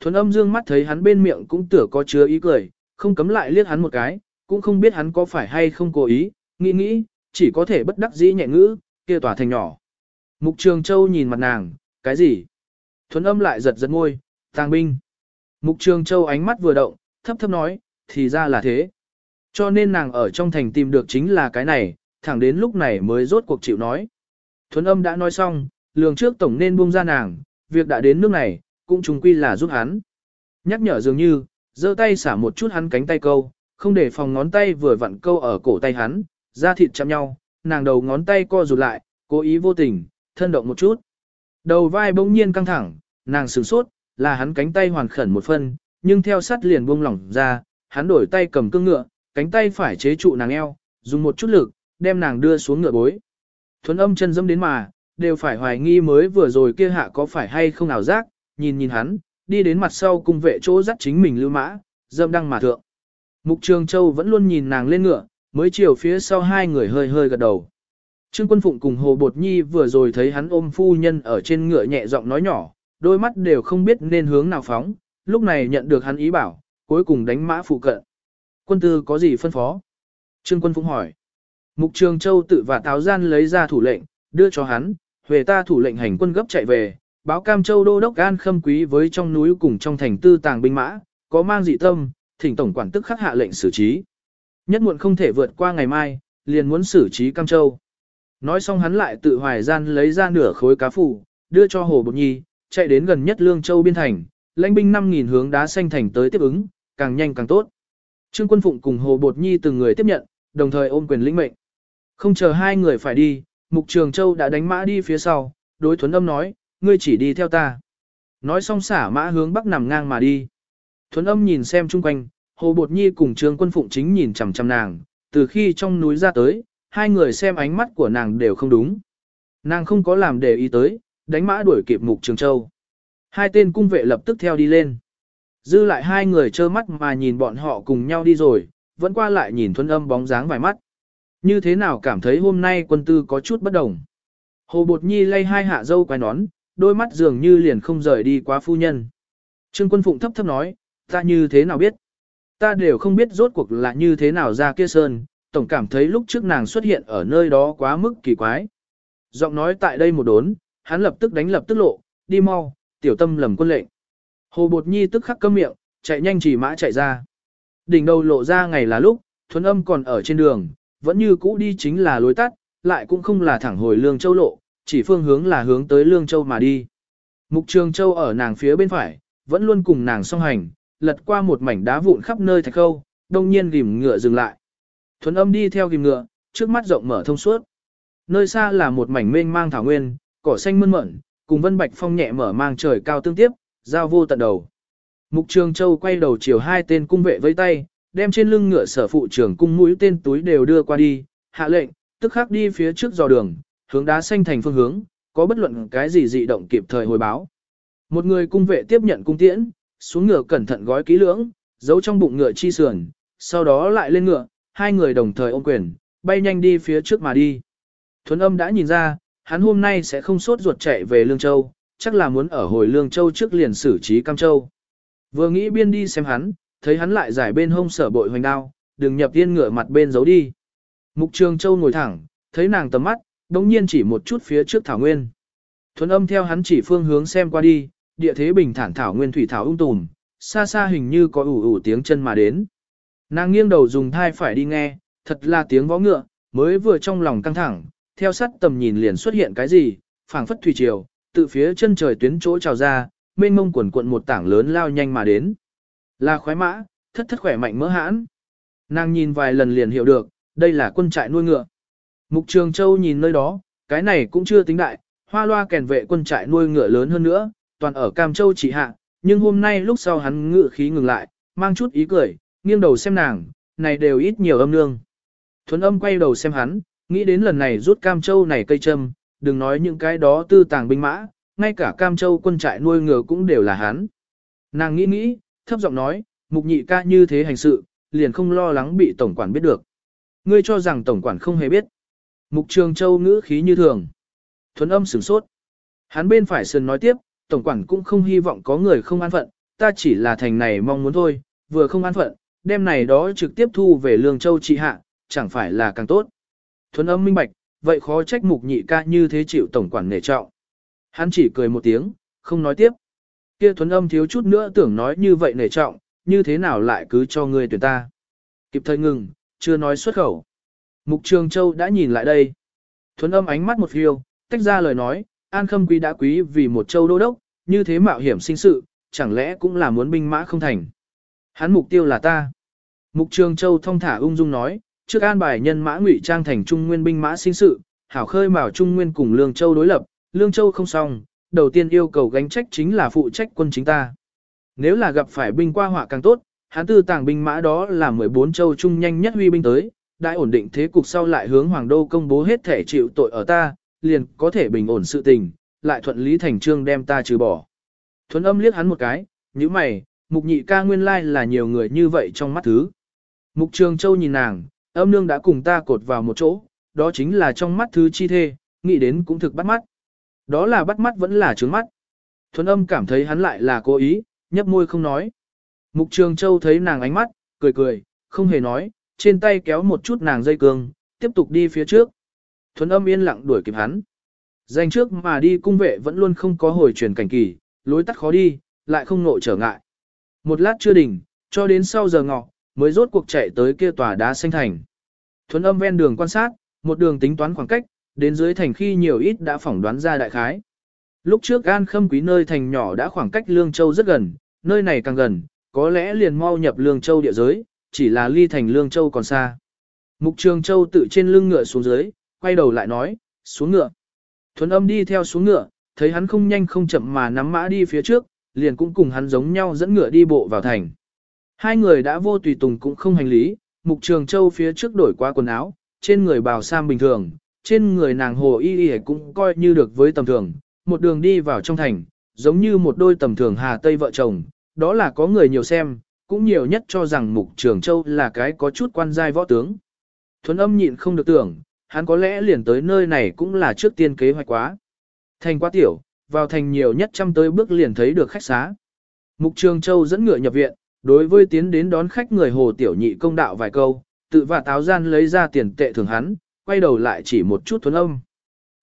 Thuấn âm dương mắt thấy hắn bên miệng cũng tựa có chứa ý cười, không cấm lại liếc hắn một cái, cũng không biết hắn có phải hay không cố ý, nghĩ nghĩ, chỉ có thể bất đắc dĩ nhẹ ngữ, kia tỏa thành nhỏ. Mục Trường Châu nhìn mặt nàng, cái gì? Thuấn âm lại giật giật môi, tàng binh. Mục Trường Châu ánh mắt vừa động, thấp thấp nói, thì ra là thế. Cho nên nàng ở trong thành tìm được chính là cái này, thẳng đến lúc này mới rốt cuộc chịu nói. Thuấn âm đã nói xong, lường trước tổng nên buông ra nàng, việc đã đến nước này, cũng trùng quy là giúp hắn. Nhắc nhở dường như, giơ tay xả một chút hắn cánh tay câu, không để phòng ngón tay vừa vặn câu ở cổ tay hắn, da thịt chạm nhau, nàng đầu ngón tay co rụt lại, cố ý vô tình, thân động một chút. Đầu vai bỗng nhiên căng thẳng, nàng sửng sốt, là hắn cánh tay hoàn khẩn một phân, nhưng theo sát liền buông lỏng ra, hắn đổi tay cầm cương ngựa, cánh tay phải chế trụ nàng eo, dùng một chút lực, đem nàng đưa xuống ngựa bối. Thuấn âm chân dâm đến mà, đều phải hoài nghi mới vừa rồi kia hạ có phải hay không ảo giác, nhìn nhìn hắn, đi đến mặt sau cung vệ chỗ dắt chính mình lưu mã, dâm đăng mà thượng. Mục Trường Châu vẫn luôn nhìn nàng lên ngựa, mới chiều phía sau hai người hơi hơi gật đầu. Trương Quân Phụng cùng Hồ Bột Nhi vừa rồi thấy hắn ôm phu nhân ở trên ngựa nhẹ giọng nói nhỏ, đôi mắt đều không biết nên hướng nào phóng, lúc này nhận được hắn ý bảo, cuối cùng đánh mã phụ cận. Quân tư có gì phân phó? Trương Quân Phụng hỏi. Mục Trường Châu tự và táo gian lấy ra thủ lệnh, đưa cho hắn, về ta thủ lệnh hành quân gấp chạy về, báo Cam Châu đô đốc An khâm quý với trong núi cùng trong thành tư tàng binh mã, có mang dị tâm, thỉnh tổng quản tức khắc hạ lệnh xử trí. Nhất muộn không thể vượt qua ngày mai, liền muốn xử trí Cam Châu. Nói xong hắn lại tự hoài gian lấy ra nửa khối cá phủ, đưa cho Hồ Bột Nhi, chạy đến gần nhất Lương Châu biên thành, lãnh binh 5.000 hướng đá xanh thành tới tiếp ứng, càng nhanh càng tốt. Trương Quân Phụng cùng Hồ Bột Nhi từng người tiếp nhận, đồng thời ôm quyền lĩnh mệnh. Không chờ hai người phải đi, Mục Trường Châu đã đánh mã đi phía sau, đối thuấn âm nói, ngươi chỉ đi theo ta. Nói xong xả mã hướng bắc nằm ngang mà đi. Thuấn âm nhìn xem chung quanh, Hồ Bột Nhi cùng Trương Quân Phụng chính nhìn chằm chằm nàng, từ khi trong núi ra tới, hai người xem ánh mắt của nàng đều không đúng. Nàng không có làm để ý tới, đánh mã đuổi kịp Mục Trường Châu. Hai tên cung vệ lập tức theo đi lên. Dư lại hai người trơ mắt mà nhìn bọn họ cùng nhau đi rồi, vẫn qua lại nhìn thuấn âm bóng dáng vài mắt. Như thế nào cảm thấy hôm nay quân tư có chút bất đồng. Hồ Bột Nhi lay hai hạ dâu quái nón, đôi mắt dường như liền không rời đi quá phu nhân. Trương quân phụng thấp thấp nói, ta như thế nào biết? Ta đều không biết rốt cuộc là như thế nào ra kia sơn, tổng cảm thấy lúc trước nàng xuất hiện ở nơi đó quá mức kỳ quái. Giọng nói tại đây một đốn, hắn lập tức đánh lập tức lộ, đi mau, tiểu tâm lầm quân lệnh. Hồ Bột Nhi tức khắc câm miệng, chạy nhanh chỉ mã chạy ra. Đỉnh đầu lộ ra ngày là lúc, thuần âm còn ở trên đường, vẫn như cũ đi chính là lối tắt, lại cũng không là thẳng hồi Lương Châu lộ, chỉ phương hướng là hướng tới Lương Châu mà đi. Mục Trường Châu ở nàng phía bên phải, vẫn luôn cùng nàng song hành, lật qua một mảnh đá vụn khắp nơi thạch khâu, đông nhiên gìm ngựa dừng lại. Thuấn âm đi theo gìm ngựa, trước mắt rộng mở thông suốt. Nơi xa là một mảnh mênh mang thảo nguyên, cỏ xanh mơn mởn, cùng vân bạch phong nhẹ mở mang trời cao tương tiếp, giao vô tận đầu. Mục Trường Châu quay đầu chiều hai tên cung vệ với tay, đem trên lưng ngựa sở phụ trưởng cung mũi tên túi đều đưa qua đi, hạ lệnh, tức khắc đi phía trước dò đường, hướng đá xanh thành phương hướng, có bất luận cái gì dị động kịp thời hồi báo. Một người cung vệ tiếp nhận cung tiễn, xuống ngựa cẩn thận gói kỹ lưỡng, giấu trong bụng ngựa chi sườn, sau đó lại lên ngựa, hai người đồng thời ôm quyền, bay nhanh đi phía trước mà đi. Thuấn âm đã nhìn ra, hắn hôm nay sẽ không sốt ruột chạy về Lương Châu, chắc là muốn ở hồi Lương Châu trước liền xử trí Cam Châu. Vừa nghĩ biên đi xem hắn, thấy hắn lại giải bên hông sở bội hoành đao, đừng nhập tiên ngựa mặt bên giấu đi. Mục Trường Châu ngồi thẳng, thấy nàng tầm mắt, đống nhiên chỉ một chút phía trước Thảo Nguyên. Thuấn âm theo hắn chỉ phương hướng xem qua đi, địa thế bình thản Thảo Nguyên thủy Thảo ung tùm, xa xa hình như có ủ ủ tiếng chân mà đến. Nàng nghiêng đầu dùng thai phải đi nghe, thật là tiếng vó ngựa, mới vừa trong lòng căng thẳng, theo sát tầm nhìn liền xuất hiện cái gì, phảng phất thủy triều, tự phía chân trời tuyến chỗ trào ra, mênh mông quần cuộn một tảng lớn lao nhanh mà đến. Là khoái mã, thất thất khỏe mạnh mỡ hãn. Nàng nhìn vài lần liền hiểu được, đây là quân trại nuôi ngựa. Mục Trường Châu nhìn nơi đó, cái này cũng chưa tính đại, hoa loa kèn vệ quân trại nuôi ngựa lớn hơn nữa, toàn ở Cam Châu chỉ hạ, nhưng hôm nay lúc sau hắn ngựa khí ngừng lại, mang chút ý cười, nghiêng đầu xem nàng, này đều ít nhiều âm nương. Thuấn âm quay đầu xem hắn, nghĩ đến lần này rút Cam Châu này cây châm, đừng nói những cái đó tư tàng binh mã, ngay cả Cam Châu quân trại nuôi ngựa cũng đều là hắn. Nàng nghĩ nghĩ, thấp giọng nói, mục nhị ca như thế hành sự, liền không lo lắng bị tổng quản biết được. Ngươi cho rằng tổng quản không hề biết. Mục trường châu ngữ khí như thường. Thuấn âm sửng sốt. Hắn bên phải sườn nói tiếp, tổng quản cũng không hy vọng có người không an phận, ta chỉ là thành này mong muốn thôi, vừa không an phận, đem này đó trực tiếp thu về Lương Châu trị hạ, chẳng phải là càng tốt. Thuấn âm minh bạch, vậy khó trách mục nhị ca như thế chịu tổng quản nể trọng. Hắn chỉ cười một tiếng, không nói tiếp. Kia thuấn âm thiếu chút nữa tưởng nói như vậy nể trọng, như thế nào lại cứ cho người tuyển ta. Kịp thời ngừng, chưa nói xuất khẩu. Mục Trường Châu đã nhìn lại đây. Thuấn âm ánh mắt một phiêu, tách ra lời nói, An Khâm Quý đã quý vì một châu đô đốc, như thế mạo hiểm sinh sự, chẳng lẽ cũng là muốn binh mã không thành. Hắn mục tiêu là ta. Mục Trường Châu thông thả ung dung nói, trước an bài nhân mã ngụy trang thành trung nguyên binh mã sinh sự, hảo khơi mào trung nguyên cùng Lương Châu đối lập, Lương Châu không xong, đầu tiên yêu cầu gánh trách chính là phụ trách quân chính ta. Nếu là gặp phải binh qua họa càng tốt, hắn tư tàng binh mã đó là 14 châu trung nhanh nhất huy binh tới, đại ổn định thế cục sau lại hướng hoàng đô công bố hết thể chịu tội ở ta, liền có thể bình ổn sự tình, lại thuận lý thành trương đem ta trừ bỏ. Thuấn âm liếc hắn một cái, như mày, mục nhị ca nguyên lai là nhiều người như vậy trong mắt thứ. Mục trường châu nhìn nàng, âm nương đã cùng ta cột vào một chỗ, đó chính là trong mắt thứ chi thê, nghĩ đến cũng thực bắt mắt. Đó là bắt mắt vẫn là trướng mắt. Thuấn âm cảm thấy hắn lại là cố ý, nhấp môi không nói. Mục trường châu thấy nàng ánh mắt, cười cười, không hề nói, trên tay kéo một chút nàng dây cương, tiếp tục đi phía trước. Thuấn âm yên lặng đuổi kịp hắn. Danh trước mà đi cung vệ vẫn luôn không có hồi truyền cảnh kỳ, lối tắt khó đi, lại không nộ trở ngại. Một lát chưa đỉnh, cho đến sau giờ ngọ, mới rốt cuộc chạy tới kia tòa đá xanh thành. Thuấn âm ven đường quan sát, một đường tính toán khoảng cách, đến dưới thành khi nhiều ít đã phỏng đoán ra đại khái. Lúc trước An Khâm Quý nơi thành nhỏ đã khoảng cách Lương Châu rất gần, nơi này càng gần, có lẽ liền mau nhập Lương Châu địa giới, chỉ là ly thành Lương Châu còn xa. Mục Trường Châu tự trên lưng ngựa xuống dưới, quay đầu lại nói, xuống ngựa. Thuấn âm đi theo xuống ngựa, thấy hắn không nhanh không chậm mà nắm mã đi phía trước, liền cũng cùng hắn giống nhau dẫn ngựa đi bộ vào thành. Hai người đã vô tùy tùng cũng không hành lý, Mục Trường Châu phía trước đổi qua quần áo, trên người bào sam bình thường, trên người nàng hồ y y cũng coi như được với tầm thường, một đường đi vào trong thành, giống như một đôi tầm thường Hà Tây vợ chồng, đó là có người nhiều xem, cũng nhiều nhất cho rằng Mục Trường Châu là cái có chút quan giai võ tướng. Thuấn âm nhịn không được tưởng, hắn có lẽ liền tới nơi này cũng là trước tiên kế hoạch quá. Thành quá tiểu, vào thành nhiều nhất trăm tới bước liền thấy được khách xá. Mục Trường Châu dẫn ngựa nhập viện, đối với tiến đến đón khách người hồ tiểu nhị công đạo vài câu, tự và táo gian lấy ra tiền tệ thường hắn, quay đầu lại chỉ một chút thuấn âm.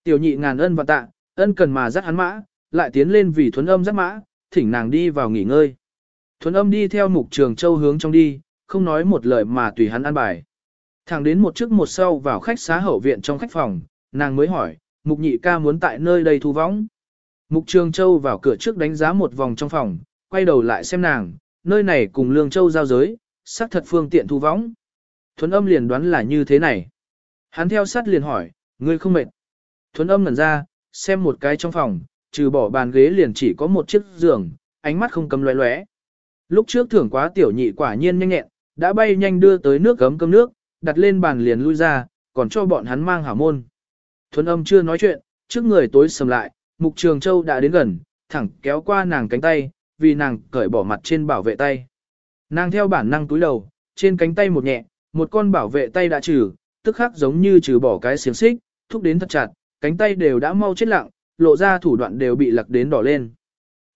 Tiểu nhị ngàn ân và tạ, ân cần mà dắt hắn mã, lại tiến lên vì thuấn âm dắt mã, thỉnh nàng đi vào nghỉ ngơi. Thuấn âm đi theo mục trường châu hướng trong đi, không nói một lời mà tùy hắn ăn bài. Thẳng đến một trước một sau vào khách xá hậu viện trong khách phòng, nàng mới hỏi, mục nhị ca muốn tại nơi đây thu võng. Mục trường châu vào cửa trước đánh giá một vòng trong phòng, quay đầu lại xem nàng, nơi này cùng lương châu giao giới, xác thật phương tiện thu võng. Thuấn âm liền đoán là như thế này. Hắn theo sát liền hỏi, ngươi không mệt. Thuấn âm ngẩn ra, xem một cái trong phòng, trừ bỏ bàn ghế liền chỉ có một chiếc giường, ánh mắt không cầm loé loé. Lúc trước thưởng quá tiểu nhị quả nhiên nhanh nhẹn, đã bay nhanh đưa tới nước gấm cơm nước, đặt lên bàn liền lui ra, còn cho bọn hắn mang hảo môn. Thuấn âm chưa nói chuyện, trước người tối sầm lại, mục trường châu đã đến gần, thẳng kéo qua nàng cánh tay, vì nàng cởi bỏ mặt trên bảo vệ tay. Nàng theo bản năng túi đầu, trên cánh tay một nhẹ, một con bảo vệ tay đã trừ, tức khắc giống như trừ bỏ cái xiềng xích, thúc đến thật chặt, cánh tay đều đã mau chết lặng, lộ ra thủ đoạn đều bị lặc đến đỏ lên.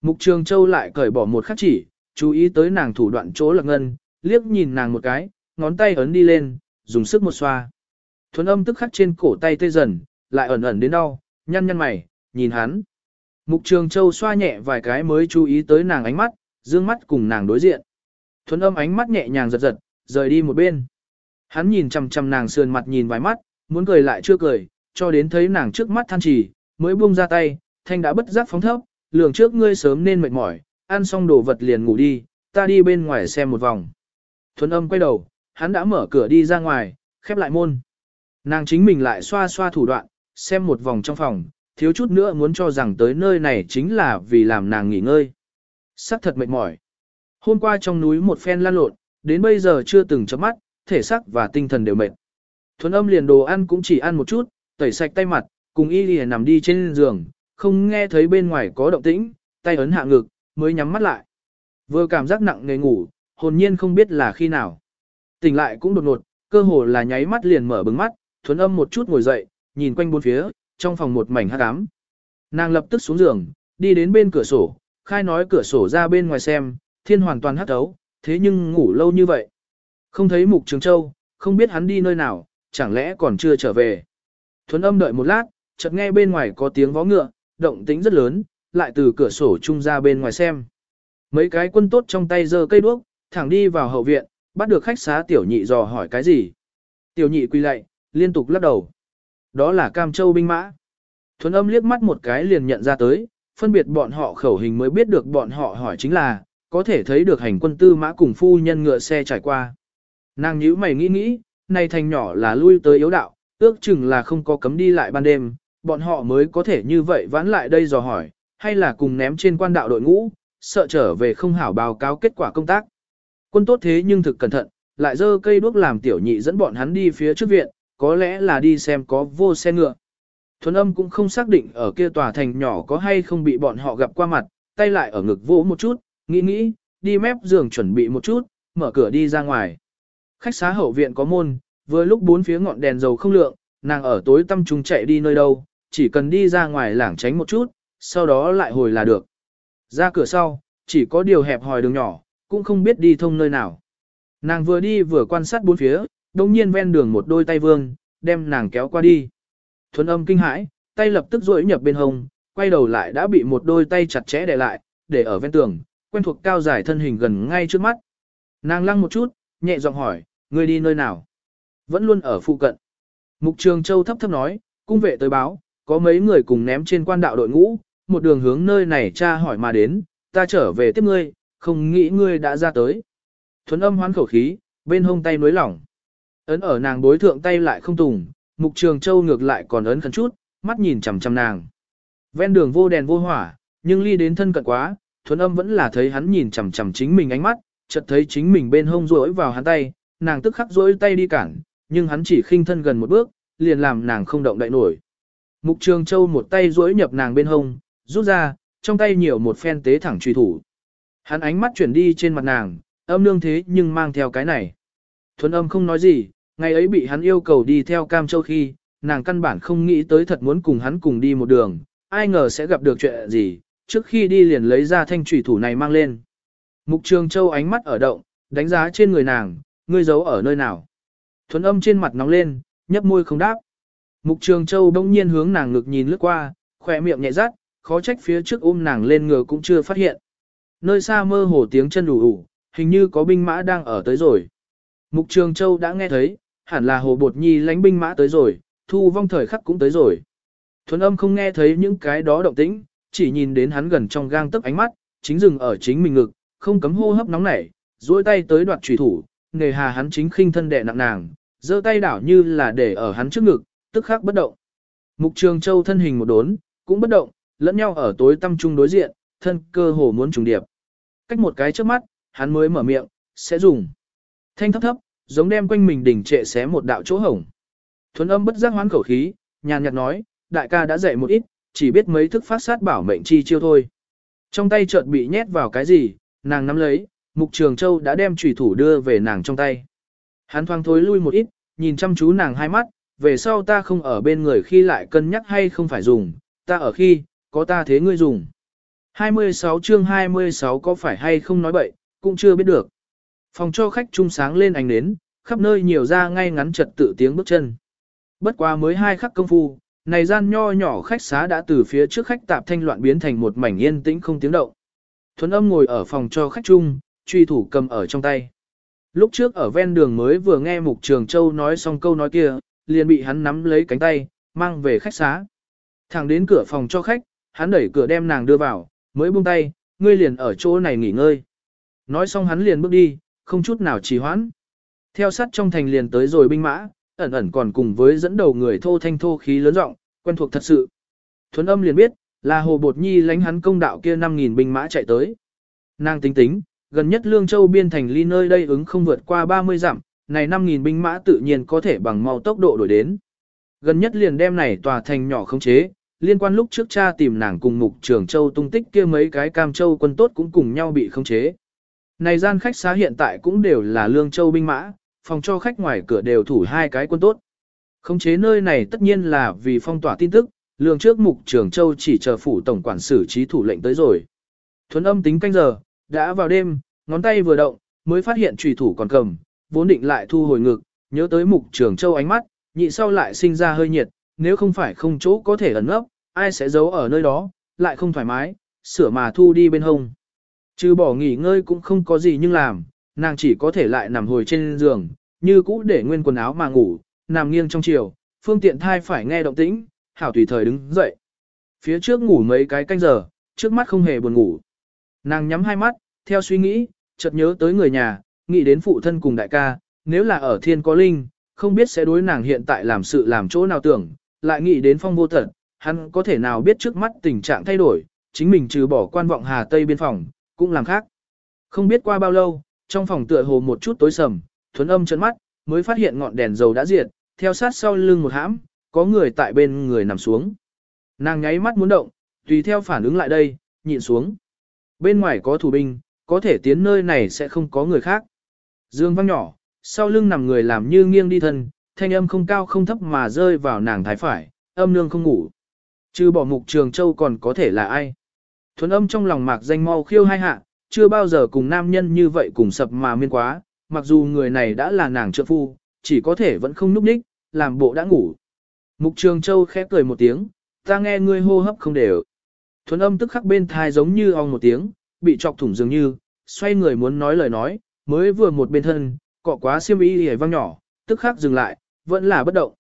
Mục Trường Châu lại cởi bỏ một khắc chỉ, chú ý tới nàng thủ đoạn chỗ lạc ngân, liếc nhìn nàng một cái, ngón tay ấn đi lên, dùng sức một xoa. Thuấn âm tức khắc trên cổ tay tê dần, lại ẩn ẩn đến đau, nhăn nhăn mày, nhìn hắn. Mục Trường Châu xoa nhẹ vài cái mới chú ý tới nàng ánh mắt, dương mắt cùng nàng đối diện. Thuấn âm ánh mắt nhẹ nhàng giật giật, rời đi một bên. Hắn nhìn chằm chằm nàng sườn mặt nhìn vài mắt, muốn cười lại chưa cười, cho đến thấy nàng trước mắt than trì, mới buông ra tay, thanh đã bất giác phóng thấp, lường trước ngươi sớm nên mệt mỏi, ăn xong đồ vật liền ngủ đi, ta đi bên ngoài xem một vòng. Thuấn âm quay đầu, hắn đã mở cửa đi ra ngoài, khép lại môn. Nàng chính mình lại xoa xoa thủ đoạn, xem một vòng trong phòng, thiếu chút nữa muốn cho rằng tới nơi này chính là vì làm nàng nghỉ ngơi. Sắc thật mệt mỏi. Hôm qua trong núi một phen lan lộn, đến bây giờ chưa từng chấm mắt, thể xác và tinh thần đều mệt. Thuấn âm liền đồ ăn cũng chỉ ăn một chút, tẩy sạch tay mặt, cùng y lìa nằm đi trên giường, không nghe thấy bên ngoài có động tĩnh, tay ấn hạ ngực, mới nhắm mắt lại. Vừa cảm giác nặng nề ngủ, hồn nhiên không biết là khi nào. Tỉnh lại cũng đột ngột, cơ hồ là nháy mắt liền mở bừng mắt, thuấn âm một chút ngồi dậy, nhìn quanh bốn phía, trong phòng một mảnh hắc ám. Nàng lập tức xuống giường, đi đến bên cửa sổ, khai nói cửa sổ ra bên ngoài xem, thiên hoàn toàn hắt thấu, thế nhưng ngủ lâu như vậy. Không thấy Mục Trường Châu, không biết hắn đi nơi nào, chẳng lẽ còn chưa trở về. Thuấn âm đợi một lát, chợt nghe bên ngoài có tiếng vó ngựa, động tĩnh rất lớn, lại từ cửa sổ chung ra bên ngoài xem. Mấy cái quân tốt trong tay giơ cây đuốc, thẳng đi vào hậu viện, bắt được khách xá tiểu nhị dò hỏi cái gì. Tiểu nhị quỳ lạy, liên tục lắc đầu. Đó là Cam Châu binh mã. Thuấn âm liếc mắt một cái liền nhận ra tới, phân biệt bọn họ khẩu hình mới biết được bọn họ hỏi chính là, có thể thấy được hành quân tư mã cùng phu nhân ngựa xe trải qua. Nàng nhíu mày nghĩ nghĩ, này thành nhỏ là lui tới yếu đạo, ước chừng là không có cấm đi lại ban đêm, bọn họ mới có thể như vậy vãn lại đây dò hỏi, hay là cùng ném trên quan đạo đội ngũ, sợ trở về không hảo báo cáo kết quả công tác. Quân tốt thế nhưng thực cẩn thận, lại dơ cây đuốc làm tiểu nhị dẫn bọn hắn đi phía trước viện, có lẽ là đi xem có vô xe ngựa. Thuấn âm cũng không xác định ở kia tòa thành nhỏ có hay không bị bọn họ gặp qua mặt, tay lại ở ngực vỗ một chút, nghĩ nghĩ, đi mép giường chuẩn bị một chút, mở cửa đi ra ngoài. Khách xá hậu viện có môn, vừa lúc bốn phía ngọn đèn dầu không lượng, nàng ở tối tâm trung chạy đi nơi đâu, chỉ cần đi ra ngoài lảng tránh một chút, sau đó lại hồi là được. Ra cửa sau, chỉ có điều hẹp hòi đường nhỏ, cũng không biết đi thông nơi nào. Nàng vừa đi vừa quan sát bốn phía, đồng nhiên ven đường một đôi tay vương, đem nàng kéo qua đi. Thuấn âm kinh hãi, tay lập tức rỗi nhập bên hông, quay đầu lại đã bị một đôi tay chặt chẽ để lại, để ở ven tường, quen thuộc cao dài thân hình gần ngay trước mắt. Nàng lăng một chút, nhẹ giọng hỏi, người đi nơi nào? Vẫn luôn ở phụ cận. Mục Trường Châu thấp thấp nói, cung vệ tới báo, có mấy người cùng ném trên quan đạo đội ngũ, một đường hướng nơi này cha hỏi mà đến, ta trở về tiếp ngươi, không nghĩ ngươi đã ra tới. Thuấn âm hoán khẩu khí, bên hông tay nối lỏng. Ấn ở nàng đối thượng tay lại không tùng, Mục Trường Châu ngược lại còn ấn khẩn chút, mắt nhìn chằm chằm nàng. Ven đường vô đèn vô hỏa, nhưng ly đến thân cận quá, Thuấn Âm vẫn là thấy hắn nhìn chằm chằm chính mình ánh mắt, chợt thấy chính mình bên hông rối vào hắn tay, nàng tức khắc rối tay đi cản, nhưng hắn chỉ khinh thân gần một bước, liền làm nàng không động đậy nổi. Mục Trường Châu một tay duỗi nhập nàng bên hông, rút ra, trong tay nhiều một phen tế thẳng truy thủ. Hắn ánh mắt chuyển đi trên mặt nàng, âm nương thế nhưng mang theo cái này. Thuấn âm không nói gì, Ngày ấy bị hắn yêu cầu đi theo Cam Châu khi, nàng căn bản không nghĩ tới thật muốn cùng hắn cùng đi một đường, ai ngờ sẽ gặp được chuyện gì, trước khi đi liền lấy ra thanh trùy thủ này mang lên. Mục Trường Châu ánh mắt ở động, đánh giá trên người nàng, ngươi giấu ở nơi nào. Thuấn âm trên mặt nóng lên, nhấp môi không đáp. Mục Trường Châu bỗng nhiên hướng nàng ngực nhìn lướt qua, khỏe miệng nhẹ rát, khó trách phía trước ôm nàng lên ngựa cũng chưa phát hiện. Nơi xa mơ hồ tiếng chân đủ ủ, hình như có binh mã đang ở tới rồi. Mục Trường Châu đã nghe thấy, hẳn là hồ bột nhi lánh binh mã tới rồi, thu vong thời khắc cũng tới rồi. Thuấn âm không nghe thấy những cái đó động tĩnh, chỉ nhìn đến hắn gần trong gang tấc ánh mắt, chính dừng ở chính mình ngực, không cấm hô hấp nóng nảy, duỗi tay tới đoạt trùy thủ, nề hà hắn chính khinh thân đè nặng nàng, giơ tay đảo như là để ở hắn trước ngực, tức khắc bất động. Mục Trường Châu thân hình một đốn, cũng bất động, lẫn nhau ở tối tâm trung đối diện, thân cơ hồ muốn trùng điệp. Cách một cái trước mắt, hắn mới mở miệng, sẽ dùng. Thanh thấp thấp, giống đem quanh mình đỉnh trệ xé một đạo chỗ hổng. Thuấn âm bất giác hoán khẩu khí, nhàn nhạt nói, đại ca đã dạy một ít, chỉ biết mấy thức phát sát bảo mệnh chi chiêu thôi. Trong tay chợt bị nhét vào cái gì, nàng nắm lấy, mục trường châu đã đem trùy thủ đưa về nàng trong tay. Hắn thoáng thối lui một ít, nhìn chăm chú nàng hai mắt, về sau ta không ở bên người khi lại cân nhắc hay không phải dùng, ta ở khi, có ta thế ngươi dùng. 26 chương 26 có phải hay không nói bậy, cũng chưa biết được. Phòng cho khách trung sáng lên ánh nến, khắp nơi nhiều ra ngay ngắn trật tự tiếng bước chân. Bất quá mới hai khắc công phu, này gian nho nhỏ khách xá đã từ phía trước khách tạp thanh loạn biến thành một mảnh yên tĩnh không tiếng động. Thuấn âm ngồi ở phòng cho khách chung, truy thủ cầm ở trong tay. Lúc trước ở ven đường mới vừa nghe Mục Trường Châu nói xong câu nói kia, liền bị hắn nắm lấy cánh tay, mang về khách xá. Thẳng đến cửa phòng cho khách, hắn đẩy cửa đem nàng đưa vào, mới buông tay, ngươi liền ở chỗ này nghỉ ngơi. Nói xong hắn liền bước đi, không chút nào trì hoãn. Theo sát trong thành liền tới rồi binh mã, ẩn ẩn còn cùng với dẫn đầu người thô thanh thô khí lớn rộng, quen thuộc thật sự. Thuấn âm liền biết, là hồ bột nhi lánh hắn công đạo kia 5.000 binh mã chạy tới. Nàng tính tính, gần nhất Lương Châu biên thành ly nơi đây ứng không vượt qua 30 dặm, này 5.000 binh mã tự nhiên có thể bằng mau tốc độ đổi đến. Gần nhất liền đem này tòa thành nhỏ không chế, liên quan lúc trước cha tìm nàng cùng mục trường châu tung tích kia mấy cái cam châu quân tốt cũng cùng nhau bị không chế. Này gian khách xá hiện tại cũng đều là lương châu binh mã, phòng cho khách ngoài cửa đều thủ hai cái quân tốt. Khống chế nơi này tất nhiên là vì phong tỏa tin tức, lương trước mục trường châu chỉ chờ phủ tổng quản xử trí thủ lệnh tới rồi. Thuấn âm tính canh giờ, đã vào đêm, Ngón tay vừa động, mới phát hiện trùy thủ còn cầm, vốn định lại thu hồi ngực, nhớ tới mục trường châu ánh mắt, nhị sau lại sinh ra hơi nhiệt, nếu không phải không chỗ có thể ẩn nấp, ai sẽ giấu ở nơi đó, lại không thoải mái, sửa mà thu đi bên hông. Chứ bỏ nghỉ ngơi cũng không có gì nhưng làm, nàng chỉ có thể lại nằm hồi trên giường, như cũ để nguyên quần áo mà ngủ, nằm nghiêng trong chiều, phương tiện thai phải nghe động tĩnh, hảo tùy thời đứng dậy. Phía trước ngủ mấy cái canh giờ, trước mắt không hề buồn ngủ. Nàng nhắm hai mắt, theo suy nghĩ, chợt nhớ tới người nhà, nghĩ đến phụ thân cùng đại ca, nếu là ở thiên có linh, không biết sẽ đối nàng hiện tại làm sự làm chỗ nào tưởng, lại nghĩ đến phong vô tận, hắn có thể nào biết trước mắt tình trạng thay đổi, chính mình trừ bỏ quan vọng Hà Tây biên phòng, cũng làm khác. Không biết qua bao lâu, trong phòng tựa hồ một chút tối sầm, thuấn âm chấn mắt, mới phát hiện ngọn đèn dầu đã diệt, theo sát sau lưng một hãm, có người tại bên người nằm xuống. Nàng nháy mắt muốn động, tùy theo phản ứng lại đây, nhịn xuống. Bên ngoài có thủ binh, có thể tiến nơi này sẽ không có người khác. Dương văng nhỏ, sau lưng nằm người làm như nghiêng đi thân, thanh âm không cao không thấp mà rơi vào nàng thái phải, âm nương không ngủ. Chứ bỏ mục trường châu còn có thể là ai. Thuấn âm trong lòng mạc danh mau khiêu hai hạ, chưa bao giờ cùng nam nhân như vậy cùng sập mà miên quá, mặc dù người này đã là nàng trợ phu, chỉ có thể vẫn không núp đích, làm bộ đã ngủ. Mục trường châu khẽ cười một tiếng, ta nghe ngươi hô hấp không đều. Thuấn âm tức khắc bên thai giống như ong một tiếng, bị chọc thủng dường như, xoay người muốn nói lời nói, mới vừa một bên thân, cọ quá xiêm y hề văng nhỏ, tức khắc dừng lại, vẫn là bất động.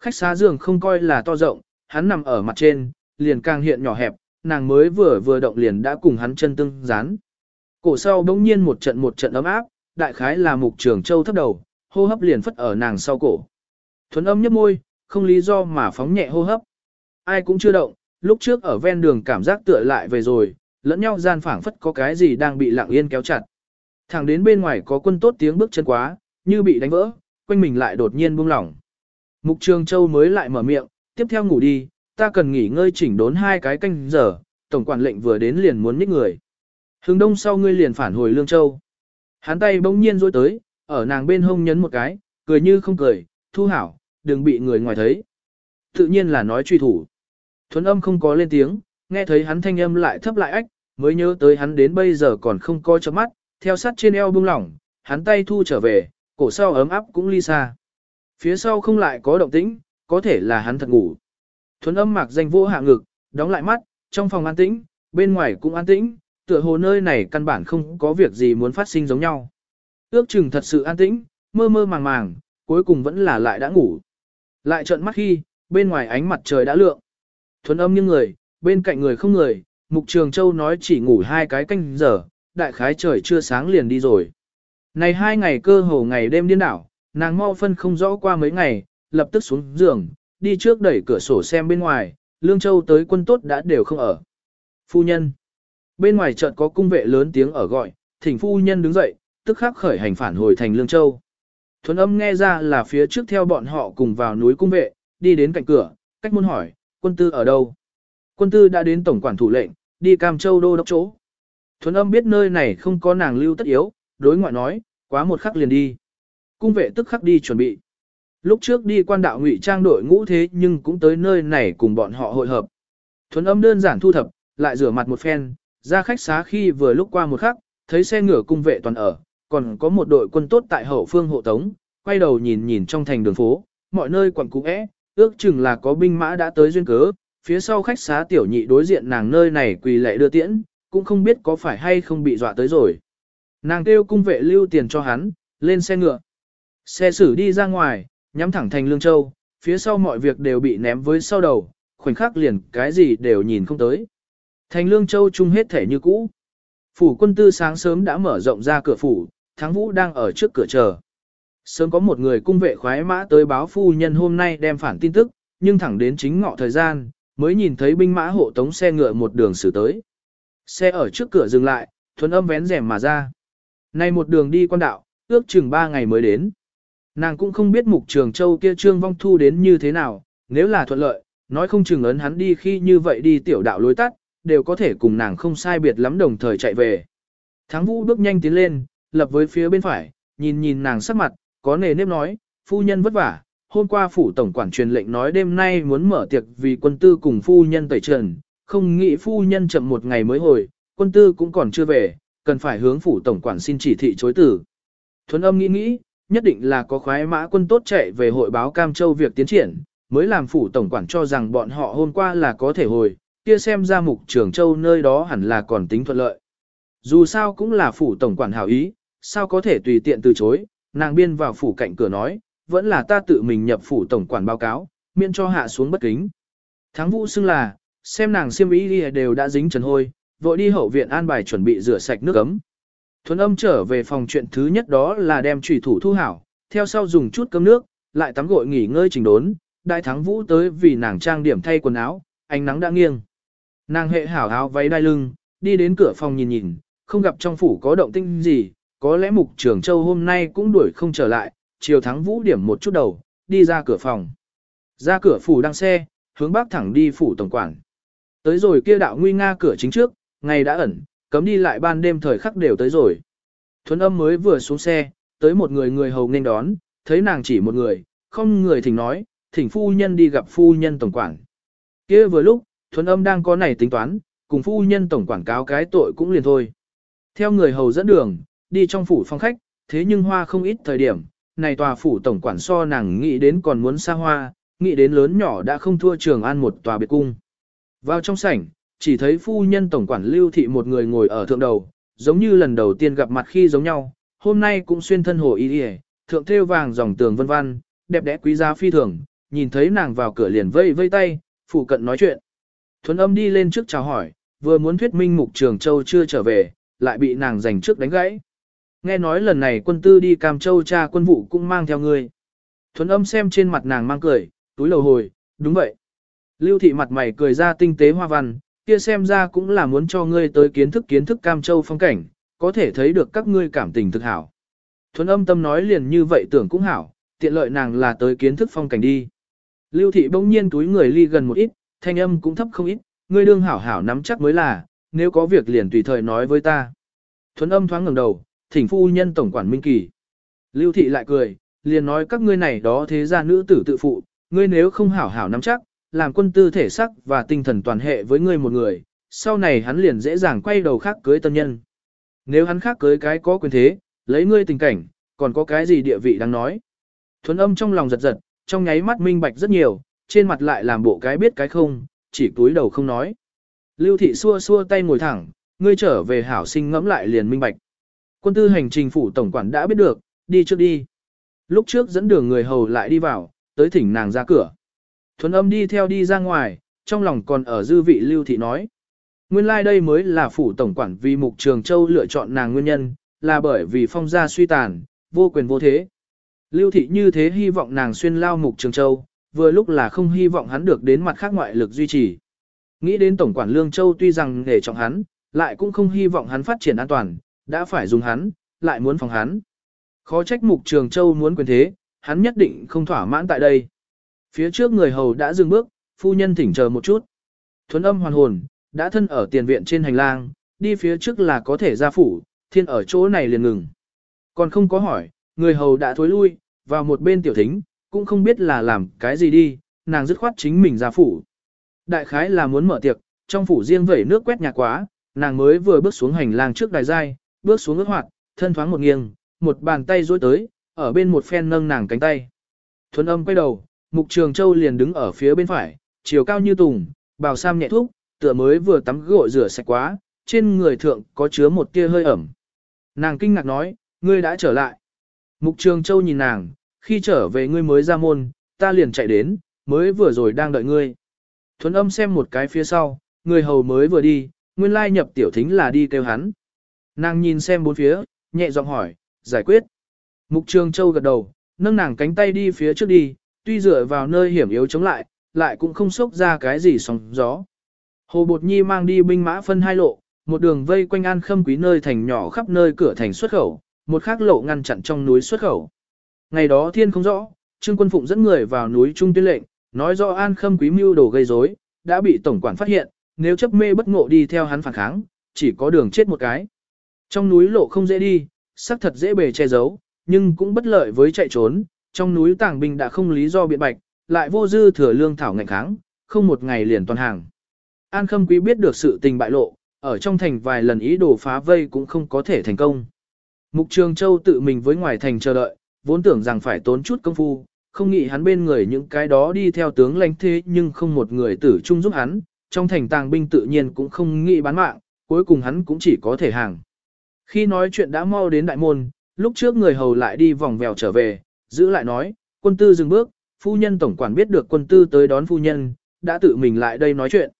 Khách xá giường không coi là to rộng, hắn nằm ở mặt trên, liền càng hiện nhỏ hẹp, nàng mới vừa vừa động liền đã cùng hắn chân tương dán. Cổ sau bỗng nhiên một trận một trận ấm áp, đại khái là mục trường châu thấp đầu, hô hấp liền phất ở nàng sau cổ. Thuấn âm nhấp môi, không lý do mà phóng nhẹ hô hấp. Ai cũng chưa động, lúc trước ở ven đường cảm giác tựa lại về rồi, lẫn nhau gian phảng phất có cái gì đang bị lặng yên kéo chặt. Thẳng đến bên ngoài có quân tốt tiếng bước chân quá, như bị đánh vỡ, quanh mình lại đột nhiên buông lỏng. Mục Trường Châu mới lại mở miệng, tiếp theo ngủ đi, ta cần nghỉ ngơi chỉnh đốn hai cái canh giờ, tổng quản lệnh vừa đến liền muốn nhích người. Hướng đông sau ngươi liền phản hồi Lương Châu. Hắn tay bỗng nhiên rối tới, ở nàng bên hông nhấn một cái, cười như không cười, thu hảo, đừng bị người ngoài thấy. Tự nhiên là nói truy thủ. Thuấn âm không có lên tiếng, nghe thấy hắn thanh âm lại thấp lại ách, mới nhớ tới hắn đến bây giờ còn không coi chớp mắt, theo sát trên eo bung lỏng, hắn tay thu trở về, cổ sau ấm áp cũng ly xa. Phía sau không lại có động tĩnh, có thể là hắn thật ngủ. Thuấn âm mặc danh vô hạ ngực, đóng lại mắt, trong phòng an tĩnh, bên ngoài cũng an tĩnh, tựa hồ nơi này căn bản không có việc gì muốn phát sinh giống nhau. Ước chừng thật sự an tĩnh, mơ mơ màng màng, cuối cùng vẫn là lại đã ngủ. Lại trợn mắt khi, bên ngoài ánh mặt trời đã lượng. Thuấn âm như người, bên cạnh người không người, Mục Trường Châu nói chỉ ngủ hai cái canh giờ, đại khái trời chưa sáng liền đi rồi. Này hai ngày cơ hồ ngày đêm điên đảo, nàng mau phân không rõ qua mấy ngày, lập tức xuống giường, đi trước đẩy cửa sổ xem bên ngoài, Lương Châu tới quân tốt đã đều không ở. Phu nhân. Bên ngoài chợt có cung vệ lớn tiếng ở gọi, thỉnh phu nhân đứng dậy, tức khắc khởi hành phản hồi thành Lương Châu. Thuấn âm nghe ra là phía trước theo bọn họ cùng vào núi cung vệ, đi đến cạnh cửa, cách môn hỏi, quân tư ở đâu? Quân tư đã đến tổng quản thủ lệnh, đi Cam Châu đô đốc chỗ. Thuấn âm biết nơi này không có nàng lưu tất yếu, đối ngoại nói, quá một khắc liền đi. Cung vệ tức khắc đi chuẩn bị. Lúc trước đi quan đạo ngụy trang đội ngũ thế nhưng cũng tới nơi này cùng bọn họ hội hợp. Thuấn âm đơn giản thu thập, lại rửa mặt một phen, ra khách xá khi vừa lúc qua một khắc, thấy xe ngựa cung vệ toàn ở, còn có một đội quân tốt tại hậu phương hộ tống, quay đầu nhìn nhìn trong thành đường phố, mọi nơi quẩn cũng é, ước chừng là có binh mã đã tới duyên cớ, phía sau khách xá tiểu nhị đối diện nàng nơi này quỳ lệ đưa tiễn, cũng không biết có phải hay không bị dọa tới rồi. Nàng kêu cung vệ lưu tiền cho hắn, lên xe ngựa. Xe xử đi ra ngoài, nhắm thẳng thành Lương Châu, phía sau mọi việc đều bị ném với sau đầu, khoảnh khắc liền cái gì đều nhìn không tới. Thành Lương Châu chung hết thể như cũ. Phủ quân tư sáng sớm đã mở rộng ra cửa phủ, Thắng Vũ đang ở trước cửa chờ. Sớm có một người cung vệ khoái mã tới báo phu nhân hôm nay đem phản tin tức, nhưng thẳng đến chính ngọ thời gian, mới nhìn thấy binh mã hộ tống xe ngựa một đường xử tới. Xe ở trước cửa dừng lại, thuần âm vén rèm mà ra. Nay một đường đi quan đạo, ước chừng ba ngày mới đến. Nàng cũng không biết mục trường châu kia trương vong thu đến như thế nào, nếu là thuận lợi, nói không chừng ấn hắn đi khi như vậy đi tiểu đạo lối tắt, đều có thể cùng nàng không sai biệt lắm đồng thời chạy về. Thắng vũ bước nhanh tiến lên, lập với phía bên phải, nhìn nhìn nàng sắc mặt, có nề nếp nói, phu nhân vất vả, hôm qua phủ tổng quản truyền lệnh nói đêm nay muốn mở tiệc vì quân tư cùng phu nhân tẩy trần, không nghĩ phu nhân chậm một ngày mới hồi, quân tư cũng còn chưa về, cần phải hướng phủ tổng quản xin chỉ thị chối từ. Thuấn âm nghĩ nghĩ, nhất định là có khoái mã quân tốt chạy về hội báo Cam Châu việc tiến triển, mới làm phủ tổng quản cho rằng bọn họ hôm qua là có thể hồi, kia xem ra mục trường châu nơi đó hẳn là còn tính thuận lợi. Dù sao cũng là phủ tổng quản hảo ý, sao có thể tùy tiện từ chối, nàng biên vào phủ cạnh cửa nói, vẫn là ta tự mình nhập phủ tổng quản báo cáo, miễn cho hạ xuống bất kính. Thắng vũ xưng là, xem nàng siêm ý đều đã dính trần hôi, vội đi hậu viện an bài chuẩn bị rửa sạch nước ấm. Thuấn âm trở về phòng chuyện thứ nhất đó là đem trùy thủ thu hảo, theo sau dùng chút cơm nước, lại tắm gội nghỉ ngơi trình đốn, đại thắng vũ tới vì nàng trang điểm thay quần áo, ánh nắng đã nghiêng. Nàng hệ hảo áo váy đai lưng, đi đến cửa phòng nhìn nhìn, không gặp trong phủ có động tinh gì, có lẽ mục trưởng châu hôm nay cũng đuổi không trở lại, chiều thắng vũ điểm một chút đầu, đi ra cửa phòng. Ra cửa phủ đang xe, hướng bắc thẳng đi phủ tổng quản. Tới rồi kia đạo nguy nga cửa chính trước, ngày đã ẩn, cấm đi lại ban đêm thời khắc đều tới rồi. Thuấn âm mới vừa xuống xe, tới một người người hầu nên đón, thấy nàng chỉ một người, không người thỉnh nói, thỉnh phu nhân đi gặp phu nhân tổng quản. kia vừa lúc, thuấn âm đang có này tính toán, cùng phu nhân tổng quản cáo cái tội cũng liền thôi. Theo người hầu dẫn đường, đi trong phủ phong khách, thế nhưng hoa không ít thời điểm, này tòa phủ tổng quản so nàng nghĩ đến còn muốn xa hoa, nghĩ đến lớn nhỏ đã không thua trường an một tòa biệt cung. Vào trong sảnh, chỉ thấy phu nhân tổng quản lưu thị một người ngồi ở thượng đầu, giống như lần đầu tiên gặp mặt khi giống nhau, hôm nay cũng xuyên thân hồ y y, thượng thêu vàng dòng tường vân vân, đẹp đẽ quý giá phi thường, nhìn thấy nàng vào cửa liền vây vây tay, phụ cận nói chuyện. Thuấn âm đi lên trước chào hỏi, vừa muốn thuyết minh mục trường châu chưa trở về, lại bị nàng giành trước đánh gãy. Nghe nói lần này quân tư đi Cam Châu cha quân vụ cũng mang theo người. Thuấn âm xem trên mặt nàng mang cười, túi lầu hồi, đúng vậy. Lưu thị mặt mày cười ra tinh tế hoa văn, kia xem ra cũng là muốn cho ngươi tới kiến thức kiến thức Cam Châu phong cảnh, có thể thấy được các ngươi cảm tình thực hảo. Thuấn âm tâm nói liền như vậy tưởng cũng hảo, tiện lợi nàng là tới kiến thức phong cảnh đi. Lưu thị bỗng nhiên túi người ly gần một ít, thanh âm cũng thấp không ít, ngươi đương hảo hảo nắm chắc mới là, nếu có việc liền tùy thời nói với ta. Thuấn âm thoáng ngẩng đầu, thỉnh phu nhân tổng quản Minh Kỳ. Lưu thị lại cười, liền nói các ngươi này đó thế gia nữ tử tự phụ, ngươi nếu không hảo hảo nắm chắc, làm quân tư thể sắc và tinh thần toàn hệ với ngươi một người, sau này hắn liền dễ dàng quay đầu khác cưới tân nhân. Nếu hắn khác cưới cái có quyền thế, lấy ngươi tình cảnh, còn có cái gì địa vị đang nói. Thuấn âm trong lòng giật giật, trong nháy mắt minh bạch rất nhiều, trên mặt lại làm bộ cái biết cái không, chỉ túi đầu không nói. Lưu thị xua xua tay ngồi thẳng, ngươi trở về hảo sinh ngẫm lại liền minh bạch. Quân tư hành trình phủ tổng quản đã biết được, đi trước đi. Lúc trước dẫn đường người hầu lại đi vào, tới thỉnh nàng ra cửa. Thuấn âm đi theo đi ra ngoài, trong lòng còn ở dư vị lưu thị nói. Nguyên lai like đây mới là phủ tổng quản vì mục trường châu lựa chọn nàng nguyên nhân, là bởi vì phong gia suy tàn, vô quyền vô thế. Lưu thị như thế hy vọng nàng xuyên lao mục trường châu, vừa lúc là không hy vọng hắn được đến mặt khác ngoại lực duy trì. Nghĩ đến tổng quản lương châu tuy rằng nghề trọng hắn, lại cũng không hy vọng hắn phát triển an toàn, đã phải dùng hắn, lại muốn phòng hắn. Khó trách mục trường châu muốn quyền thế, hắn nhất định không thỏa mãn tại đây. Phía trước người hầu đã dừng bước, phu nhân thỉnh chờ một chút. Thuấn âm hoàn hồn, đã thân ở tiền viện trên hành lang, đi phía trước là có thể ra phủ, thiên ở chỗ này liền ngừng. Còn không có hỏi, người hầu đã thối lui, vào một bên tiểu thính, cũng không biết là làm cái gì đi, nàng dứt khoát chính mình ra phủ. Đại khái là muốn mở tiệc, trong phủ riêng vẩy nước quét nhà quá, nàng mới vừa bước xuống hành lang trước đài giai, bước xuống ước hoạt, thân thoáng một nghiêng, một bàn tay duỗi tới, ở bên một phen nâng nàng cánh tay. Thuấn âm quay đầu, Mục Trường Châu liền đứng ở phía bên phải, chiều cao như tùng, bào sam nhẹ thuốc, tựa mới vừa tắm gội rửa sạch quá, trên người thượng có chứa một tia hơi ẩm. Nàng kinh ngạc nói, ngươi đã trở lại. Mục Trường Châu nhìn nàng, khi trở về ngươi mới ra môn, ta liền chạy đến, mới vừa rồi đang đợi ngươi. Thuấn âm xem một cái phía sau, người hầu mới vừa đi, nguyên lai nhập tiểu thính là đi kêu hắn. Nàng nhìn xem bốn phía, nhẹ giọng hỏi, giải quyết. Mục Trường Châu gật đầu, nâng nàng cánh tay đi phía trước đi, tuy dựa vào nơi hiểm yếu chống lại, lại cũng không sốc ra cái gì sóng gió. Hồ Bột Nhi mang đi binh mã phân hai lộ, một đường vây quanh an khâm quý nơi thành nhỏ khắp nơi cửa thành xuất khẩu, một khác lộ ngăn chặn trong núi xuất khẩu. Ngày đó thiên không rõ, Trương Quân Phụng dẫn người vào núi Trung tuyên lệnh, nói do an khâm quý mưu đồ gây rối, đã bị tổng quản phát hiện, nếu chấp mê bất ngộ đi theo hắn phản kháng, chỉ có đường chết một cái. Trong núi lộ không dễ đi, sắc thật dễ bề che giấu, nhưng cũng bất lợi với chạy trốn, trong núi tàng binh đã không lý do biện bạch, lại vô dư thừa lương thảo ngạnh kháng, không một ngày liền toàn hàng. An Khâm Quý biết được sự tình bại lộ, Ở trong thành vài lần ý đồ phá vây cũng không có thể thành công. Mục Trường Châu tự mình với ngoài thành chờ đợi, vốn tưởng rằng phải tốn chút công phu, không nghĩ hắn bên người những cái đó đi theo tướng lãnh thế nhưng không một người tử chung giúp hắn, trong thành tàng binh tự nhiên cũng không nghĩ bán mạng, cuối cùng hắn cũng chỉ có thể hàng. Khi nói chuyện đã mau đến đại môn, lúc trước người hầu lại đi vòng vèo trở về, giữ lại nói, quân tư dừng bước, phu nhân tổng quản biết được quân tư tới đón phu nhân, đã tự mình lại đây nói chuyện.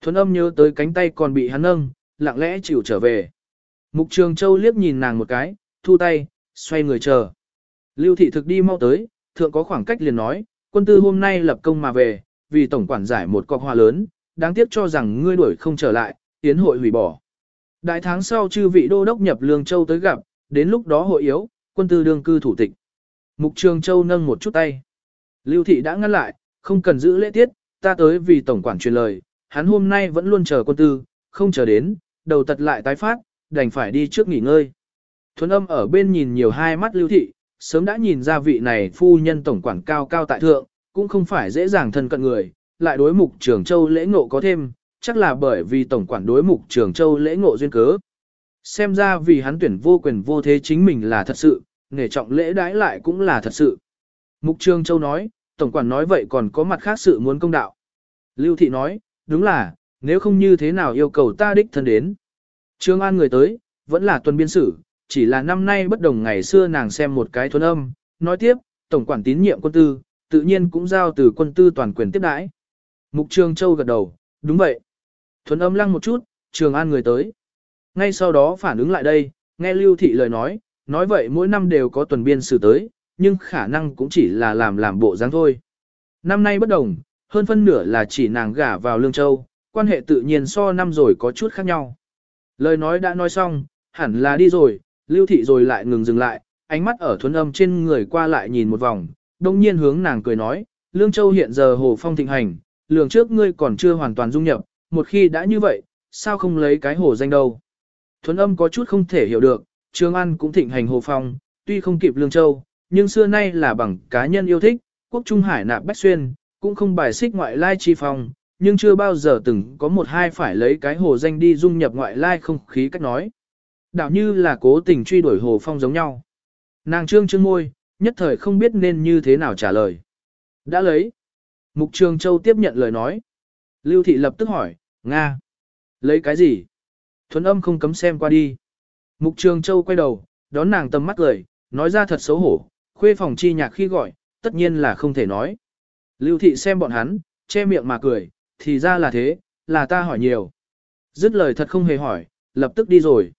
Thuấn âm nhớ tới cánh tay còn bị hắn nâng, lặng lẽ chịu trở về. Mục Trường Châu liếc nhìn nàng một cái, thu tay, xoay người chờ. Lưu thị thực đi mau tới, thượng có khoảng cách liền nói, quân tư hôm nay lập công mà về, vì tổng quản giải một cọc hoa lớn, đáng tiếc cho rằng ngươi đuổi không trở lại, tiến hội hủy bỏ. Đại tháng sau chư vị đô đốc nhập Lương Châu tới gặp, đến lúc đó hội yếu, quân tư đương cư thủ tịch. Mục Trường Châu nâng một chút tay. Lưu thị đã ngăn lại, không cần giữ lễ tiết, ta tới vì tổng quản truyền lời, hắn hôm nay vẫn luôn chờ quân tư, không chờ đến, đầu tật lại tái phát, đành phải đi trước nghỉ ngơi. Thuấn âm ở bên nhìn nhiều hai mắt lưu thị, sớm đã nhìn ra vị này phu nhân tổng quản cao cao tại thượng, cũng không phải dễ dàng thân cận người, lại đối mục trường châu lễ ngộ có thêm, chắc là bởi vì tổng quản đối mục trường châu lễ ngộ duyên cớ. Xem ra vì hắn tuyển vô quyền vô thế chính mình là thật sự, nghề trọng lễ đãi lại cũng là thật sự. Mục trường châu nói, tổng quản nói vậy còn có mặt khác sự muốn công đạo. Lưu thị nói, đúng là, nếu không như thế nào yêu cầu ta đích thân đến. Trương An người tới, vẫn là tuần biên sử, chỉ là năm nay bất đồng ngày xưa nàng xem một cái thuần âm, nói tiếp, tổng quản tín nhiệm quân tư, tự nhiên cũng giao từ quân tư toàn quyền tiếp đãi. Mục Trường Châu gật đầu, đúng vậy. Thuần âm lăng một chút, Trường An người tới. Ngay sau đó phản ứng lại đây, nghe Lưu Thị lời nói, nói vậy mỗi năm đều có tuần biên sử tới, nhưng khả năng cũng chỉ là làm làm bộ dáng thôi. Năm nay bất đồng, hơn phân nửa là chỉ nàng gả vào Lương Châu, quan hệ tự nhiên so năm rồi có chút khác nhau. Lời nói đã nói xong, hẳn là đi rồi, lưu thị rồi lại ngừng dừng lại, ánh mắt ở thuấn âm trên người qua lại nhìn một vòng, đồng nhiên hướng nàng cười nói, Lương Châu hiện giờ hồ phong thịnh hành, lường trước ngươi còn chưa hoàn toàn dung nhập, một khi đã như vậy, sao không lấy cái hồ danh đâu. Thuấn âm có chút không thể hiểu được, Trường An cũng thịnh hành hồ phong, tuy không kịp Lương Châu, nhưng xưa nay là bằng cá nhân yêu thích, quốc trung hải nạp bách xuyên, cũng không bài xích ngoại lai chi phong, nhưng chưa bao giờ từng có một hai phải lấy cái hồ danh đi dung nhập ngoại lai không khí cách nói. Đạo như là cố tình truy đuổi hồ phong giống nhau. Nàng trương trương môi, nhất thời không biết nên như thế nào trả lời. Đã lấy. Mục Trường Châu tiếp nhận lời nói. Lưu Thị lập tức hỏi, Nga. Lấy cái gì? Thuấn âm không cấm xem qua đi. Mục Trường Châu quay đầu, đón nàng tầm mắt cười, nói ra thật xấu hổ, khuê phòng chi nhạc khi gọi, tất nhiên là không thể nói. Lưu Thị xem bọn hắn, che miệng mà cười, thì ra là thế, là ta hỏi nhiều. Dứt lời thật không hề hỏi, lập tức đi rồi.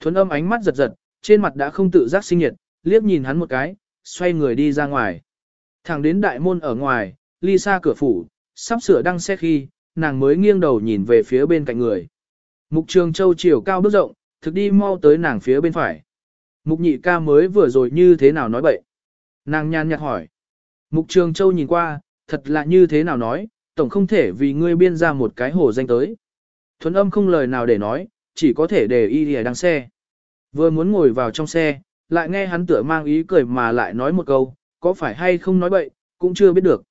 Thuấn âm ánh mắt giật giật, trên mặt đã không tự giác sinh nhiệt, liếc nhìn hắn một cái, xoay người đi ra ngoài. Thẳng đến đại môn ở ngoài, ly xa cửa phủ, sắp sửa đăng xe khi, nàng mới nghiêng đầu nhìn về phía bên cạnh người. Mục trường châu chiều cao bước rộng, thực đi mau tới nàng phía bên phải. Mục nhị ca mới vừa rồi như thế nào nói bậy. Nàng nhàn nhạt hỏi. Mục trường châu nhìn qua, thật là như thế nào nói, tổng không thể vì ngươi biên ra một cái hồ danh tới. Thuấn âm không lời nào để nói, chỉ có thể để y lìa đăng xe. Vừa muốn ngồi vào trong xe, lại nghe hắn tựa mang ý cười mà lại nói một câu, có phải hay không nói bậy, cũng chưa biết được.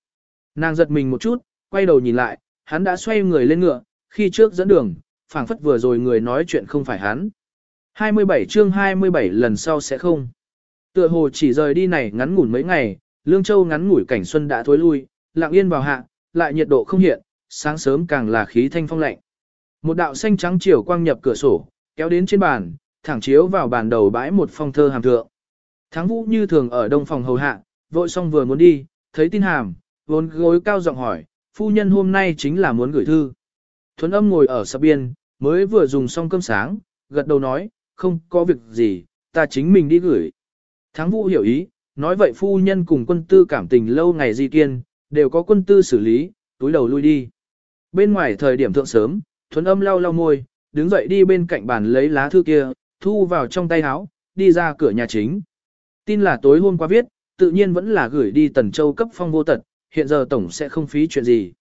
Nàng giật mình một chút, quay đầu nhìn lại, hắn đã xoay người lên ngựa, khi trước dẫn đường, phảng phất vừa rồi người nói chuyện không phải hắn. 27 chương 27 lần sau sẽ không. Tựa hồ chỉ rời đi này ngắn ngủn mấy ngày, Lương Châu ngắn ngủi cảnh xuân đã thối lui, lặng yên vào hạ, lại nhiệt độ không hiện, sáng sớm càng là khí thanh phong lạnh. Một đạo xanh trắng chiều quang nhập cửa sổ, kéo đến trên bàn, thẳng chiếu vào bàn đầu bãi một phong thơ hàm thượng. Thắng vũ như thường ở đông phòng hầu hạ, vội xong vừa muốn đi, thấy tin hàm, vốn gối cao giọng hỏi, phu nhân hôm nay chính là muốn gửi thư. Thuấn âm ngồi ở sập biên, mới vừa dùng xong cơm sáng, gật đầu nói, không có việc gì, ta chính mình đi gửi. Thắng vũ hiểu ý, nói vậy phu nhân cùng quân tư cảm tình lâu ngày di kiên, đều có quân tư xử lý, túi đầu lui đi. Bên ngoài thời điểm thượng sớm, thuấn âm lau lau môi, đứng dậy đi bên cạnh bàn lấy lá thư kia, thu vào trong tay áo, đi ra cửa nhà chính. Tin là tối hôm qua viết, tự nhiên vẫn là gửi đi Tần Châu cấp phong vô tật, hiện giờ tổng sẽ không phí chuyện gì.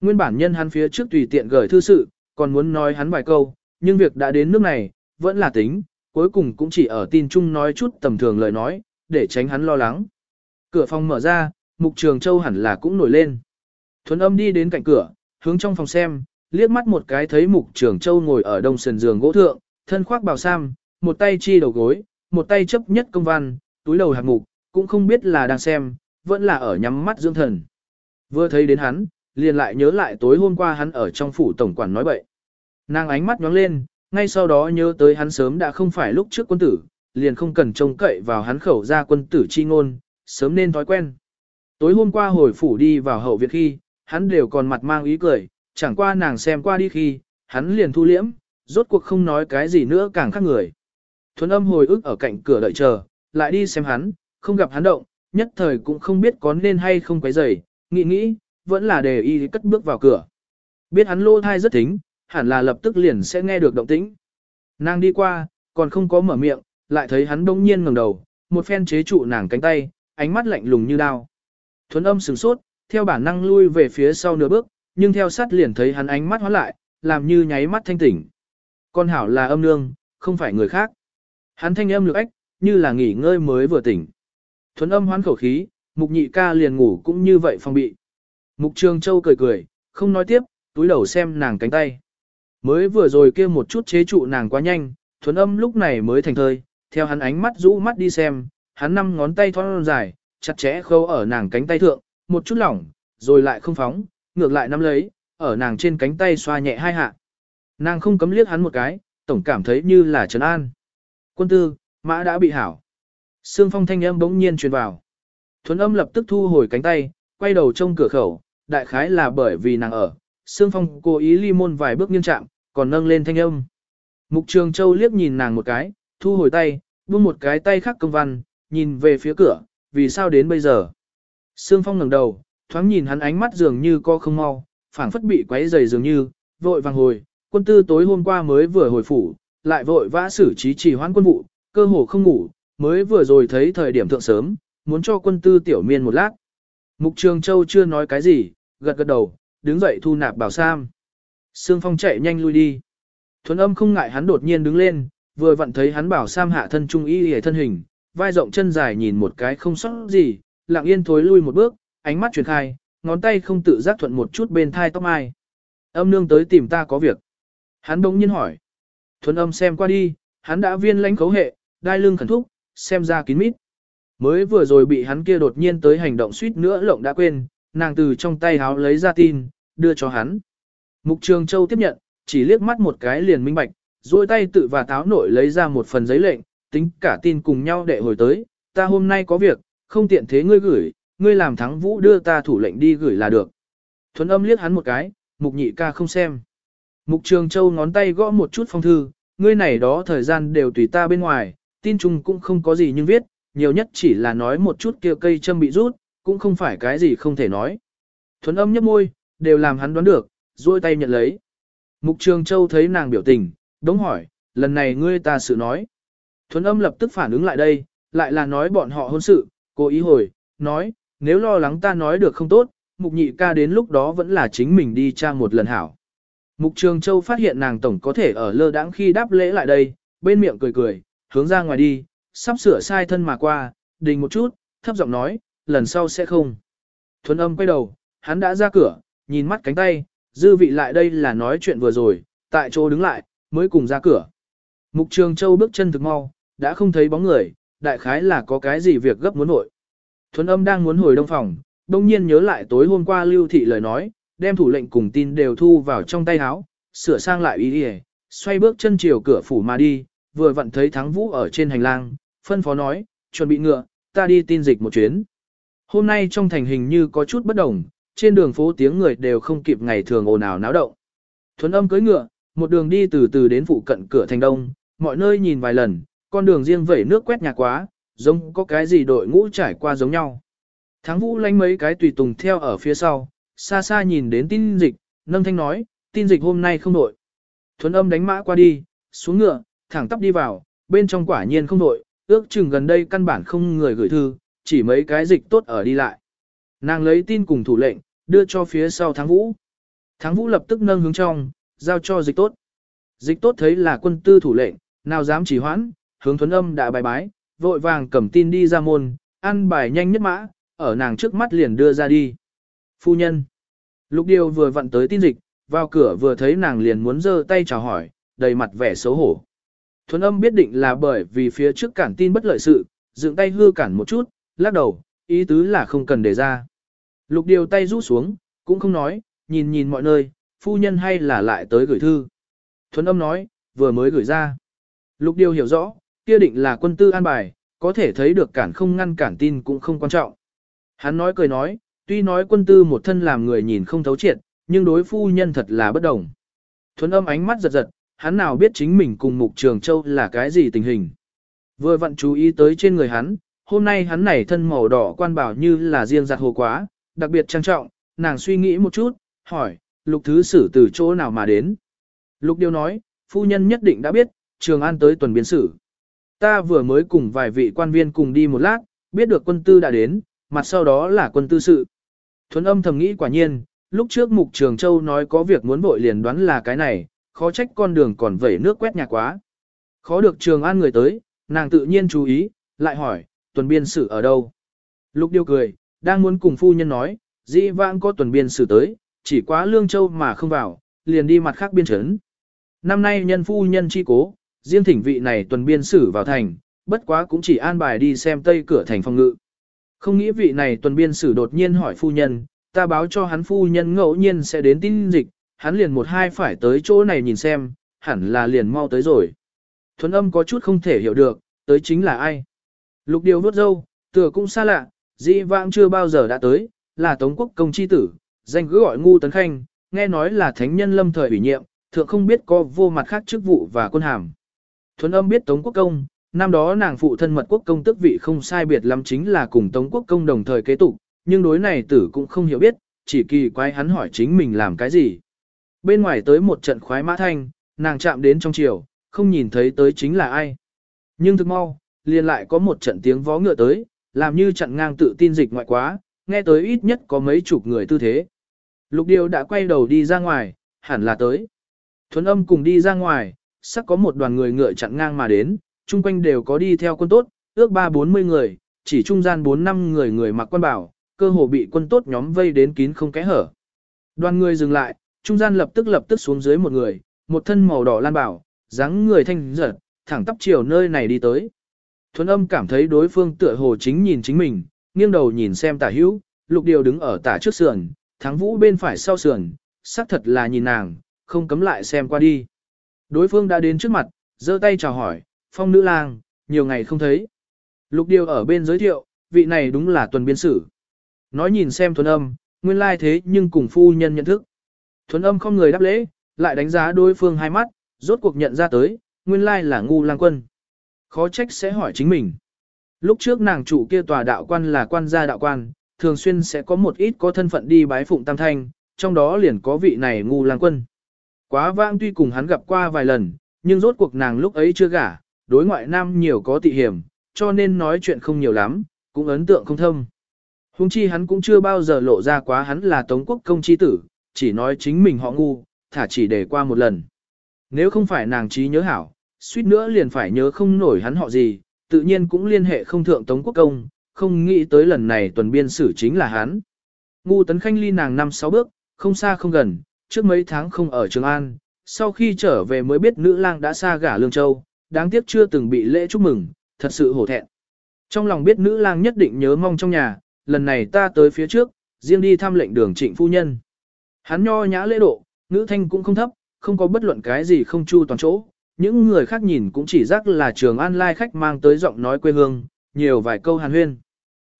Nguyên bản nhân hắn phía trước tùy tiện gửi thư sự, còn muốn nói hắn vài câu, nhưng việc đã đến nước này, vẫn là tính, cuối cùng cũng chỉ ở tin chung nói chút tầm thường lời nói, để tránh hắn lo lắng. Cửa phòng mở ra, Mục Trường Châu hẳn là cũng nổi lên. Thuấn âm đi đến cạnh cửa, hướng trong phòng xem, liếc mắt một cái thấy mục trường châu ngồi ở đông sườn giường gỗ thượng, thân khoác bào sam, một tay chi đầu gối, một tay chấp nhất công văn, túi đầu hạt mục, cũng không biết là đang xem, vẫn là ở nhắm mắt dưỡng thần. Vừa thấy đến hắn, liền lại nhớ lại tối hôm qua hắn ở trong phủ tổng quản nói bậy. Nàng ánh mắt nhóng lên, ngay sau đó nhớ tới hắn sớm đã không phải lúc trước quân tử, liền không cần trông cậy vào hắn khẩu ra quân tử chi ngôn, sớm nên thói quen. Tối hôm qua hồi phủ đi vào hậu viện khi, hắn đều còn mặt mang ý cười, chẳng qua nàng xem qua đi khi, hắn liền thu liễm, rốt cuộc không nói cái gì nữa càng khác người. Thuấn âm hồi ức ở cạnh cửa đợi chờ, lại đi xem hắn, không gặp hắn động, nhất thời cũng không biết có nên hay không quấy rầy, nghĩ nghĩ, vẫn là đề y cất bước vào cửa. Biết hắn lô thai rất thính, hẳn là lập tức liền sẽ nghe được động tĩnh. Nàng đi qua, còn không có mở miệng, lại thấy hắn đông nhiên ngẩng đầu, một phen chế trụ nàng cánh tay, ánh mắt lạnh lùng như đao. Thuấn âm sửng sốt, theo bản năng lui về phía sau nửa bước, nhưng theo sát liền thấy hắn ánh mắt hóa lại, làm như nháy mắt thanh tỉnh. Con hảo là âm nương, không phải người khác. Hắn thanh âm lực ách, như là nghỉ ngơi mới vừa tỉnh. Thuấn âm hoán khẩu khí, mục nhị ca liền ngủ cũng như vậy phong bị. Mục trường châu cười cười, không nói tiếp, túi đầu xem nàng cánh tay. Mới vừa rồi kia một chút chế trụ nàng quá nhanh, thuấn âm lúc này mới thành thơi, theo hắn ánh mắt rũ mắt đi xem, hắn năm ngón tay thon dài, chặt chẽ khâu ở nàng cánh tay thượng, một chút lỏng, rồi lại không phóng, ngược lại nắm lấy, ở nàng trên cánh tay xoa nhẹ hai hạ. Nàng không cấm liếc hắn một cái, tổng cảm thấy như là trấn an. Quân tư, mã đã bị hảo. Sương phong thanh âm bỗng nhiên truyền vào. Thuấn âm lập tức thu hồi cánh tay, quay đầu trông cửa khẩu, đại khái là bởi vì nàng ở. Sương phong cố ý ly môn vài bước nghiêng chạm, còn nâng lên thanh âm. Mục trường châu liếc nhìn nàng một cái, thu hồi tay, buông một cái tay khác công văn, nhìn về phía cửa, vì sao đến bây giờ. Sương phong ngẩng đầu, thoáng nhìn hắn ánh mắt dường như co không mau, phảng phất bị quấy rầy dường như, vội vàng hồi, quân tư tối hôm qua mới vừa hồi phủ, lại vội vã xử trí trì hoãn quân vụ, cơ hồ không ngủ, mới vừa rồi thấy thời điểm thượng sớm, muốn cho quân tư tiểu miên một lát. Mục Trường Châu chưa nói cái gì, gật gật đầu, đứng dậy thu nạp bảo sam. Sương Phong chạy nhanh lui đi. Thuấn âm không ngại hắn đột nhiên đứng lên, vừa vặn thấy hắn bảo sam hạ thân trung y hề thân hình, vai rộng chân dài nhìn một cái không sót gì, lặng yên thối lui một bước, ánh mắt chuyển khai, ngón tay không tự giác thuận một chút bên thai tóc mai. Âm nương tới tìm ta có việc. Hắn bỗng nhiên hỏi. Thuấn âm xem qua đi, hắn đã viên lãnh cấu hệ, đai lưng khẩn thúc, xem ra kín mít. Mới vừa rồi bị hắn kia đột nhiên tới hành động suýt nữa lộng đã quên, nàng từ trong tay háo lấy ra tin, đưa cho hắn. Mục Trường Châu tiếp nhận, chỉ liếc mắt một cái liền minh bạch, duỗi tay tự và táo nội lấy ra một phần giấy lệnh, tính cả tin cùng nhau đệ hồi tới, ta hôm nay có việc, không tiện thế ngươi gửi, ngươi làm thắng vũ đưa ta thủ lệnh đi gửi là được. Thuấn âm liếc hắn một cái, mục nhị ca không xem. Mục Trường Châu ngón tay gõ một chút phong thư, ngươi này đó thời gian đều tùy ta bên ngoài, tin chung cũng không có gì nhưng viết, nhiều nhất chỉ là nói một chút kia cây châm bị rút, cũng không phải cái gì không thể nói. Thuấn âm nhấp môi, đều làm hắn đoán được, duỗi tay nhận lấy. Mục Trường Châu thấy nàng biểu tình, đống hỏi, lần này ngươi ta sự nói. Thuấn âm lập tức phản ứng lại đây, lại là nói bọn họ hôn sự, cố ý hồi, nói, nếu lo lắng ta nói được không tốt, mục nhị ca đến lúc đó vẫn là chính mình đi tra một lần hảo. Mục Trường Châu phát hiện nàng tổng có thể ở lơ đãng khi đáp lễ lại đây, bên miệng cười cười, hướng ra ngoài đi, sắp sửa sai thân mà qua, đình một chút, thấp giọng nói, lần sau sẽ không. Thuấn âm quay đầu, hắn đã ra cửa, nhìn mắt cánh tay, dư vị lại đây là nói chuyện vừa rồi, tại chỗ đứng lại, mới cùng ra cửa. Mục Trường Châu bước chân thực mau, đã không thấy bóng người, đại khái là có cái gì việc gấp muốn nội. Thuấn âm đang muốn hồi đông phòng, đông nhiên nhớ lại tối hôm qua lưu thị lời nói, đem thủ lệnh cùng tin đều thu vào trong tay áo, sửa sang lại ý đi xoay bước chân chiều cửa phủ mà đi, vừa vặn thấy thắng vũ ở trên hành lang, phân phó nói, chuẩn bị ngựa, ta đi tin dịch một chuyến. Hôm nay trong thành hình như có chút bất đồng, trên đường phố tiếng người đều không kịp ngày thường ồn ào náo động. Thuấn âm cưỡi ngựa, một đường đi từ từ đến phụ cận cửa thành đông, mọi nơi nhìn vài lần, con đường riêng vẩy nước quét nhà quá, giống có cái gì đội ngũ trải qua giống nhau. Thắng vũ lánh mấy cái tùy tùng theo ở phía sau, xa xa nhìn đến tin dịch, nâng thanh nói, tin dịch hôm nay không đội. Thuấn âm đánh mã qua đi, xuống ngựa, thẳng tắp đi vào, bên trong quả nhiên không đội, ước chừng gần đây căn bản không người gửi thư, chỉ mấy cái dịch tốt ở đi lại. Nàng lấy tin cùng thủ lệnh, đưa cho phía sau Thắng Vũ. Thắng Vũ lập tức nâng hướng trong, giao cho dịch tốt. Dịch tốt thấy là quân tư thủ lệnh, nào dám chỉ hoãn, hướng thuấn âm đã bài bái, vội vàng cầm tin đi ra môn, ăn bài nhanh nhất mã, ở nàng trước mắt liền đưa ra đi. Phu nhân. Lục điều vừa vặn tới tin dịch, vào cửa vừa thấy nàng liền muốn giơ tay chào hỏi, đầy mặt vẻ xấu hổ. Thuấn âm biết định là bởi vì phía trước cản tin bất lợi sự, dựng tay hư cản một chút, lắc đầu, ý tứ là không cần để ra. Lục điều tay rút xuống, cũng không nói, nhìn nhìn mọi nơi, phu nhân hay là lại tới gửi thư. Thuấn âm nói, vừa mới gửi ra. Lục điều hiểu rõ, kia định là quân tư an bài, có thể thấy được cản không ngăn cản tin cũng không quan trọng. Hắn nói cười nói, tuy nói quân tư một thân làm người nhìn không thấu triệt, nhưng đối phu nhân thật là bất đồng. Thuấn âm ánh mắt giật giật, hắn nào biết chính mình cùng mục trường châu là cái gì tình hình. Vừa vặn chú ý tới trên người hắn, hôm nay hắn này thân màu đỏ quan bảo như là riêng giặt hồ quá, đặc biệt trang trọng, nàng suy nghĩ một chút, hỏi, lục thứ sử từ chỗ nào mà đến. Lục điều nói, phu nhân nhất định đã biết, trường an tới tuần biến sử. Ta vừa mới cùng vài vị quan viên cùng đi một lát, biết được quân tư đã đến, mặt sau đó là quân tư sự. Thuấn âm thầm nghĩ quả nhiên, lúc trước Mục Trường Châu nói có việc muốn vội liền đoán là cái này, khó trách con đường còn vẩy nước quét nhà quá. Khó được Trường An người tới, nàng tự nhiên chú ý, lại hỏi, tuần biên sử ở đâu? Lục điêu cười, đang muốn cùng phu nhân nói, dĩ vãng có tuần biên sử tới, chỉ quá Lương Châu mà không vào, liền đi mặt khác biên trấn. Năm nay nhân phu nhân chi cố, riêng thỉnh vị này tuần biên sử vào thành, bất quá cũng chỉ an bài đi xem tây cửa thành phòng ngự. Không nghĩ vị này tuần biên sử đột nhiên hỏi phu nhân, ta báo cho hắn phu nhân ngẫu nhiên sẽ đến tin dịch, hắn liền một hai phải tới chỗ này nhìn xem, hẳn là liền mau tới rồi. Thuấn âm có chút không thể hiểu được, tới chính là ai. Lục điều vốt dâu, tựa cũng xa lạ, dị vãng chưa bao giờ đã tới, là Tống quốc công chi tử, danh cứ gọi ngu tấn khanh, nghe nói là thánh nhân lâm thời ủy nhiệm, thượng không biết có vô mặt khác chức vụ và quân hàm. Thuấn âm biết Tống quốc công, năm đó nàng phụ thân mật quốc công tức vị không sai biệt lắm chính là cùng Tống quốc công đồng thời kế tục, nhưng đối này tử cũng không hiểu biết, chỉ kỳ quái hắn hỏi chính mình làm cái gì. Bên ngoài tới một trận khoái mã thanh, nàng chạm đến trong chiều, không nhìn thấy tới chính là ai. Nhưng thực mau, liền lại có một trận tiếng vó ngựa tới, làm như chặn ngang tự tin dịch ngoại quá, nghe tới ít nhất có mấy chục người tư thế. Lục điều đã quay đầu đi ra ngoài, hẳn là tới. Thuấn âm cùng đi ra ngoài, sắc có một đoàn người ngựa chặn ngang mà đến, chung quanh đều có đi theo quân tốt, ước ba bốn mươi người, chỉ trung gian bốn năm người người mặc quân bảo, cơ hồ bị quân tốt nhóm vây đến kín không kẽ hở. Đoàn người dừng lại, trung gian lập tức lập tức xuống dưới một người, một thân màu đỏ lan bảo, dáng người thanh giật, thẳng tắp chiều nơi này đi tới. Thuấn âm cảm thấy đối phương tựa hồ chính nhìn chính mình, nghiêng đầu nhìn xem tả hữu, lục điều đứng ở tả trước sườn, thắng vũ bên phải sau sườn, xác thật là nhìn nàng, không cấm lại xem qua đi. Đối phương đã đến trước mặt, giơ tay chào hỏi, phong nữ lang, nhiều ngày không thấy. Lục điều ở bên giới thiệu, vị này đúng là tuần biên sử. Nói nhìn xem thuần âm, nguyên lai thế nhưng cùng phu nhân nhận thức. Thuần âm không người đáp lễ, lại đánh giá đối phương hai mắt, rốt cuộc nhận ra tới, nguyên lai là ngu lang quân. Khó trách sẽ hỏi chính mình. Lúc trước nàng chủ kia tòa đạo quan là quan gia đạo quan, thường xuyên sẽ có một ít có thân phận đi bái phụng tam thanh, trong đó liền có vị này ngu lang quân. Quá vãng tuy cùng hắn gặp qua vài lần, nhưng rốt cuộc nàng lúc ấy chưa gả, đối ngoại nam nhiều có tị hiểm, cho nên nói chuyện không nhiều lắm, cũng ấn tượng không thâm. Hùng chi hắn cũng chưa bao giờ lộ ra quá hắn là Tống quốc công chi tử, chỉ nói chính mình họ ngu, thả chỉ để qua một lần. Nếu không phải nàng trí nhớ hảo, suýt nữa liền phải nhớ không nổi hắn họ gì, tự nhiên cũng liên hệ không thượng Tống quốc công, không nghĩ tới lần này tuần biên sử chính là hắn. Ngu tấn khanh ly nàng năm sáu bước, không xa không gần, trước mấy tháng không ở Trường An, sau khi trở về mới biết nữ lang đã xa gả Lương Châu, đáng tiếc chưa từng bị lễ chúc mừng, thật sự hổ thẹn. Trong lòng biết nữ lang nhất định nhớ mong trong nhà, lần này ta tới phía trước, riêng đi thăm lệnh đường trịnh phu nhân. Hắn nho nhã lễ độ, nữ thanh cũng không thấp, không có bất luận cái gì không chu toàn chỗ. Những người khác nhìn cũng chỉ rắc là trường an lai khách mang tới giọng nói quê hương, nhiều vài câu hàn huyên.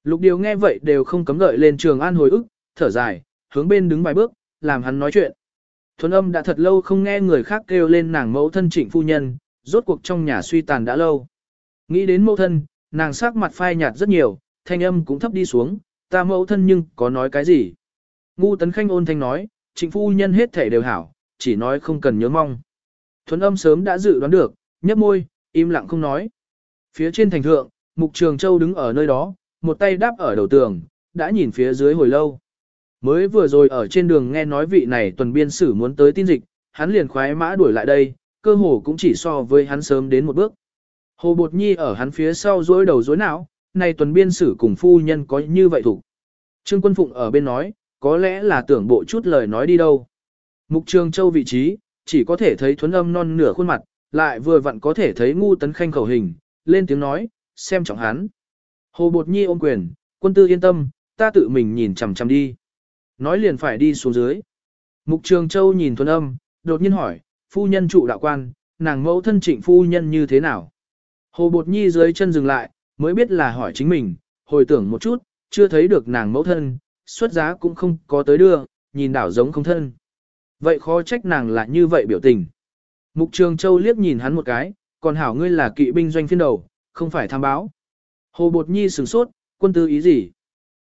Lục điều nghe vậy đều không cấm gợi lên trường an hồi ức, thở dài, hướng bên đứng vài bước, làm hắn nói chuyện. Thuần âm đã thật lâu không nghe người khác kêu lên nàng mẫu thân trịnh phu nhân, rốt cuộc trong nhà suy tàn đã lâu. Nghĩ đến mẫu thân, nàng sắc mặt phai nhạt rất nhiều, thanh âm cũng thấp đi xuống, ta mẫu thân nhưng có nói cái gì. Ngu tấn khanh ôn thanh nói, trịnh phu nhân hết thể đều hảo, chỉ nói không cần nhớ mong. Thuấn âm sớm đã dự đoán được, nhấp môi, im lặng không nói. Phía trên thành thượng, Mục Trường Châu đứng ở nơi đó, một tay đáp ở đầu tường, đã nhìn phía dưới hồi lâu. Mới vừa rồi ở trên đường nghe nói vị này tuần biên sử muốn tới tin dịch, hắn liền khoái mã đuổi lại đây, cơ hồ cũng chỉ so với hắn sớm đến một bước. Hồ Bột Nhi ở hắn phía sau dối đầu dối não, này tuần biên sử cùng phu nhân có như vậy thủ. Trương Quân Phụng ở bên nói, có lẽ là tưởng bộ chút lời nói đi đâu. Mục Trường Châu vị trí, chỉ có thể thấy thuấn âm non nửa khuôn mặt, lại vừa vặn có thể thấy ngu tấn khanh khẩu hình, lên tiếng nói, xem trọng hắn. Hồ Bột Nhi ôm quyền, quân tư yên tâm, ta tự mình nhìn chằm chằm đi. Nói liền phải đi xuống dưới. Mục Trường Châu nhìn thuấn âm, đột nhiên hỏi, phu nhân trụ đạo quan, nàng mẫu thân trịnh phu nhân như thế nào? Hồ Bột Nhi dưới chân dừng lại, mới biết là hỏi chính mình, hồi tưởng một chút, chưa thấy được nàng mẫu thân, xuất giá cũng không có tới đưa, nhìn đảo giống không thân. Vậy khó trách nàng là như vậy biểu tình. Mục Trường Châu liếc nhìn hắn một cái, còn hảo ngươi là kỵ binh doanh phiên đầu, không phải tham báo. Hồ Bột Nhi sửng sốt, quân tư ý gì?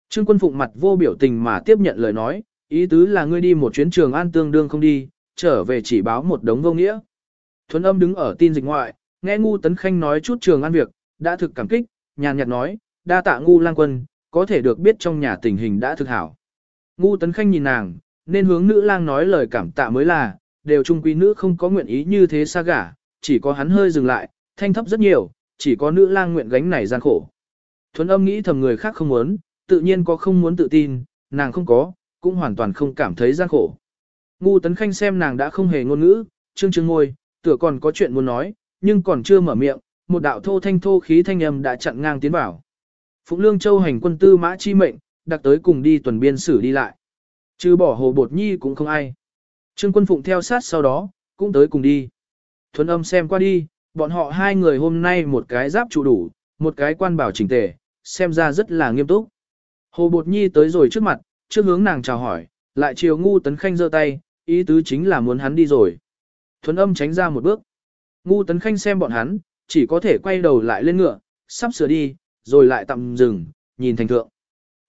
Trương quân phụng mặt vô biểu tình mà tiếp nhận lời nói, ý tứ là ngươi đi một chuyến trường an tương đương không đi, trở về chỉ báo một đống vô nghĩa. Thuấn âm đứng ở tin dịch ngoại, nghe ngu tấn khanh nói chút trường an việc, đã thực cảm kích, nhàn nhạt nói, đa tạ ngu lang quân, có thể được biết trong nhà tình hình đã thực hảo. Ngu tấn khanh nhìn nàng, nên hướng nữ lang nói lời cảm tạ mới là, đều trung quý nữ không có nguyện ý như thế xa gả, chỉ có hắn hơi dừng lại, thanh thấp rất nhiều, chỉ có nữ lang nguyện gánh này gian khổ. Thuấn âm nghĩ thầm người khác không muốn, tự nhiên có không muốn tự tin, nàng không có, cũng hoàn toàn không cảm thấy gian khổ. Ngu tấn khanh xem nàng đã không hề ngôn ngữ, trương trương ngôi, tựa còn có chuyện muốn nói, nhưng còn chưa mở miệng, một đạo thô thanh thô khí thanh âm đã chặn ngang tiến vào. Phụng Lương Châu hành quân tư mã chi mệnh, đặc tới cùng đi tuần biên sử đi lại. Chứ bỏ hồ bột nhi cũng không ai. Trương quân phụng theo sát sau đó, cũng tới cùng đi. Thuấn âm xem qua đi, bọn họ hai người hôm nay một cái giáp trụ đủ, một cái quan bảo chỉnh tề, xem ra rất là nghiêm túc. Hồ bột nhi tới rồi trước mặt, trước hướng nàng chào hỏi, lại chiều ngu tấn khanh giơ tay, ý tứ chính là muốn hắn đi rồi. Thuấn âm tránh ra một bước. Ngu tấn khanh xem bọn hắn, chỉ có thể quay đầu lại lên ngựa, sắp sửa đi, rồi lại tạm dừng, nhìn thành thượng.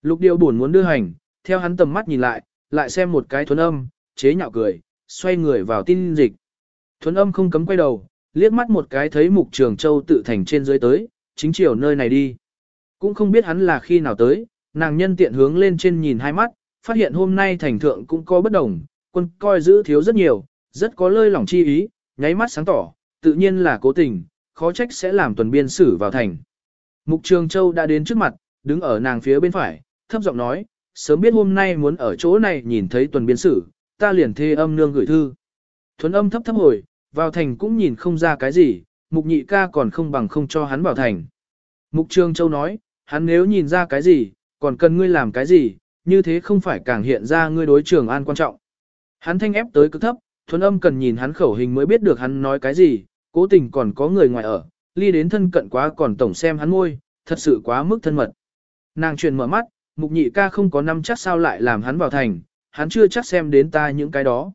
Lục điệu buồn muốn đưa hành, theo hắn tầm mắt nhìn lại, lại xem một cái thuấn âm, chế nhạo cười, xoay người vào tin dịch. Thuấn âm không cấm quay đầu, liếc mắt một cái thấy mục trường châu tự thành trên dưới tới, chính chiều nơi này đi. Cũng không biết hắn là khi nào tới, nàng nhân tiện hướng lên trên nhìn hai mắt, phát hiện hôm nay thành thượng cũng có bất đồng, quân coi giữ thiếu rất nhiều, rất có lơi lỏng chi ý, nháy mắt sáng tỏ, tự nhiên là cố tình, khó trách sẽ làm tuần biên xử vào thành. Mục Trường Châu đã đến trước mặt, đứng ở nàng phía bên phải, thấp giọng nói, sớm biết hôm nay muốn ở chỗ này nhìn thấy tuần biên sử, ta liền thê âm nương gửi thư. Thuấn âm thấp thấp hồi, vào thành cũng nhìn không ra cái gì, mục nhị ca còn không bằng không cho hắn vào thành. Mục trương Châu nói, hắn nếu nhìn ra cái gì, còn cần ngươi làm cái gì, như thế không phải càng hiện ra ngươi đối trường an quan trọng. Hắn thanh ép tới cực thấp, thuần âm cần nhìn hắn khẩu hình mới biết được hắn nói cái gì, cố tình còn có người ngoài ở, ly đến thân cận quá còn tổng xem hắn môi, thật sự quá mức thân mật. Nàng truyền mở mắt, mục nhị ca không có năm chắc sao lại làm hắn vào thành, hắn chưa chắc xem đến ta những cái đó.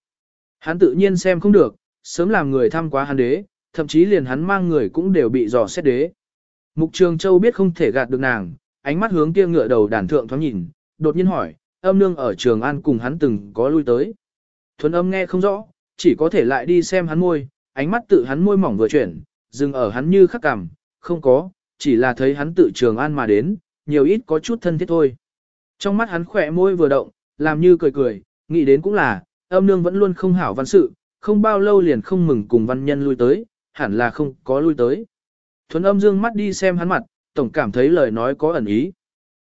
Hắn tự nhiên xem không được, sớm làm người thăm quá hắn đế, thậm chí liền hắn mang người cũng đều bị dò xét đế. Mục Trường Châu biết không thể gạt được nàng, ánh mắt hướng kia ngựa đầu đàn thượng thoáng nhìn, đột nhiên hỏi, âm nương ở Trường An cùng hắn từng có lui tới. Thuần âm nghe không rõ, chỉ có thể lại đi xem hắn môi, ánh mắt tự hắn môi mỏng vừa chuyển, dừng ở hắn như khắc cảm, không có, chỉ là thấy hắn tự Trường An mà đến, nhiều ít có chút thân thiết thôi. Trong mắt hắn khỏe môi vừa động, làm như cười cười, nghĩ đến cũng là, âm nương vẫn luôn không hảo văn sự, không bao lâu liền không mừng cùng văn nhân lui tới, hẳn là không có lui tới. Thuấn âm dương mắt đi xem hắn mặt, tổng cảm thấy lời nói có ẩn ý.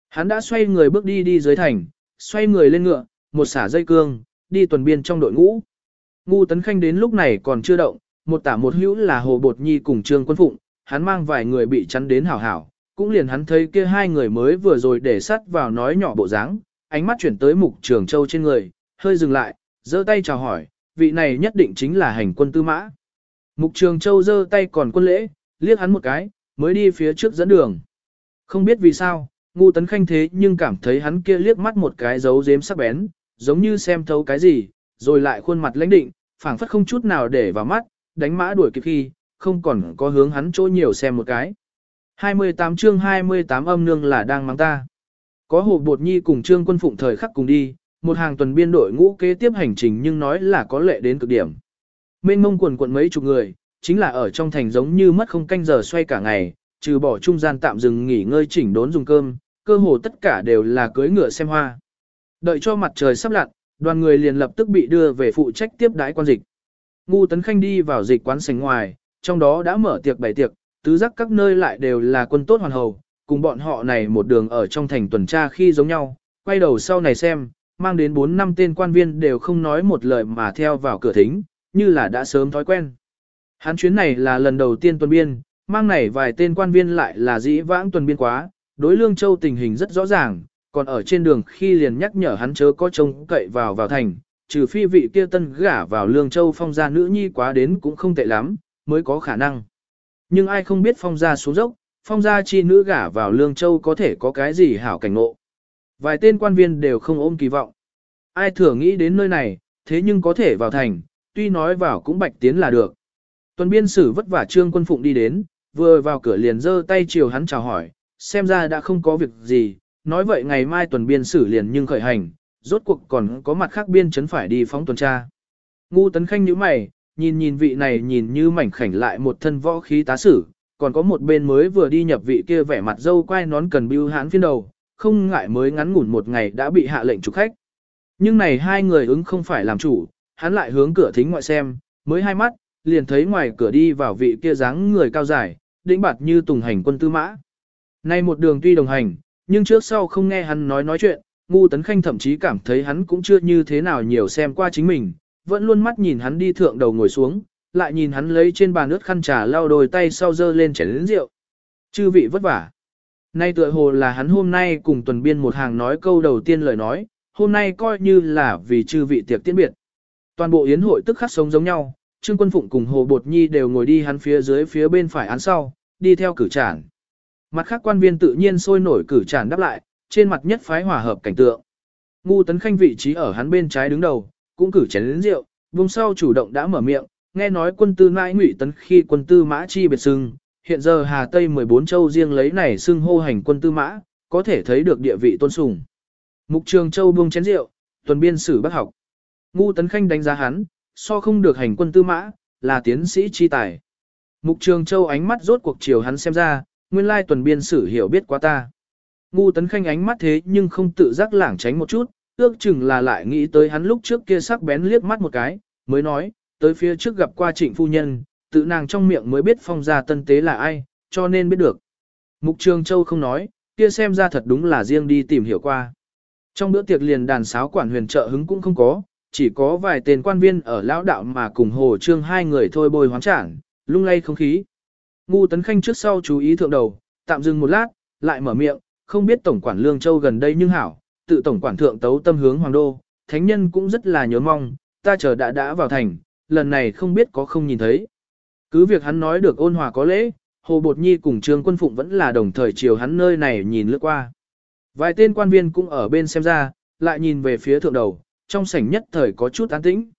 Hắn đã xoay người bước đi đi dưới thành, xoay người lên ngựa, một xả dây cương, đi tuần biên trong đội ngũ. Ngu Tấn Khanh đến lúc này còn chưa động, một tả một hữu là Hồ Bột Nhi cùng Trương Quân Phụng, hắn mang vài người bị chắn đến hảo hảo, cũng liền hắn thấy kia hai người mới vừa rồi để sắt vào nói nhỏ bộ dáng, ánh mắt chuyển tới mục trường châu trên người, hơi dừng lại, giơ tay chào hỏi, vị này nhất định chính là hành quân tư mã. Mục trường châu giơ tay còn quân lễ, liếc hắn một cái, mới đi phía trước dẫn đường. Không biết vì sao, ngu tấn khanh thế nhưng cảm thấy hắn kia liếc mắt một cái dấu dếm sắc bén, giống như xem thấu cái gì, rồi lại khuôn mặt lãnh định, phảng phất không chút nào để vào mắt, đánh mã đuổi kịp khi, không còn có hướng hắn chỗ nhiều xem một cái. 28 chương 28 âm nương là đang mang ta. Có hồ bột nhi cùng trương quân phụng thời khắc cùng đi, một hàng tuần biên đội ngũ kế tiếp hành trình nhưng nói là có lệ đến cực điểm. Mênh mông quần quận mấy chục người, chính là ở trong thành giống như mất không canh giờ xoay cả ngày, trừ bỏ trung gian tạm dừng nghỉ ngơi chỉnh đốn dùng cơm, cơ hồ tất cả đều là cưới ngựa xem hoa. Đợi cho mặt trời sắp lặn, đoàn người liền lập tức bị đưa về phụ trách tiếp đái quan dịch. Ngu Tấn Khanh đi vào dịch quán sành ngoài, trong đó đã mở tiệc bày tiệc, tứ giác các nơi lại đều là quân tốt hoàn hầu, cùng bọn họ này một đường ở trong thành tuần tra khi giống nhau, quay đầu sau này xem, mang đến 4 năm tên quan viên đều không nói một lời mà theo vào cửa thính, như là đã sớm thói quen. Hắn chuyến này là lần đầu tiên tuần biên, mang này vài tên quan viên lại là dĩ vãng tuần biên quá, đối Lương Châu tình hình rất rõ ràng, còn ở trên đường khi liền nhắc nhở hắn chớ có trông cậy vào vào thành, trừ phi vị kia tân gả vào Lương Châu phong gia nữ nhi quá đến cũng không tệ lắm, mới có khả năng. Nhưng ai không biết phong gia xuống dốc, phong gia chi nữ gả vào Lương Châu có thể có cái gì hảo cảnh ngộ. Vài tên quan viên đều không ôm kỳ vọng. Ai thừa nghĩ đến nơi này, thế nhưng có thể vào thành, tuy nói vào cũng bạch tiến là được. Tuần biên sử vất vả trương quân phụng đi đến, vừa vào cửa liền giơ tay chiều hắn chào hỏi, xem ra đã không có việc gì, nói vậy ngày mai tuần biên sử liền nhưng khởi hành, rốt cuộc còn có mặt khác biên chấn phải đi phóng tuần tra. Ngu tấn khanh như mày, nhìn nhìn vị này nhìn như mảnh khảnh lại một thân võ khí tá sử, còn có một bên mới vừa đi nhập vị kia vẻ mặt dâu quai nón cần bưu hãn phiên đầu, không ngại mới ngắn ngủn một ngày đã bị hạ lệnh trục khách. Nhưng này hai người ứng không phải làm chủ, hắn lại hướng cửa thính ngoại xem, mới hai mắt, liền thấy ngoài cửa đi vào vị kia dáng người cao dài, đĩnh bạt như tùng hành quân tư mã. Nay một đường tuy đồng hành, nhưng trước sau không nghe hắn nói nói chuyện, ngu tấn khanh thậm chí cảm thấy hắn cũng chưa như thế nào nhiều xem qua chính mình, vẫn luôn mắt nhìn hắn đi thượng đầu ngồi xuống, lại nhìn hắn lấy trên bàn nước khăn trà lau đôi tay sau dơ lên chén lĩnh rượu. Chư vị vất vả. Nay tựa hồ là hắn hôm nay cùng tuần biên một hàng nói câu đầu tiên lời nói, hôm nay coi như là vì chư vị tiệc tiễn biệt. Toàn bộ yến hội tức khắc sống giống nhau, Trương Quân Phụng cùng Hồ Bột Nhi đều ngồi đi hắn phía dưới phía bên phải án sau, đi theo cử trản. Mặt khác quan viên tự nhiên sôi nổi cử trản đáp lại, trên mặt nhất phái hòa hợp cảnh tượng. Ngu Tấn Khanh vị trí ở hắn bên trái đứng đầu, cũng cử chén lớn rượu, vùng sau chủ động đã mở miệng, nghe nói quân tư mãi ngụy tấn khi quân tư mã chi biệt sưng, hiện giờ Hà Tây 14 châu riêng lấy này xưng hô hành quân tư mã, có thể thấy được địa vị tôn sùng. Mục Trường Châu buông chén rượu, tuần biên sử bác học. Ngu Tấn Khanh đánh giá hắn, so không được hành quân tư mã, là tiến sĩ chi tài. Mục Trường Châu ánh mắt rốt cuộc chiều hắn xem ra, nguyên lai tuần biên sử hiểu biết quá ta. Ngu Tấn Khanh ánh mắt thế nhưng không tự giác lảng tránh một chút, ước chừng là lại nghĩ tới hắn lúc trước kia sắc bén liếc mắt một cái, mới nói, tới phía trước gặp qua trịnh phu nhân, tự nàng trong miệng mới biết phong gia tân tế là ai, cho nên biết được. Mục Trường Châu không nói, kia xem ra thật đúng là riêng đi tìm hiểu qua. Trong bữa tiệc liền đàn sáo quản huyền trợ hứng cũng không có, chỉ có vài tên quan viên ở lão đạo mà cùng hồ trương hai người thôi bồi hoán trảng, lung lay không khí. Ngu Tấn Khanh trước sau chú ý thượng đầu, tạm dừng một lát, lại mở miệng, không biết Tổng quản Lương Châu gần đây nhưng hảo, tự Tổng quản thượng tấu tâm hướng Hoàng Đô, Thánh nhân cũng rất là nhớ mong, ta chờ đã đã vào thành, lần này không biết có không nhìn thấy. Cứ việc hắn nói được ôn hòa có lễ, Hồ Bột Nhi cùng Trương Quân Phụng vẫn là đồng thời chiều hắn nơi này nhìn lướt qua. Vài tên quan viên cũng ở bên xem ra, lại nhìn về phía thượng đầu, trong sảnh nhất thời có chút an tĩnh.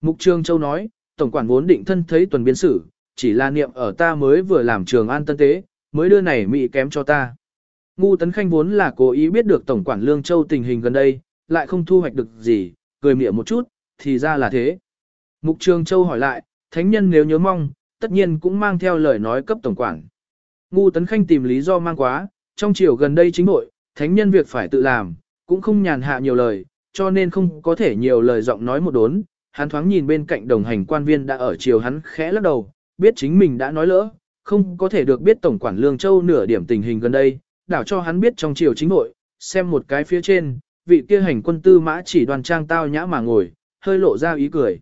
Mục Trương Châu nói, Tổng quản vốn định thân thấy tuần biên sử, chỉ là niệm ở ta mới vừa làm trường an tân tế, mới đưa này mị kém cho ta. Ngu Tấn Khanh vốn là cố ý biết được Tổng quản Lương Châu tình hình gần đây, lại không thu hoạch được gì, cười miệng một chút, thì ra là thế. Mục Trường Châu hỏi lại, thánh nhân nếu nhớ mong, tất nhiên cũng mang theo lời nói cấp tổng quản. Ngu Tấn Khanh tìm lý do mang quá, trong chiều gần đây chính hội, thánh nhân việc phải tự làm, cũng không nhàn hạ nhiều lời, cho nên không có thể nhiều lời giọng nói một đốn. Hắn thoáng nhìn bên cạnh đồng hành quan viên đã ở chiều hắn khẽ lắc đầu, biết chính mình đã nói lỡ, không có thể được biết tổng quản Lương Châu nửa điểm tình hình gần đây, đảo cho hắn biết trong triều chính nội, xem một cái phía trên, vị kia hành quân tư mã chỉ đoàn trang tao nhã mà ngồi, hơi lộ ra ý cười.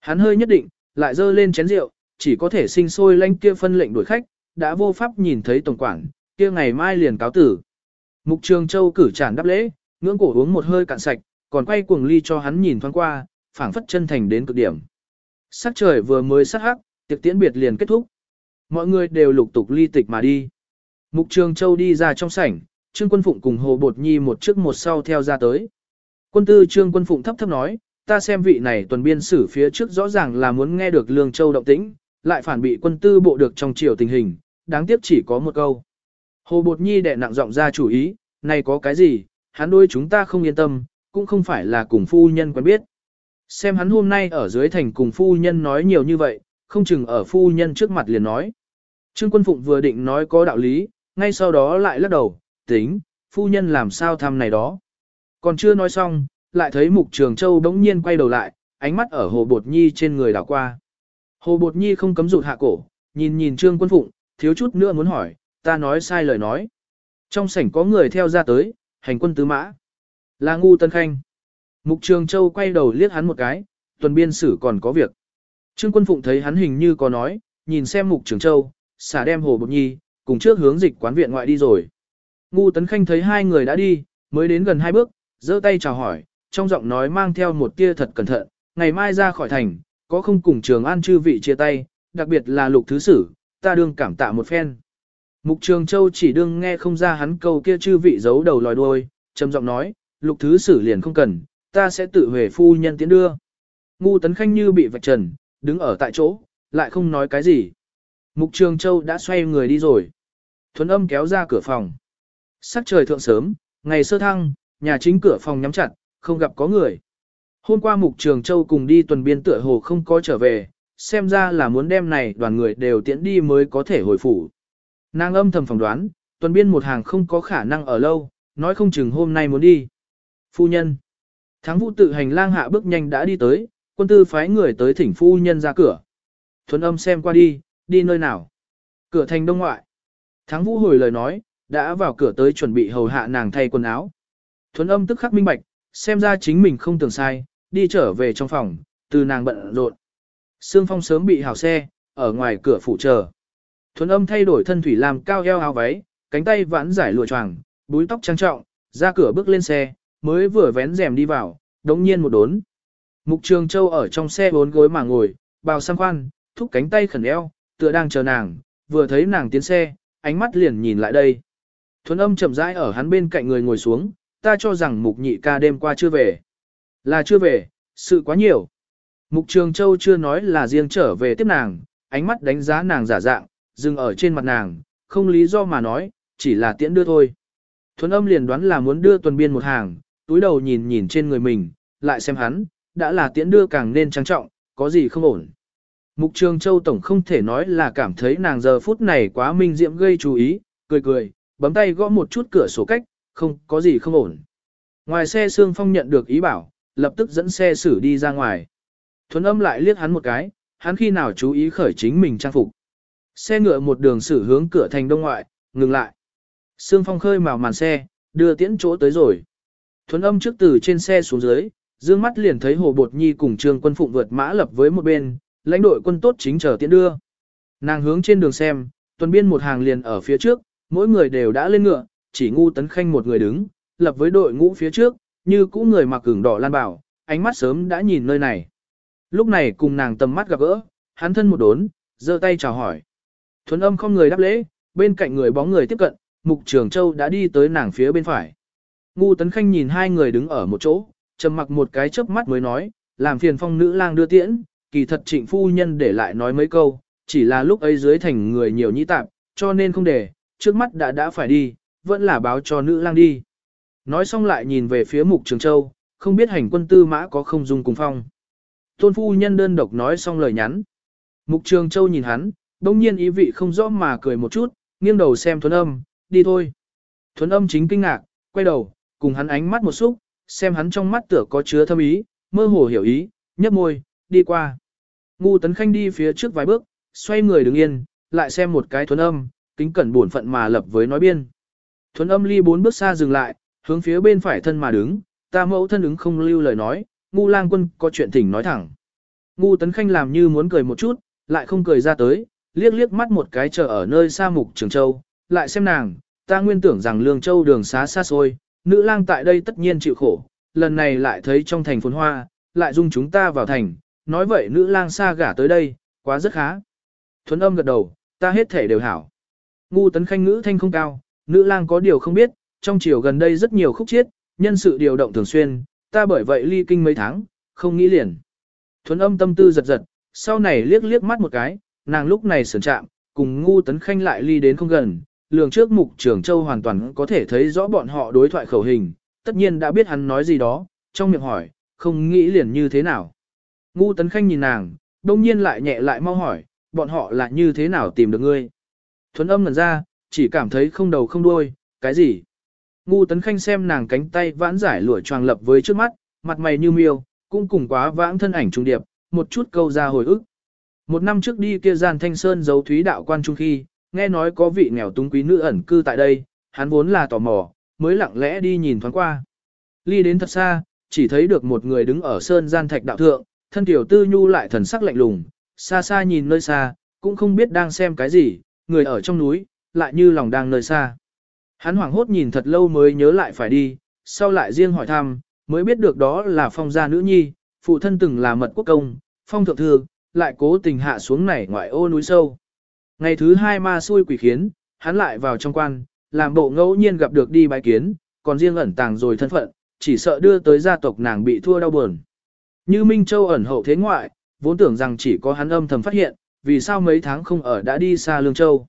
Hắn hơi nhất định, lại dơ lên chén rượu, chỉ có thể sinh sôi lanh kia phân lệnh đuổi khách, đã vô pháp nhìn thấy tổng quản, kia ngày mai liền cáo tử. Mục Trường Châu cử tràn đáp lễ, ngưỡng cổ uống một hơi cạn sạch, còn quay cuồng ly cho hắn nhìn thoáng qua, phảng phất chân thành đến cực điểm. Sắc trời vừa mới sắc hắc, tiệc tiễn biệt liền kết thúc. Mọi người đều lục tục ly tịch mà đi. Mục Trường Châu đi ra trong sảnh, Trương Quân Phụng cùng Hồ Bột Nhi một trước một sau theo ra tới. Quân tư Trương Quân Phụng thấp thấp nói, ta xem vị này tuần biên sử phía trước rõ ràng là muốn nghe được Lương Châu động tĩnh, lại phản bị quân tư bộ được trong chiều tình hình, đáng tiếc chỉ có một câu. Hồ Bột Nhi đệ nặng giọng ra chủ ý, này có cái gì, hắn đôi chúng ta không yên tâm, cũng không phải là cùng phu nhân quen biết. Xem hắn hôm nay ở dưới thành cùng phu nhân nói nhiều như vậy, không chừng ở phu nhân trước mặt liền nói. Trương Quân Phụng vừa định nói có đạo lý, ngay sau đó lại lắc đầu, tính, phu nhân làm sao thăm này đó. Còn chưa nói xong, lại thấy Mục Trường Châu đống nhiên quay đầu lại, ánh mắt ở Hồ Bột Nhi trên người đảo qua. Hồ Bột Nhi không cấm rụt hạ cổ, nhìn nhìn Trương Quân Phụng, thiếu chút nữa muốn hỏi, ta nói sai lời nói. Trong sảnh có người theo ra tới, hành quân tứ mã. Là ngu tân khanh. Mục Trường Châu quay đầu liếc hắn một cái, tuần biên sử còn có việc. Trương Quân Phụng thấy hắn hình như có nói, nhìn xem Mục Trường Châu, xả đem hồ bột nhi, cùng trước hướng dịch quán viện ngoại đi rồi. Ngu Tấn Khanh thấy hai người đã đi, mới đến gần hai bước, giơ tay chào hỏi, trong giọng nói mang theo một tia thật cẩn thận, ngày mai ra khỏi thành, có không cùng trường an chư vị chia tay, đặc biệt là lục thứ sử, ta đương cảm tạ một phen. Mục Trường Châu chỉ đương nghe không ra hắn câu kia chư vị giấu đầu lòi đuôi, trầm giọng nói, lục thứ sử liền không cần, ta sẽ tự về phu nhân tiến đưa. Ngu Tấn Khanh như bị vạch trần, đứng ở tại chỗ, lại không nói cái gì. Mục Trường Châu đã xoay người đi rồi. Thuấn âm kéo ra cửa phòng. Sắc trời thượng sớm, ngày sơ thăng, nhà chính cửa phòng nhắm chặt, không gặp có người. Hôm qua Mục Trường Châu cùng đi tuần biên tựa hồ không có trở về, xem ra là muốn đem này đoàn người đều tiễn đi mới có thể hồi phủ. Nàng âm thầm phỏng đoán, tuần biên một hàng không có khả năng ở lâu, nói không chừng hôm nay muốn đi. Phu nhân. Thắng vũ tự hành lang hạ bước nhanh đã đi tới, quân tư phái người tới thỉnh phu nhân ra cửa. Thuấn âm xem qua đi, đi nơi nào. Cửa thành đông ngoại. Thắng vũ hồi lời nói, đã vào cửa tới chuẩn bị hầu hạ nàng thay quần áo. Thuấn âm tức khắc minh bạch, xem ra chính mình không tưởng sai, đi trở về trong phòng, từ nàng bận rộn. Sương phong sớm bị hào xe, ở ngoài cửa phủ chờ. Thuấn âm thay đổi thân thủy làm cao eo áo váy, cánh tay vãn giải lụa choàng, búi tóc trang trọng, ra cửa bước lên xe, mới vừa vén rèm đi vào, đống nhiên một đốn. Mục Trường Châu ở trong xe bốn gối mà ngồi, bào sang khoan, thúc cánh tay khẩn eo, tựa đang chờ nàng, vừa thấy nàng tiến xe, ánh mắt liền nhìn lại đây. Thuấn âm chậm rãi ở hắn bên cạnh người ngồi xuống, ta cho rằng mục nhị ca đêm qua chưa về. Là chưa về, sự quá nhiều. Mục Trường Châu chưa nói là riêng trở về tiếp nàng, ánh mắt đánh giá nàng giả dạng, dừng ở trên mặt nàng, không lý do mà nói, chỉ là tiễn đưa thôi. Thuấn âm liền đoán là muốn đưa tuần biên một hàng, túi đầu nhìn nhìn trên người mình, lại xem hắn, đã là tiễn đưa càng nên trang trọng, có gì không ổn. Mục Trường Châu Tổng không thể nói là cảm thấy nàng giờ phút này quá minh diệm gây chú ý, cười cười, bấm tay gõ một chút cửa sổ cách, không có gì không ổn. Ngoài xe Sương Phong nhận được ý bảo, lập tức dẫn xe xử đi ra ngoài. Thuấn âm lại liếc hắn một cái, hắn khi nào chú ý khởi chính mình trang phục. Xe ngựa một đường xử hướng cửa thành đông ngoại, ngừng lại. Sương Phong khơi màu màn xe, đưa tiễn chỗ tới rồi. Thuấn âm trước từ trên xe xuống dưới, dương mắt liền thấy Hồ Bột Nhi cùng Trương Quân Phụng vượt mã lập với một bên, lãnh đội quân tốt chính chờ tiễn đưa. Nàng hướng trên đường xem, tuần biên một hàng liền ở phía trước, mỗi người đều đã lên ngựa, chỉ ngu tấn khanh một người đứng, lập với đội ngũ phía trước, như cũ người mặc cường đỏ lan bảo, ánh mắt sớm đã nhìn nơi này. Lúc này cùng nàng tầm mắt gặp gỡ, hắn thân một đốn, giơ tay chào hỏi. Thuấn âm không người đáp lễ, bên cạnh người bóng người tiếp cận, Mục Trường Châu đã đi tới nàng phía bên phải. Ngu Tấn Khanh nhìn hai người đứng ở một chỗ, trầm mặc một cái chớp mắt mới nói, làm phiền phong nữ lang đưa tiễn, kỳ thật trịnh phu nhân để lại nói mấy câu, chỉ là lúc ấy dưới thành người nhiều nhĩ tạp, cho nên không để, trước mắt đã đã phải đi, vẫn là báo cho nữ lang đi. Nói xong lại nhìn về phía Mục Trường Châu, không biết hành quân tư mã có không dung cùng phong. Tôn phu nhân đơn độc nói xong lời nhắn. Mục Trường Châu nhìn hắn, đông nhiên ý vị không rõ mà cười một chút, nghiêng đầu xem thuấn âm, đi thôi. Thuấn âm chính kinh ngạc, quay đầu, cùng hắn ánh mắt một xúc, xem hắn trong mắt tựa có chứa thâm ý, mơ hồ hiểu ý, nhấp môi, đi qua. Ngu tấn khanh đi phía trước vài bước, xoay người đứng yên, lại xem một cái thuấn âm, kính cẩn buồn phận mà lập với nói biên. Thuấn âm ly bốn bước xa dừng lại, hướng phía bên phải thân mà đứng, ta mẫu thân ứng không lưu lời nói, ngu lang quân có chuyện thỉnh nói thẳng. Ngu tấn khanh làm như muốn cười một chút, lại không cười ra tới, liếc liếc mắt một cái chờ ở nơi xa mục trường châu, lại xem nàng, ta nguyên tưởng rằng lương châu đường xá xa xôi, nữ lang tại đây tất nhiên chịu khổ, lần này lại thấy trong thành phồn hoa, lại dung chúng ta vào thành, nói vậy nữ lang xa gả tới đây, quá rất khá. Thuấn âm gật đầu, ta hết thể đều hảo. Ngu tấn khanh ngữ thanh không cao, nữ lang có điều không biết, trong chiều gần đây rất nhiều khúc chiết, nhân sự điều động thường xuyên, ta bởi vậy ly kinh mấy tháng, không nghĩ liền. Thuấn âm tâm tư giật giật, sau này liếc liếc mắt một cái, nàng lúc này sườn chạm, cùng ngu tấn khanh lại ly đến không gần, lường trước mục trưởng châu hoàn toàn có thể thấy rõ bọn họ đối thoại khẩu hình, tất nhiên đã biết hắn nói gì đó, trong miệng hỏi, không nghĩ liền như thế nào. Ngu tấn khanh nhìn nàng, đông nhiên lại nhẹ lại mau hỏi, bọn họ là như thế nào tìm được ngươi. Thuấn âm ngần ra, chỉ cảm thấy không đầu không đuôi, cái gì. Ngu tấn khanh xem nàng cánh tay vãn giải lụa choàng lập với trước mắt, mặt mày như miêu, cũng cùng quá vãng thân ảnh trung điệp, một chút câu ra hồi ức. Một năm trước đi kia gian thanh sơn giấu thúy đạo quan trung khi, nghe nói có vị nghèo túng quý nữ ẩn cư tại đây, hắn vốn là tò mò, mới lặng lẽ đi nhìn thoáng qua. Ly đến thật xa, chỉ thấy được một người đứng ở sơn gian thạch đạo thượng, thân tiểu tư nhu lại thần sắc lạnh lùng, xa xa nhìn nơi xa, cũng không biết đang xem cái gì, người ở trong núi, lại như lòng đang nơi xa. Hắn hoảng hốt nhìn thật lâu mới nhớ lại phải đi, sau lại riêng hỏi thăm, mới biết được đó là phong gia nữ nhi, phụ thân từng là mật quốc công, phong thượng thư, lại cố tình hạ xuống này ngoại ô núi sâu. Ngày thứ hai ma xui quỷ khiến, hắn lại vào trong quan, làm bộ ngẫu nhiên gặp được đi bái kiến, còn riêng ẩn tàng rồi thân phận, chỉ sợ đưa tới gia tộc nàng bị thua đau buồn. Như Minh Châu ẩn hậu thế ngoại, vốn tưởng rằng chỉ có hắn âm thầm phát hiện, vì sao mấy tháng không ở đã đi xa Lương Châu.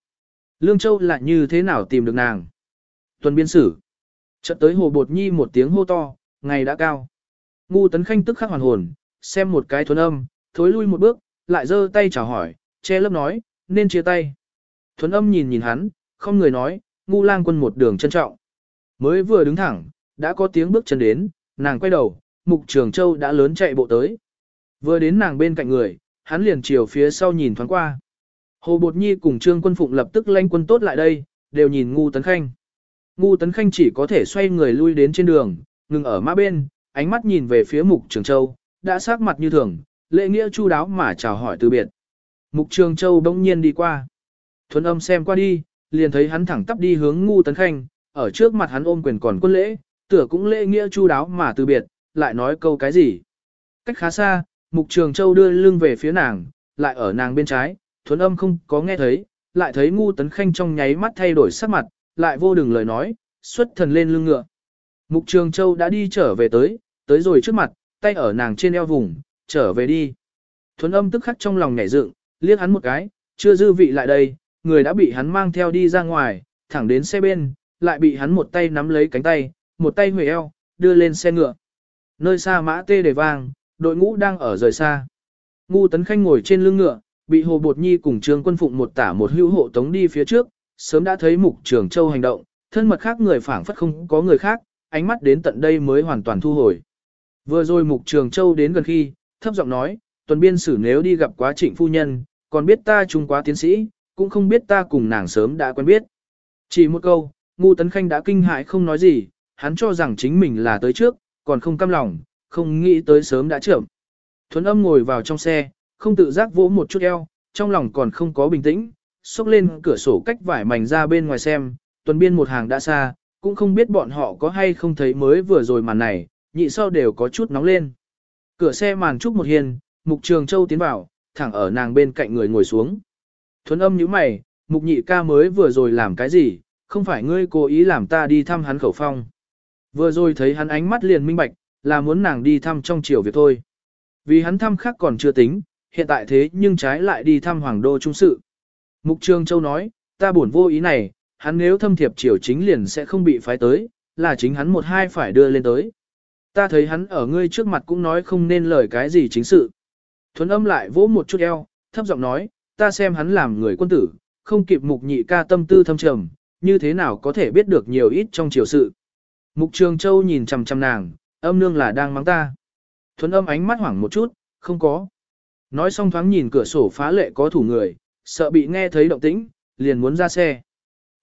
Lương Châu lại như thế nào tìm được nàng? Tuần biên sử. Chợt tới hồ bột nhi một tiếng hô to, ngày đã cao. Ngu tấn khanh tức khắc hoàn hồn, xem một cái thuần âm, thối lui một bước, lại giơ tay chào hỏi, che lớp nói, nên chia tay. Thuần âm nhìn nhìn hắn, không người nói, ngu lang quân một đường trân trọng. Mới vừa đứng thẳng, đã có tiếng bước chân đến, nàng quay đầu, mục trường châu đã lớn chạy bộ tới. Vừa đến nàng bên cạnh người, hắn liền chiều phía sau nhìn thoáng qua. Hồ Bột Nhi cùng Trương Quân Phụng lập tức lanh quân tốt lại đây, đều nhìn Ngu Tấn Khanh. Ngu Tấn Khanh chỉ có thể xoay người lui đến trên đường, ngừng ở mã bên, ánh mắt nhìn về phía Mục Trường Châu, đã sát mặt như thường, lễ nghĩa chu đáo mà chào hỏi từ biệt. Mục Trường Châu bỗng nhiên đi qua. Thuấn âm xem qua đi, liền thấy hắn thẳng tắp đi hướng Ngu Tấn Khanh, ở trước mặt hắn ôm quyền còn quân lễ, tựa cũng lễ nghĩa chu đáo mà từ biệt, lại nói câu cái gì. Cách khá xa, Mục Trường Châu đưa lưng về phía nàng, lại ở nàng bên trái, thuấn âm không có nghe thấy, lại thấy ngu tấn khanh trong nháy mắt thay đổi sắc mặt, lại vô đường lời nói, xuất thần lên lưng ngựa. Mục Trường Châu đã đi trở về tới, tới rồi trước mặt, tay ở nàng trên eo vùng, trở về đi. Thuấn âm tức khắc trong lòng nhảy dựng, liếc hắn một cái, chưa dư vị lại đây, người đã bị hắn mang theo đi ra ngoài, thẳng đến xe bên, lại bị hắn một tay nắm lấy cánh tay, một tay huề eo, đưa lên xe ngựa. Nơi xa mã tê để vang, đội ngũ đang ở rời xa. Ngu tấn khanh ngồi trên lưng ngựa, bị Hồ Bột Nhi cùng Trương Quân Phụng một tả một hữu hộ tống đi phía trước, sớm đã thấy Mục Trường Châu hành động, thân mật khác người phảng phất không có người khác, ánh mắt đến tận đây mới hoàn toàn thu hồi. Vừa rồi Mục Trường Châu đến gần khi, thấp giọng nói, tuần biên sử nếu đi gặp quá trịnh phu nhân, còn biết ta trung quá tiến sĩ, cũng không biết ta cùng nàng sớm đã quen biết. Chỉ một câu, Ngu Tấn Khanh đã kinh hãi không nói gì, hắn cho rằng chính mình là tới trước, còn không cam lòng, không nghĩ tới sớm đã trưởng. Thuấn âm ngồi vào trong xe, không tự giác vỗ một chút eo, trong lòng còn không có bình tĩnh, xốc lên cửa sổ cách vải mảnh ra bên ngoài xem, tuần biên một hàng đã xa, cũng không biết bọn họ có hay không thấy mới vừa rồi màn này, nhị sau đều có chút nóng lên. Cửa xe màn trúc một hiền, mục trường châu tiến vào, thẳng ở nàng bên cạnh người ngồi xuống. Thuấn âm như mày, mục nhị ca mới vừa rồi làm cái gì, không phải ngươi cố ý làm ta đi thăm hắn khẩu phong. Vừa rồi thấy hắn ánh mắt liền minh bạch, là muốn nàng đi thăm trong triều việc thôi. Vì hắn thăm khác còn chưa tính, hiện tại thế nhưng trái lại đi thăm hoàng đô trung sự. Mục Trường Châu nói, ta buồn vô ý này, hắn nếu thâm thiệp triều chính liền sẽ không bị phái tới, là chính hắn một hai phải đưa lên tới. Ta thấy hắn ở ngươi trước mặt cũng nói không nên lời cái gì chính sự. Thuấn âm lại vỗ một chút eo, thấp giọng nói, ta xem hắn làm người quân tử, không kịp mục nhị ca tâm tư thâm trầm, như thế nào có thể biết được nhiều ít trong triều sự. Mục Trường Châu nhìn chằm chằm nàng, âm nương là đang mắng ta. Thuấn âm ánh mắt hoảng một chút, không có. Nói xong thoáng nhìn cửa sổ phá lệ có thủ người, sợ bị nghe thấy động tĩnh, liền muốn ra xe.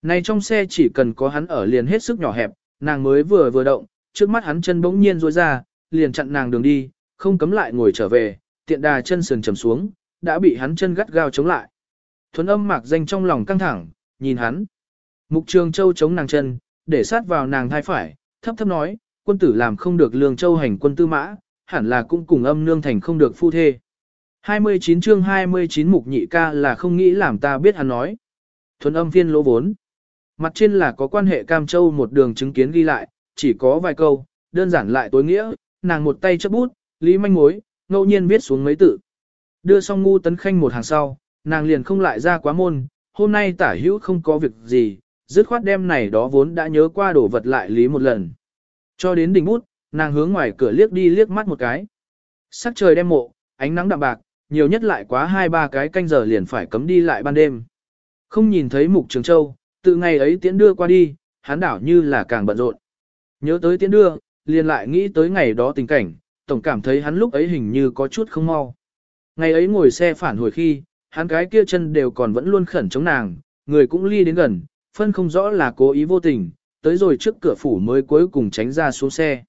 Này trong xe chỉ cần có hắn ở liền hết sức nhỏ hẹp, nàng mới vừa vừa động, trước mắt hắn chân bỗng nhiên rối ra, liền chặn nàng đường đi, không cấm lại ngồi trở về, tiện đà chân sườn trầm xuống, đã bị hắn chân gắt gao chống lại. Thuấn âm mạc danh trong lòng căng thẳng, nhìn hắn. Mục trường châu chống nàng chân, để sát vào nàng thai phải, thấp thấp nói, quân tử làm không được lương châu hành quân tư mã, hẳn là cũng cùng âm nương thành không được phu thê. 29 chương 29 mục nhị ca là không nghĩ làm ta biết hắn nói. Thuần âm viên lỗ vốn. Mặt trên là có quan hệ Cam Châu một đường chứng kiến ghi lại, chỉ có vài câu, đơn giản lại tối nghĩa, nàng một tay chấp bút, lý manh mối, ngẫu nhiên viết xuống mấy tự. Đưa xong ngu tấn khanh một hàng sau, nàng liền không lại ra quá môn, hôm nay tả hữu không có việc gì, dứt khoát đem này đó vốn đã nhớ qua đổ vật lại lý một lần. Cho đến đỉnh bút, nàng hướng ngoài cửa liếc đi liếc mắt một cái. Sắc trời đem mộ, ánh nắng đậm bạc, nhiều nhất lại quá hai ba cái canh giờ liền phải cấm đi lại ban đêm. Không nhìn thấy mục trường châu, từ ngày ấy tiễn đưa qua đi, hắn đảo như là càng bận rộn. Nhớ tới tiễn đưa, liền lại nghĩ tới ngày đó tình cảnh, tổng cảm thấy hắn lúc ấy hình như có chút không mau. Ngày ấy ngồi xe phản hồi khi, hắn cái kia chân đều còn vẫn luôn khẩn chống nàng, người cũng ly đến gần, phân không rõ là cố ý vô tình, tới rồi trước cửa phủ mới cuối cùng tránh ra xuống xe.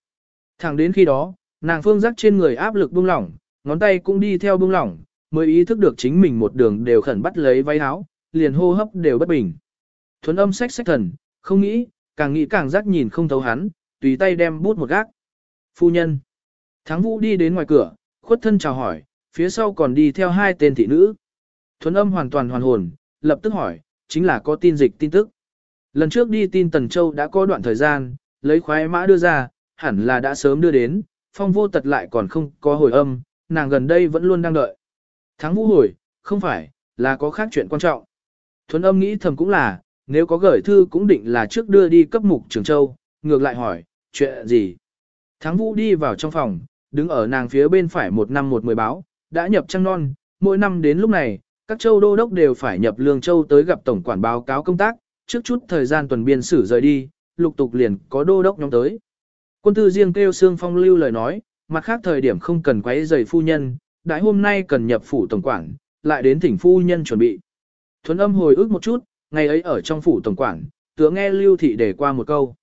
Thẳng đến khi đó, nàng phương giác trên người áp lực buông lỏng, ngón tay cũng đi theo buông lỏng, mới ý thức được chính mình một đường đều khẩn bắt lấy váy áo, liền hô hấp đều bất bình. Thuấn âm sách sách thần, không nghĩ, càng nghĩ càng giác nhìn không thấu hắn, tùy tay đem bút một gác. Phu nhân. Thắng vũ đi đến ngoài cửa, khuất thân chào hỏi, phía sau còn đi theo hai tên thị nữ. Thuấn âm hoàn toàn hoàn hồn, lập tức hỏi, chính là có tin dịch tin tức. Lần trước đi tin Tần Châu đã có đoạn thời gian, lấy khoái mã đưa ra, hẳn là đã sớm đưa đến, phong vô tật lại còn không có hồi âm, nàng gần đây vẫn luôn đang đợi. Thắng vũ hồi, không phải, là có khác chuyện quan trọng. Thuấn âm nghĩ thầm cũng là, nếu có gửi thư cũng định là trước đưa đi cấp mục trường châu, ngược lại hỏi, chuyện gì? Thắng vũ đi vào trong phòng, đứng ở nàng phía bên phải một năm một mười báo, đã nhập trăng non, mỗi năm đến lúc này, các châu đô đốc đều phải nhập lương châu tới gặp tổng quản báo cáo công tác, trước chút thời gian tuần biên sử rời đi, lục tục liền có đô đốc nhóm tới. Quân tư riêng kêu xương phong lưu lời nói, mặt khác thời điểm không cần quấy rầy phu nhân, đại hôm nay cần nhập phủ tổng quản, lại đến thỉnh phu nhân chuẩn bị. Thuấn âm hồi ức một chút, ngày ấy ở trong phủ tổng quản, tựa nghe lưu thị để qua một câu.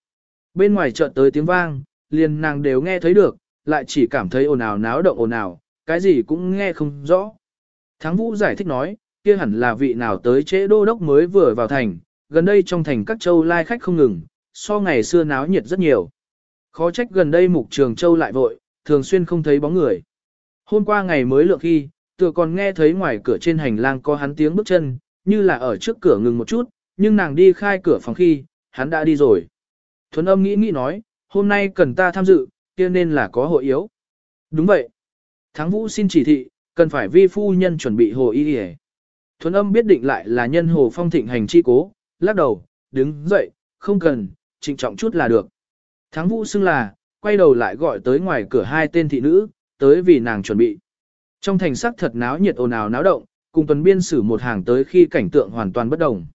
Bên ngoài chợt tới tiếng vang, liền nàng đều nghe thấy được, lại chỉ cảm thấy ồn ào náo động ồn ào, cái gì cũng nghe không rõ. Thắng Vũ giải thích nói, kia hẳn là vị nào tới chế đô đốc mới vừa vào thành, gần đây trong thành các châu lai khách không ngừng, so ngày xưa náo nhiệt rất nhiều. Khó trách gần đây mục trường châu lại vội, thường xuyên không thấy bóng người. Hôm qua ngày mới lượng khi, tựa còn nghe thấy ngoài cửa trên hành lang có hắn tiếng bước chân, như là ở trước cửa ngừng một chút, nhưng nàng đi khai cửa phòng khi, hắn đã đi rồi. Thuấn âm nghĩ nghĩ nói, hôm nay cần ta tham dự, kia nên là có hội yếu. Đúng vậy. Thắng vũ xin chỉ thị, cần phải vi phu nhân chuẩn bị hồ y hề. Thuấn âm biết định lại là nhân hồ phong thịnh hành chi cố, lắc đầu, đứng dậy, không cần, trịnh trọng chút là được. Thắng vũ xưng là, quay đầu lại gọi tới ngoài cửa hai tên thị nữ, tới vì nàng chuẩn bị. Trong thành sắc thật náo nhiệt ồn ào náo động, cùng tuần biên sử một hàng tới khi cảnh tượng hoàn toàn bất đồng.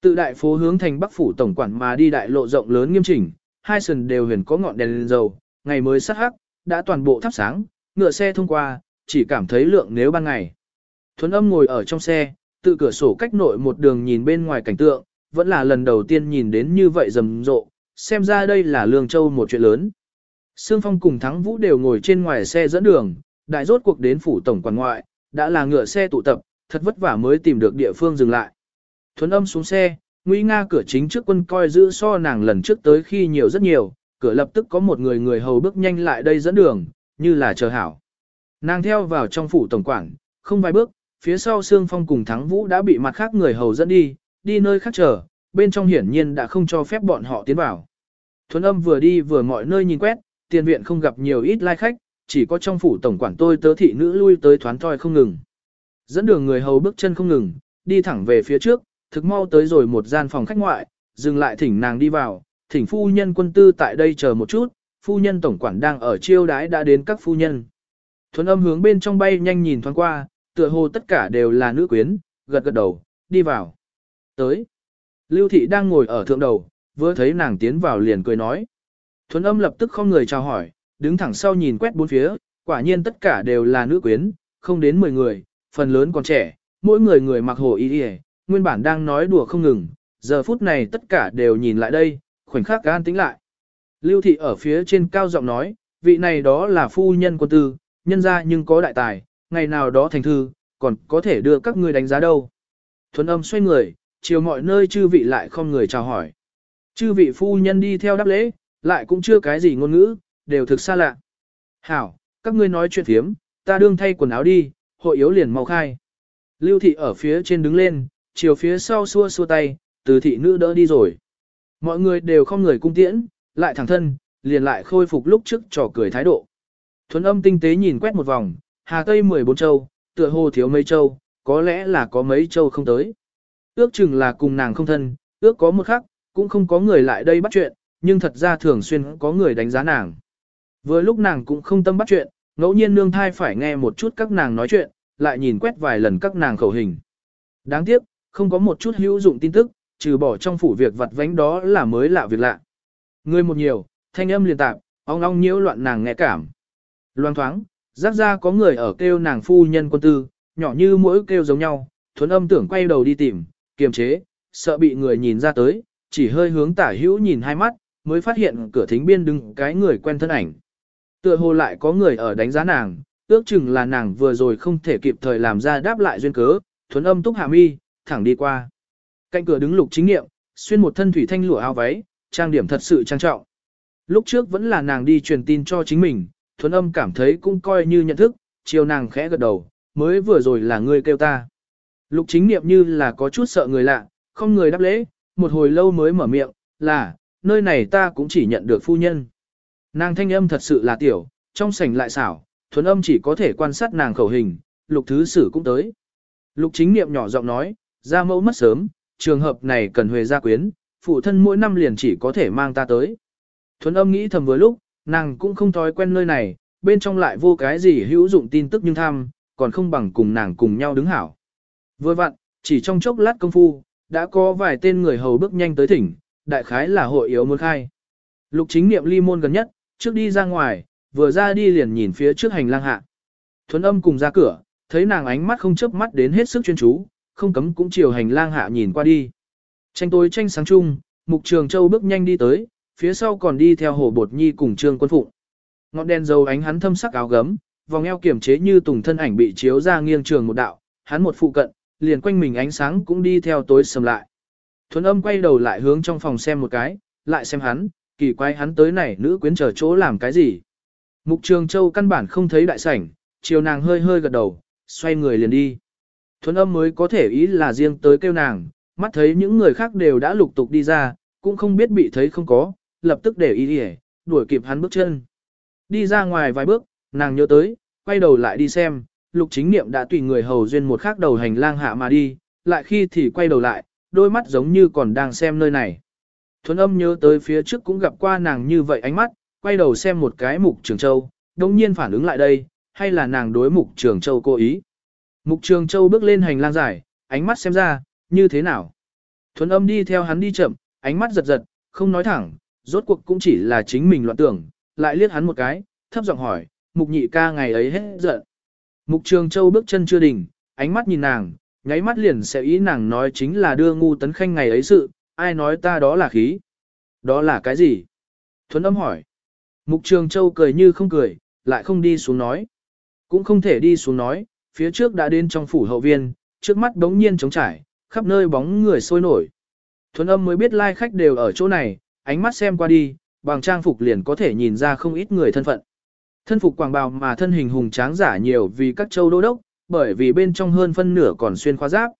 Tự đại phố hướng thành bắc phủ tổng quản mà đi đại lộ rộng lớn nghiêm chỉnh, hai sườn đều huyền có ngọn đèn lên dầu, ngày mới sắc hắc, đã toàn bộ thắp sáng, ngựa xe thông qua, chỉ cảm thấy lượng nếu ban ngày. Thuấn âm ngồi ở trong xe, tự cửa sổ cách nội một đường nhìn bên ngoài cảnh tượng, vẫn là lần đầu tiên nhìn đến như vậy rầm rộ, xem ra đây là Lương Châu một chuyện lớn. Sương Phong cùng Thắng Vũ đều ngồi trên ngoài xe dẫn đường, đại rốt cuộc đến phủ tổng quản ngoại, đã là ngựa xe tụ tập, thật vất vả mới tìm được địa phương dừng lại. Thuấn âm xuống xe, Nguy Nga cửa chính trước quân coi giữ so nàng lần trước tới khi nhiều rất nhiều, cửa lập tức có một người người hầu bước nhanh lại đây dẫn đường, như là chờ hảo. Nàng theo vào trong phủ tổng quản, không vài bước, phía sau Sương Phong cùng Thắng Vũ đã bị mặt khác người hầu dẫn đi, đi nơi khác chờ, bên trong hiển nhiên đã không cho phép bọn họ tiến vào. Thuấn âm vừa đi vừa mọi nơi nhìn quét, tiền viện không gặp nhiều ít lai khách, chỉ có trong phủ tổng quản tôi tớ thị nữ lui tới thoán thoi không ngừng. Dẫn đường người hầu bước chân không ngừng, đi thẳng về phía trước, thực mau tới rồi một gian phòng khách ngoại, dừng lại thỉnh nàng đi vào, thỉnh phu nhân quân tư tại đây chờ một chút, phu nhân tổng quản đang ở chiêu đái đã đến các phu nhân. Thuấn âm hướng bên trong bay nhanh nhìn thoáng qua, tựa hồ tất cả đều là nữ quyến, gật gật đầu, đi vào. Tới. Lưu thị đang ngồi ở thượng đầu, vừa thấy nàng tiến vào liền cười nói. Thuấn âm lập tức không người chào hỏi, đứng thẳng sau nhìn quét bốn phía, quả nhiên tất cả đều là nữ quyến, không đến 10 người, phần lớn còn trẻ, mỗi người người mặc hồ y y, nguyên bản đang nói đùa không ngừng, giờ phút này tất cả đều nhìn lại đây, khoảnh khắc an tĩnh lại. Lưu thị ở phía trên cao giọng nói, vị này đó là phu nhân quân tư, nhân ra nhưng có đại tài, ngày nào đó thành thư, còn có thể đưa các ngươi đánh giá đâu. Thuấn âm xoay người, chiều mọi nơi chư vị lại không người chào hỏi. Chư vị phu nhân đi theo đáp lễ, lại cũng chưa cái gì ngôn ngữ, đều thực xa lạ. Hảo, các ngươi nói chuyện thiếm, ta đương thay quần áo đi, hội yếu liền mau khai. Lưu thị ở phía trên đứng lên, chiều phía sau xua xua tay, từ thị nữ đỡ đi rồi. Mọi người đều không người cung tiễn, lại thẳng thân, liền lại khôi phục lúc trước trò cười thái độ. Thuấn âm tinh tế nhìn quét một vòng, Hà Tây 14 châu, tựa hồ thiếu mấy châu, có lẽ là có mấy châu không tới. Ước chừng là cùng nàng không thân, ước có một khắc, cũng không có người lại đây bắt chuyện, nhưng thật ra thường xuyên có người đánh giá nàng. Vừa lúc nàng cũng không tâm bắt chuyện, ngẫu nhiên nương thai phải nghe một chút các nàng nói chuyện, lại nhìn quét vài lần các nàng khẩu hình. Đáng tiếc, không có một chút hữu dụng tin tức, trừ bỏ trong phủ việc vặt vánh đó là mới lạ việc lạ. Người một nhiều, thanh âm liền tạp, ong ong nhiễu loạn nàng nghe cảm. Loan thoáng, rắc ra có người ở kêu nàng phu nhân quân tư, nhỏ như mỗi kêu giống nhau, thuấn âm tưởng quay đầu đi tìm, kiềm chế, sợ bị người nhìn ra tới, chỉ hơi hướng tả hữu nhìn hai mắt, mới phát hiện cửa thính biên đứng cái người quen thân ảnh. Tựa hồ lại có người ở đánh giá nàng, ước chừng là nàng vừa rồi không thể kịp thời làm ra đáp lại duyên cớ, thuấn âm túc hạ mi, thẳng đi qua. Cạnh cửa đứng lục chính nghiệm, xuyên một thân thủy thanh lụa áo váy, trang điểm thật sự trang trọng. Lúc trước vẫn là nàng đi truyền tin cho chính mình, thuấn âm cảm thấy cũng coi như nhận thức, chiều nàng khẽ gật đầu, mới vừa rồi là ngươi kêu ta. Lục chính niệm như là có chút sợ người lạ, không người đáp lễ, một hồi lâu mới mở miệng, là, nơi này ta cũng chỉ nhận được phu nhân. Nàng thanh âm thật sự là tiểu, trong sảnh lại xảo, thuấn âm chỉ có thể quan sát nàng khẩu hình, lục thứ sử cũng tới. Lục chính niệm nhỏ giọng nói, ra mẫu mất sớm, trường hợp này cần huề gia quyến, phụ thân mỗi năm liền chỉ có thể mang ta tới. Thuấn âm nghĩ thầm với lúc, nàng cũng không thói quen nơi này, bên trong lại vô cái gì hữu dụng tin tức nhưng tham, còn không bằng cùng nàng cùng nhau đứng hảo. Vừa vặn, chỉ trong chốc lát công phu, đã có vài tên người hầu bước nhanh tới thỉnh, đại khái là hội yếu muốn khai. Lục chính niệm ly môn gần nhất, trước đi ra ngoài, vừa ra đi liền nhìn phía trước hành lang hạ. Thuấn âm cùng ra cửa, thấy nàng ánh mắt không chớp mắt đến hết sức chuyên chú, không cấm cũng chiều hành lang hạ nhìn qua đi. Tranh tối tranh sáng chung, Mục Trường Châu bước nhanh đi tới, phía sau còn đi theo Hồ Bột Nhi cùng Trương Quân Phụng. Ngọn đèn dầu ánh hắn thâm sắc áo gấm, vòng eo kiểm chế như tùng thân ảnh bị chiếu ra nghiêng trường một đạo, hắn một phụ cận, liền quanh mình ánh sáng cũng đi theo tối sầm lại. Thuấn âm quay đầu lại hướng trong phòng xem một cái, lại xem hắn, kỳ quái hắn tới này nữ quyến chờ chỗ làm cái gì. Mục Trường Châu căn bản không thấy đại sảnh, chiều nàng hơi hơi gật đầu, xoay người liền đi. Thuấn âm mới có thể ý là riêng tới kêu nàng, mắt thấy những người khác đều đã lục tục đi ra, cũng không biết bị thấy không có, lập tức để ý đi đuổi kịp hắn bước chân. Đi ra ngoài vài bước, nàng nhớ tới, quay đầu lại đi xem, lục chính niệm đã tùy người hầu duyên một khác đầu hành lang hạ mà đi, lại khi thì quay đầu lại, đôi mắt giống như còn đang xem nơi này. Thuấn âm nhớ tới phía trước cũng gặp qua nàng như vậy ánh mắt, quay đầu xem một cái mục trường châu, đồng nhiên phản ứng lại đây, hay là nàng đối mục trường châu cố ý. Mục trường châu bước lên hành lang dài, ánh mắt xem ra, như thế nào. Thuấn âm đi theo hắn đi chậm, ánh mắt giật giật, không nói thẳng, rốt cuộc cũng chỉ là chính mình loạn tưởng, lại liếc hắn một cái, thấp giọng hỏi, mục nhị ca ngày ấy hết giận. Mục trường châu bước chân chưa đỉnh, ánh mắt nhìn nàng, nháy mắt liền sẽ ý nàng nói chính là đưa ngu tấn khanh ngày ấy sự, ai nói ta đó là khí. Đó là cái gì? Thuấn âm hỏi. Mục trường châu cười như không cười, lại không đi xuống nói. Cũng không thể đi xuống nói, phía trước đã đến trong phủ hậu viên, trước mắt đống nhiên trống trải, khắp nơi bóng người sôi nổi. Thuấn âm mới biết lai khách đều ở chỗ này, ánh mắt xem qua đi, bằng trang phục liền có thể nhìn ra không ít người thân phận. Thân phục quảng bào mà thân hình hùng tráng giả nhiều vì các châu đô đốc, bởi vì bên trong hơn phân nửa còn xuyên khóa giáp.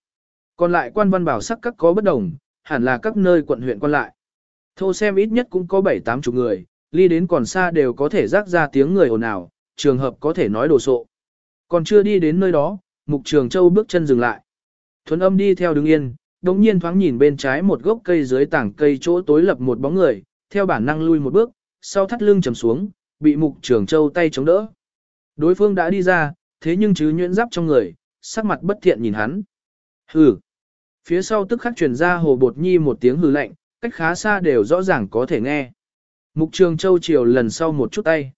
Còn lại quan văn bảo sắc các có bất đồng, hẳn là các nơi quận huyện quan lại. Thô xem ít nhất cũng có 7-8 chục người, ly đến còn xa đều có thể rác ra tiếng người ồn ào, trường hợp có thể nói đồ sộ. Còn chưa đi đến nơi đó, Mục Trường Châu bước chân dừng lại. Thuấn âm đi theo đứng yên, đồng nhiên thoáng nhìn bên trái một gốc cây dưới tảng cây chỗ tối lập một bóng người, theo bản năng lui một bước, sau thắt lưng trầm xuống, bị Mục Trường Châu tay chống đỡ. Đối phương đã đi ra, thế nhưng chứ nhuyễn giáp trong người, sắc mặt bất thiện nhìn hắn. Hừ. Phía sau tức khắc truyền ra hồ bột nhi một tiếng hừ lạnh, cách khá xa đều rõ ràng có thể nghe. Mục Trường Châu chiều lần sau một chút tay.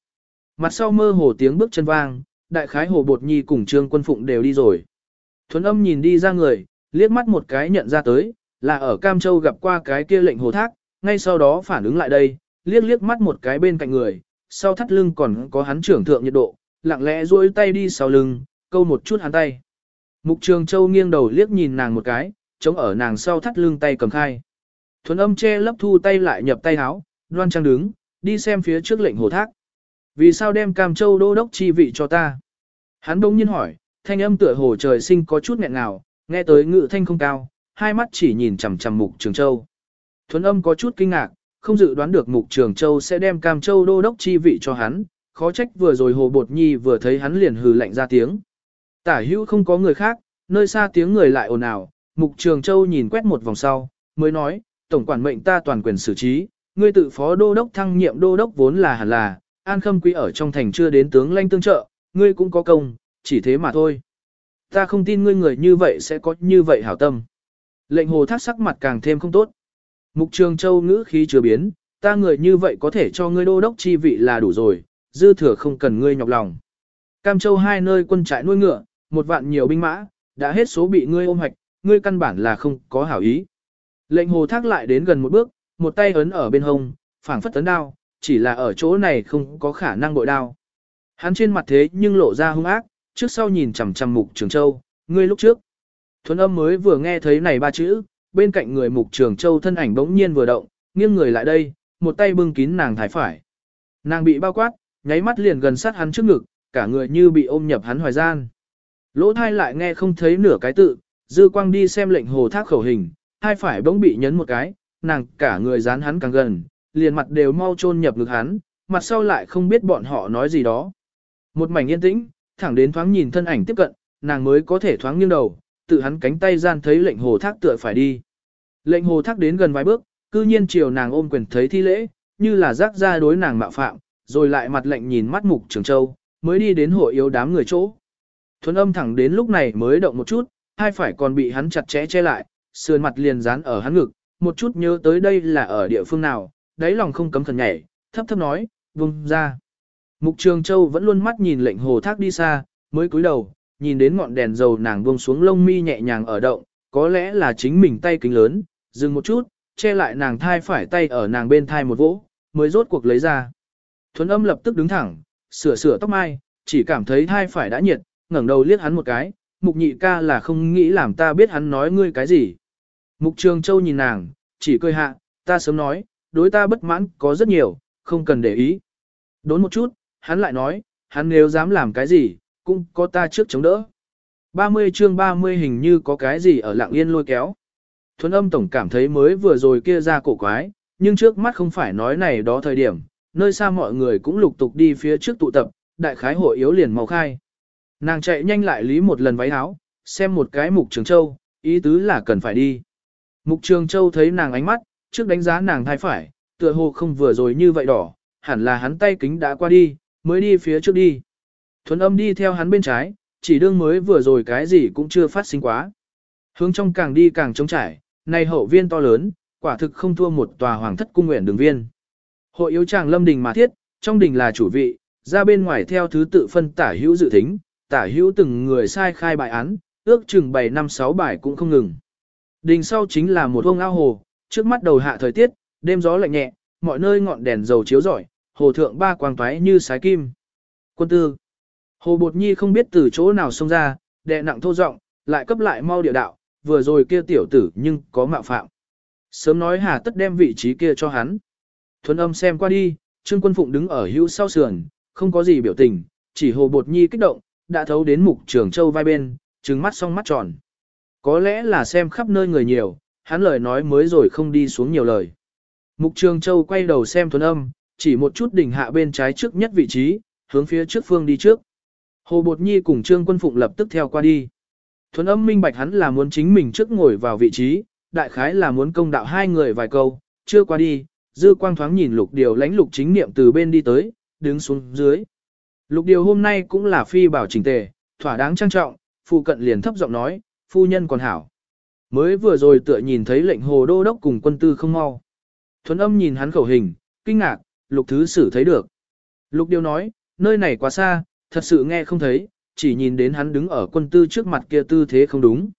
Mặt sau mơ hồ tiếng bước chân vang, đại khái hồ bột nhi cùng trương quân phụng đều đi rồi. Thuấn âm nhìn đi ra người, liếc mắt một cái nhận ra tới, là ở Cam Châu gặp qua cái kia lệnh hồ thác, ngay sau đó phản ứng lại đây, liếc liếc mắt một cái bên cạnh người, sau thắt lưng còn có hắn trưởng thượng nhiệt độ, lặng lẽ duỗi tay đi sau lưng, câu một chút hắn tay. Mục Trường Châu nghiêng đầu liếc nhìn nàng một cái, chống ở nàng sau thắt lưng tay cầm khai. Thuấn âm che lấp thu tay lại nhập tay háo, đoan trang đứng, đi xem phía trước lệnh hồ thác. Vì sao đem Cam Châu đô đốc chi vị cho ta? Hắn đông nhiên hỏi, thanh âm tựa hồ trời sinh có chút nghẹn ngào, nghe tới ngự thanh không cao, hai mắt chỉ nhìn chằm chằm Mục Trường Châu. Thuấn âm có chút kinh ngạc, không dự đoán được Mục Trường Châu sẽ đem Cam Châu đô đốc chi vị cho hắn, khó trách vừa rồi Hồ Bột Nhi vừa thấy hắn liền hừ lạnh ra tiếng. Tả hữu không có người khác, nơi xa tiếng người lại ồn ào, Mục Trường Châu nhìn quét một vòng sau, mới nói, tổng quản mệnh ta toàn quyền xử trí, ngươi tự phó đô đốc thăng nhiệm đô đốc vốn là hẳn là, An Khâm Quý ở trong thành chưa đến tướng lanh tương trợ, ngươi cũng có công, chỉ thế mà thôi. Ta không tin ngươi người như vậy sẽ có như vậy hảo tâm. Lệnh hồ thác sắc mặt càng thêm không tốt. Mục Trường Châu ngữ khí chưa biến, ta người như vậy có thể cho ngươi đô đốc chi vị là đủ rồi, dư thừa không cần ngươi nhọc lòng. Cam Châu hai nơi quân trại nuôi ngựa, một vạn nhiều binh mã, đã hết số bị ngươi ôm hoạch, ngươi căn bản là không có hảo ý. Lệnh hồ thác lại đến gần một bước, một tay ấn ở bên hông, phảng phất tấn đao, chỉ là ở chỗ này không có khả năng bội đao. Hắn trên mặt thế nhưng lộ ra hung ác, trước sau nhìn chằm chằm mục trường châu, ngươi lúc trước. Thuấn âm mới vừa nghe thấy này ba chữ, bên cạnh người mục trường châu thân ảnh bỗng nhiên vừa động, nghiêng người lại đây, một tay bưng kín nàng thái phải. Nàng bị bao quát, nháy mắt liền gần sát hắn trước ngực, cả người như bị ôm nhập hắn hoài gian. Lỗ thai lại nghe không thấy nửa cái tự, dư quang đi xem lệnh hồ thác khẩu hình, hai phải bỗng bị nhấn một cái, nàng cả người dán hắn càng gần, liền mặt đều mau chôn nhập ngực hắn, mặt sau lại không biết bọn họ nói gì đó. Một mảnh yên tĩnh, thẳng đến thoáng nhìn thân ảnh tiếp cận, nàng mới có thể thoáng nghiêng đầu, tự hắn cánh tay gian thấy lệnh hồ thác tựa phải đi. Lệnh hồ thác đến gần vài bước, cư nhiên chiều nàng ôm quyền thấy thi lễ, như là rắc ra đối nàng mạo phạm, rồi lại mặt lệnh nhìn mắt mục trường châu, mới đi đến hội yếu đám người chỗ. Thuấn âm thẳng đến lúc này mới động một chút, hai phải còn bị hắn chặt chẽ che lại, sườn mặt liền dán ở hắn ngực, một chút nhớ tới đây là ở địa phương nào, đáy lòng không cấm thần nhảy, thấp thấp nói, vùng ra. Mục Trường Châu vẫn luôn mắt nhìn lệnh hồ thác đi xa, mới cúi đầu, nhìn đến ngọn đèn dầu nàng buông xuống lông mi nhẹ nhàng ở động, có lẽ là chính mình tay kính lớn, dừng một chút, che lại nàng thai phải tay ở nàng bên thai một vỗ, mới rốt cuộc lấy ra. Thuấn âm lập tức đứng thẳng, sửa sửa tóc mai, chỉ cảm thấy thai phải đã nhiệt, ngẩng đầu liếc hắn một cái, mục nhị ca là không nghĩ làm ta biết hắn nói ngươi cái gì. Mục Trường Châu nhìn nàng, chỉ cười hạ, ta sớm nói, đối ta bất mãn có rất nhiều, không cần để ý. Đốn một chút, hắn lại nói, hắn nếu dám làm cái gì, cũng có ta trước chống đỡ. 30 chương 30 hình như có cái gì ở lạng yên lôi kéo. Thuấn âm tổng cảm thấy mới vừa rồi kia ra cổ quái, nhưng trước mắt không phải nói này đó thời điểm, nơi xa mọi người cũng lục tục đi phía trước tụ tập, đại khái hội yếu liền màu khai. Nàng chạy nhanh lại lý một lần váy áo, xem một cái mục trường châu, ý tứ là cần phải đi. Mục trường châu thấy nàng ánh mắt, trước đánh giá nàng thai phải, tựa hồ không vừa rồi như vậy đỏ, hẳn là hắn tay kính đã qua đi, mới đi phía trước đi. Thuấn âm đi theo hắn bên trái, chỉ đương mới vừa rồi cái gì cũng chưa phát sinh quá. Hướng trong càng đi càng trống trải, này hậu viên to lớn, quả thực không thua một tòa hoàng thất cung nguyện đường viên. Hội yếu tràng lâm đình mà thiết, trong đình là chủ vị, ra bên ngoài theo thứ tự phân tả hữu dự thính, tả hữu từng người sai khai bài án, ước chừng 7 năm 6 bài cũng không ngừng. Đình sau chính là một ông ao hồ, trước mắt đầu hạ thời tiết, đêm gió lạnh nhẹ, mọi nơi ngọn đèn dầu chiếu rọi, hồ thượng ba quang toái như sái kim. Quân tư. Hồ Bột Nhi không biết từ chỗ nào xông ra, đè nặng thô giọng, lại cấp lại mau địa đạo, vừa rồi kia tiểu tử nhưng có mạo phạm. Sớm nói hà tất đem vị trí kia cho hắn. Thuấn âm xem qua đi, Trương Quân Phụng đứng ở hữu sau sườn, không có gì biểu tình, chỉ Hồ Bột Nhi kích động, đã thấu đến mục trường châu vai bên, trừng mắt song mắt tròn. Có lẽ là xem khắp nơi người nhiều, hắn lời nói mới rồi không đi xuống nhiều lời. Mục trường châu quay đầu xem thuấn âm, chỉ một chút đỉnh hạ bên trái trước nhất vị trí, hướng phía trước phương đi trước. Hồ Bột Nhi cùng Trương Quân Phụng lập tức theo qua đi. Thuấn âm minh bạch hắn là muốn chính mình trước ngồi vào vị trí, đại khái là muốn công đạo hai người vài câu, chưa qua đi, dư quang thoáng nhìn lục điều lãnh lục chính niệm từ bên đi tới, đứng xuống dưới. Lục điều hôm nay cũng là phi bảo chỉnh tề, thỏa đáng trang trọng, phụ cận liền thấp giọng nói, phu nhân còn hảo. Mới vừa rồi tựa nhìn thấy lệnh hồ đô đốc cùng quân tư không mau. Thuấn âm nhìn hắn khẩu hình, kinh ngạc, lục thứ sử thấy được. Lục điều nói, nơi này quá xa, thật sự nghe không thấy, chỉ nhìn đến hắn đứng ở quân tư trước mặt kia tư thế không đúng.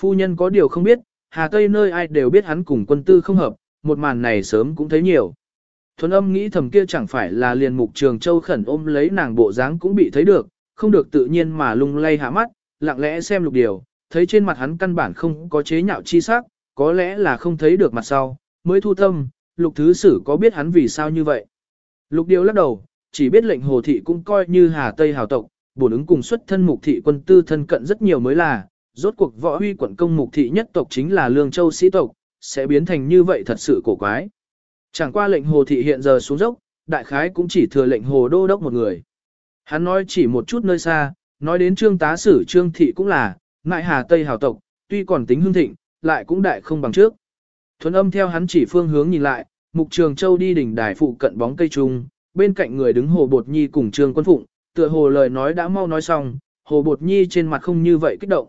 Phu nhân có điều không biết, Hà Tây nơi ai đều biết hắn cùng quân tư không hợp, một màn này sớm cũng thấy nhiều. Thuấn âm nghĩ thầm kia chẳng phải là liền mục trường châu khẩn ôm lấy nàng bộ dáng cũng bị thấy được, không được tự nhiên mà lung lay hạ mắt, lặng lẽ xem lục điều, thấy trên mặt hắn căn bản không có chế nhạo chi sắc, có lẽ là không thấy được mặt sau, mới thu tâm, lục thứ sử có biết hắn vì sao như vậy. Lục điều lắc đầu, chỉ biết lệnh hồ thị cũng coi như hà tây hào tộc, bổn ứng cùng xuất thân mục thị quân tư thân cận rất nhiều mới là, rốt cuộc võ huy quận công mục thị nhất tộc chính là lương châu sĩ tộc, sẽ biến thành như vậy thật sự cổ quái. Chẳng qua lệnh hồ thị hiện giờ xuống dốc, đại khái cũng chỉ thừa lệnh hồ đô đốc một người. Hắn nói chỉ một chút nơi xa, nói đến trương tá sử trương thị cũng là, ngại hà tây hào tộc, tuy còn tính hương thịnh, lại cũng đại không bằng trước. Thuấn âm theo hắn chỉ phương hướng nhìn lại, mục trường châu đi đỉnh đài phụ cận bóng cây trung, bên cạnh người đứng hồ bột nhi cùng trương quân phụng, tựa hồ lời nói đã mau nói xong, hồ bột nhi trên mặt không như vậy kích động.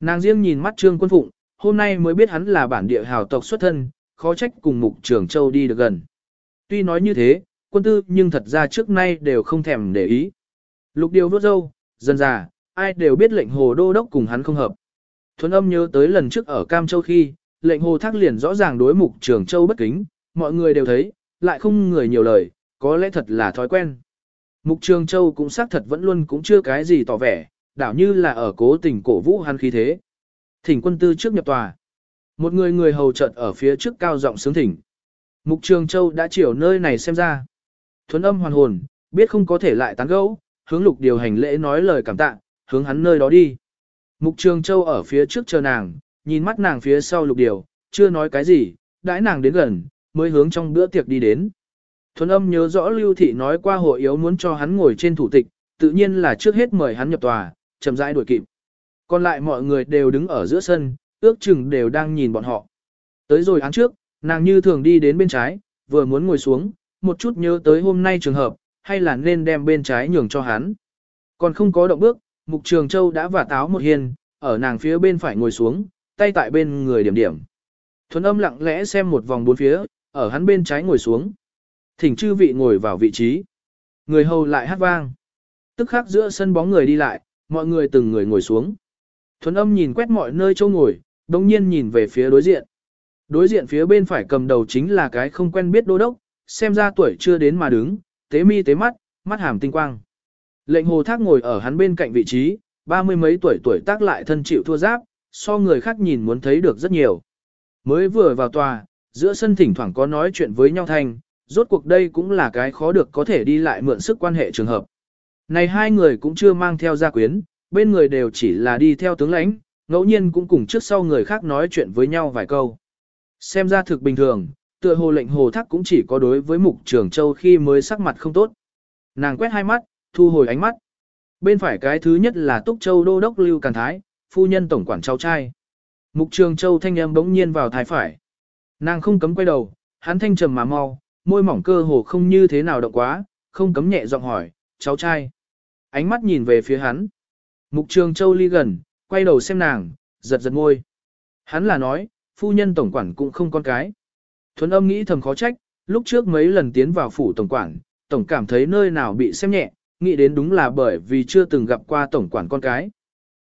Nàng riêng nhìn mắt trương quân phụng, hôm nay mới biết hắn là bản địa hào tộc xuất thân, khó trách cùng mục trường châu đi được gần. Tuy nói như thế, quân tư nhưng thật ra trước nay đều không thèm để ý. Lục điều vốt dâu, dần già, ai đều biết lệnh hồ đô đốc cùng hắn không hợp. Thuấn âm nhớ tới lần trước ở Cam Châu khi, lệnh hồ thác liền rõ ràng đối mục trường châu bất kính, mọi người đều thấy, lại không người nhiều lời, có lẽ thật là thói quen. Mục Trường Châu cũng xác thật vẫn luôn cũng chưa cái gì tỏ vẻ, đảo như là ở cố tình cổ vũ hắn khí thế. Thỉnh quân tư trước nhập tòa. Một người người hầu chợt ở phía trước cao giọng sướng thỉnh. Mục Trường Châu đã chiều nơi này xem ra. Thuấn âm hoàn hồn, biết không có thể lại tán gẫu, hướng lục điều hành lễ nói lời cảm tạ, hướng hắn nơi đó đi. Mục Trường Châu ở phía trước chờ nàng, nhìn mắt nàng phía sau lục điều, chưa nói cái gì, đãi nàng đến gần, mới hướng trong bữa tiệc đi đến. Thuần âm nhớ rõ Lưu Thị nói qua hội yếu muốn cho hắn ngồi trên thủ tịch, tự nhiên là trước hết mời hắn nhập tòa, chậm rãi đuổi kịp. Còn lại mọi người đều đứng ở giữa sân, ước chừng đều đang nhìn bọn họ. Tới rồi án trước, nàng như thường đi đến bên trái, vừa muốn ngồi xuống, một chút nhớ tới hôm nay trường hợp, hay là nên đem bên trái nhường cho hắn. Còn không có động bước, Mục Trường Châu đã vả táo một hiền, ở nàng phía bên phải ngồi xuống, tay tại bên người điểm điểm. Thuấn âm lặng lẽ xem một vòng bốn phía, ở hắn bên trái ngồi xuống. Thỉnh chư vị ngồi vào vị trí. Người hầu lại hát vang. Tức khắc giữa sân bóng người đi lại, mọi người từng người ngồi xuống. Thuấn âm nhìn quét mọi nơi châu ngồi, đồng nhiên nhìn về phía đối diện. Đối diện phía bên phải cầm đầu chính là cái không quen biết đô đốc, xem ra tuổi chưa đến mà đứng, tế mi tế mắt, mắt hàm tinh quang. Lệnh hồ thác ngồi ở hắn bên cạnh vị trí, ba mươi mấy tuổi tuổi tác lại thân chịu thua giáp, so người khác nhìn muốn thấy được rất nhiều. Mới vừa vào tòa, giữa sân thỉnh thoảng có nói chuyện với nhau thành rốt cuộc đây cũng là cái khó được có thể đi lại mượn sức quan hệ trường hợp. Này hai người cũng chưa mang theo gia quyến, bên người đều chỉ là đi theo tướng lãnh, ngẫu nhiên cũng cùng trước sau người khác nói chuyện với nhau vài câu. Xem ra thực bình thường, tựa hồ lệnh hồ thác cũng chỉ có đối với mục trường châu khi mới sắc mặt không tốt. Nàng quét hai mắt, thu hồi ánh mắt. Bên phải cái thứ nhất là Túc Châu Đô Đốc Lưu Càn Thái, phu nhân tổng quản cháu trai. Mục trường châu thanh âm bỗng nhiên vào thái phải. Nàng không cấm quay đầu, hắn thanh trầm mà mau, môi mỏng cơ hồ không như thế nào động quá, không cấm nhẹ giọng hỏi, cháu trai. Ánh mắt nhìn về phía hắn. Mục trường châu ly gần, quay đầu xem nàng, giật giật môi. Hắn là nói, phu nhân tổng quản cũng không con cái. Thuấn âm nghĩ thầm khó trách, lúc trước mấy lần tiến vào phủ tổng quản, tổng cảm thấy nơi nào bị xem nhẹ, nghĩ đến đúng là bởi vì chưa từng gặp qua tổng quản con cái.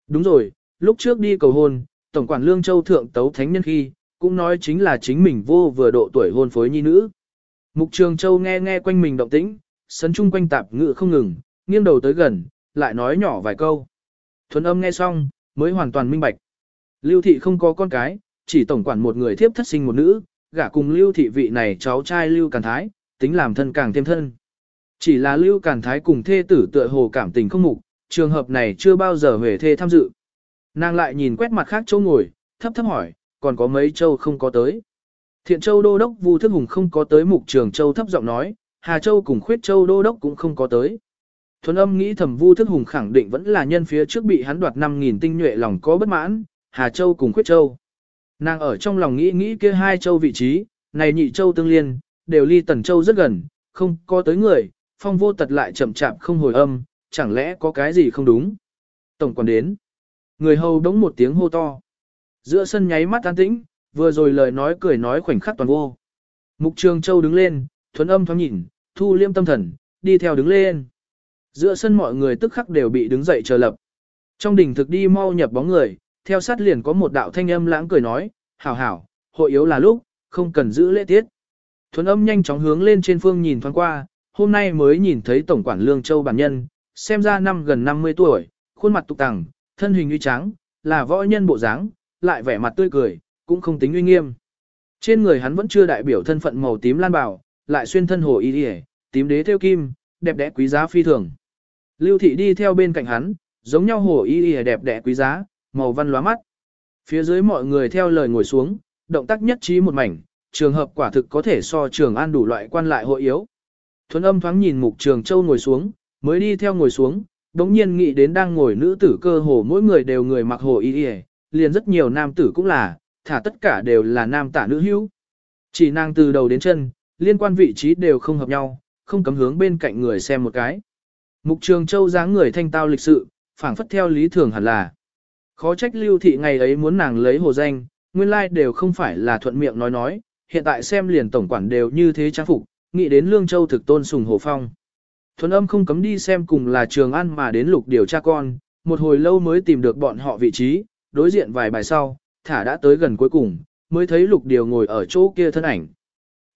Đúng rồi, lúc trước đi cầu hôn, tổng quản Lương Châu thượng tấu thánh nhân khi, cũng nói chính là chính mình vô vừa độ tuổi hôn phối nhi nữ. Mục Trường Châu nghe nghe quanh mình động tĩnh, sấn chung quanh tạp ngự không ngừng, nghiêng đầu tới gần, lại nói nhỏ vài câu. Thuấn âm nghe xong, mới hoàn toàn minh bạch. Lưu thị không có con cái, chỉ tổng quản một người thiếp thất sinh một nữ, gả cùng lưu thị vị này cháu trai lưu càn thái, tính làm thân càng thêm thân. Chỉ là lưu càn thái cùng thê tử tựa hồ cảm tình không mục, trường hợp này chưa bao giờ về thê tham dự. Nàng lại nhìn quét mặt khác châu ngồi, thấp thấp hỏi, còn có mấy châu không có tới. Thiện châu đô đốc Vu Thức Hùng không có tới mục trường châu thấp giọng nói, Hà Châu cùng khuyết châu đô đốc cũng không có tới. Thuần âm nghĩ thầm Vu Thức Hùng khẳng định vẫn là nhân phía trước bị hắn đoạt 5.000 tinh nhuệ lòng có bất mãn, Hà Châu cùng khuyết châu. Nàng ở trong lòng nghĩ nghĩ kia hai châu vị trí, này nhị châu tương liên, đều ly tần châu rất gần, không có tới người, phong vô tật lại chậm chạp không hồi âm, chẳng lẽ có cái gì không đúng. Tổng quản đến. Người hầu đống một tiếng hô to. Giữa sân nháy mắt an tĩnh, vừa rồi lời nói cười nói khoảnh khắc toàn vô. Mục Trường Châu đứng lên, thuấn âm thoáng nhìn, thu liêm tâm thần, đi theo đứng lên. Giữa sân mọi người tức khắc đều bị đứng dậy chờ lập. Trong đỉnh thực đi mau nhập bóng người, theo sát liền có một đạo thanh âm lãng cười nói, hảo hảo, hội yếu là lúc, không cần giữ lễ tiết. Thuấn âm nhanh chóng hướng lên trên phương nhìn thoáng qua, hôm nay mới nhìn thấy Tổng quản Lương Châu bản nhân, xem ra năm gần 50 tuổi, khuôn mặt tục tẳng, thân hình uy trắng, là võ nhân bộ dáng, lại vẻ mặt tươi cười, cũng không tính uy nghiêm. Trên người hắn vẫn chưa đại biểu thân phận màu tím lan bảo, lại xuyên thân hồ y y, tím đế theo kim, đẹp đẽ quý giá phi thường. Lưu thị đi theo bên cạnh hắn, giống nhau hồ y y đẹp đẽ quý giá, màu văn lóa mắt. Phía dưới mọi người theo lời ngồi xuống, động tác nhất trí một mảnh, trường hợp quả thực có thể so trường an đủ loại quan lại hội yếu. Thuấn âm thoáng nhìn mục trường châu ngồi xuống, mới đi theo ngồi xuống, đống nhiên nghĩ đến đang ngồi nữ tử cơ hồ mỗi người đều người mặc hồ y y, liền rất nhiều nam tử cũng là, thả tất cả đều là nam tả nữ hữu. Chỉ nàng từ đầu đến chân, liên quan vị trí đều không hợp nhau, không cấm hướng bên cạnh người xem một cái. Mục trường châu dáng người thanh tao lịch sự, phảng phất theo lý thường hẳn là. Khó trách lưu thị ngày ấy muốn nàng lấy hồ danh, nguyên lai like đều không phải là thuận miệng nói nói, hiện tại xem liền tổng quản đều như thế trang phục, nghĩ đến lương châu thực tôn sùng hồ phong. Thuần âm không cấm đi xem cùng là trường ăn mà đến lục điều tra con, một hồi lâu mới tìm được bọn họ vị trí, đối diện vài bài sau, thả đã tới gần cuối cùng, mới thấy lục điều ngồi ở chỗ kia thân ảnh.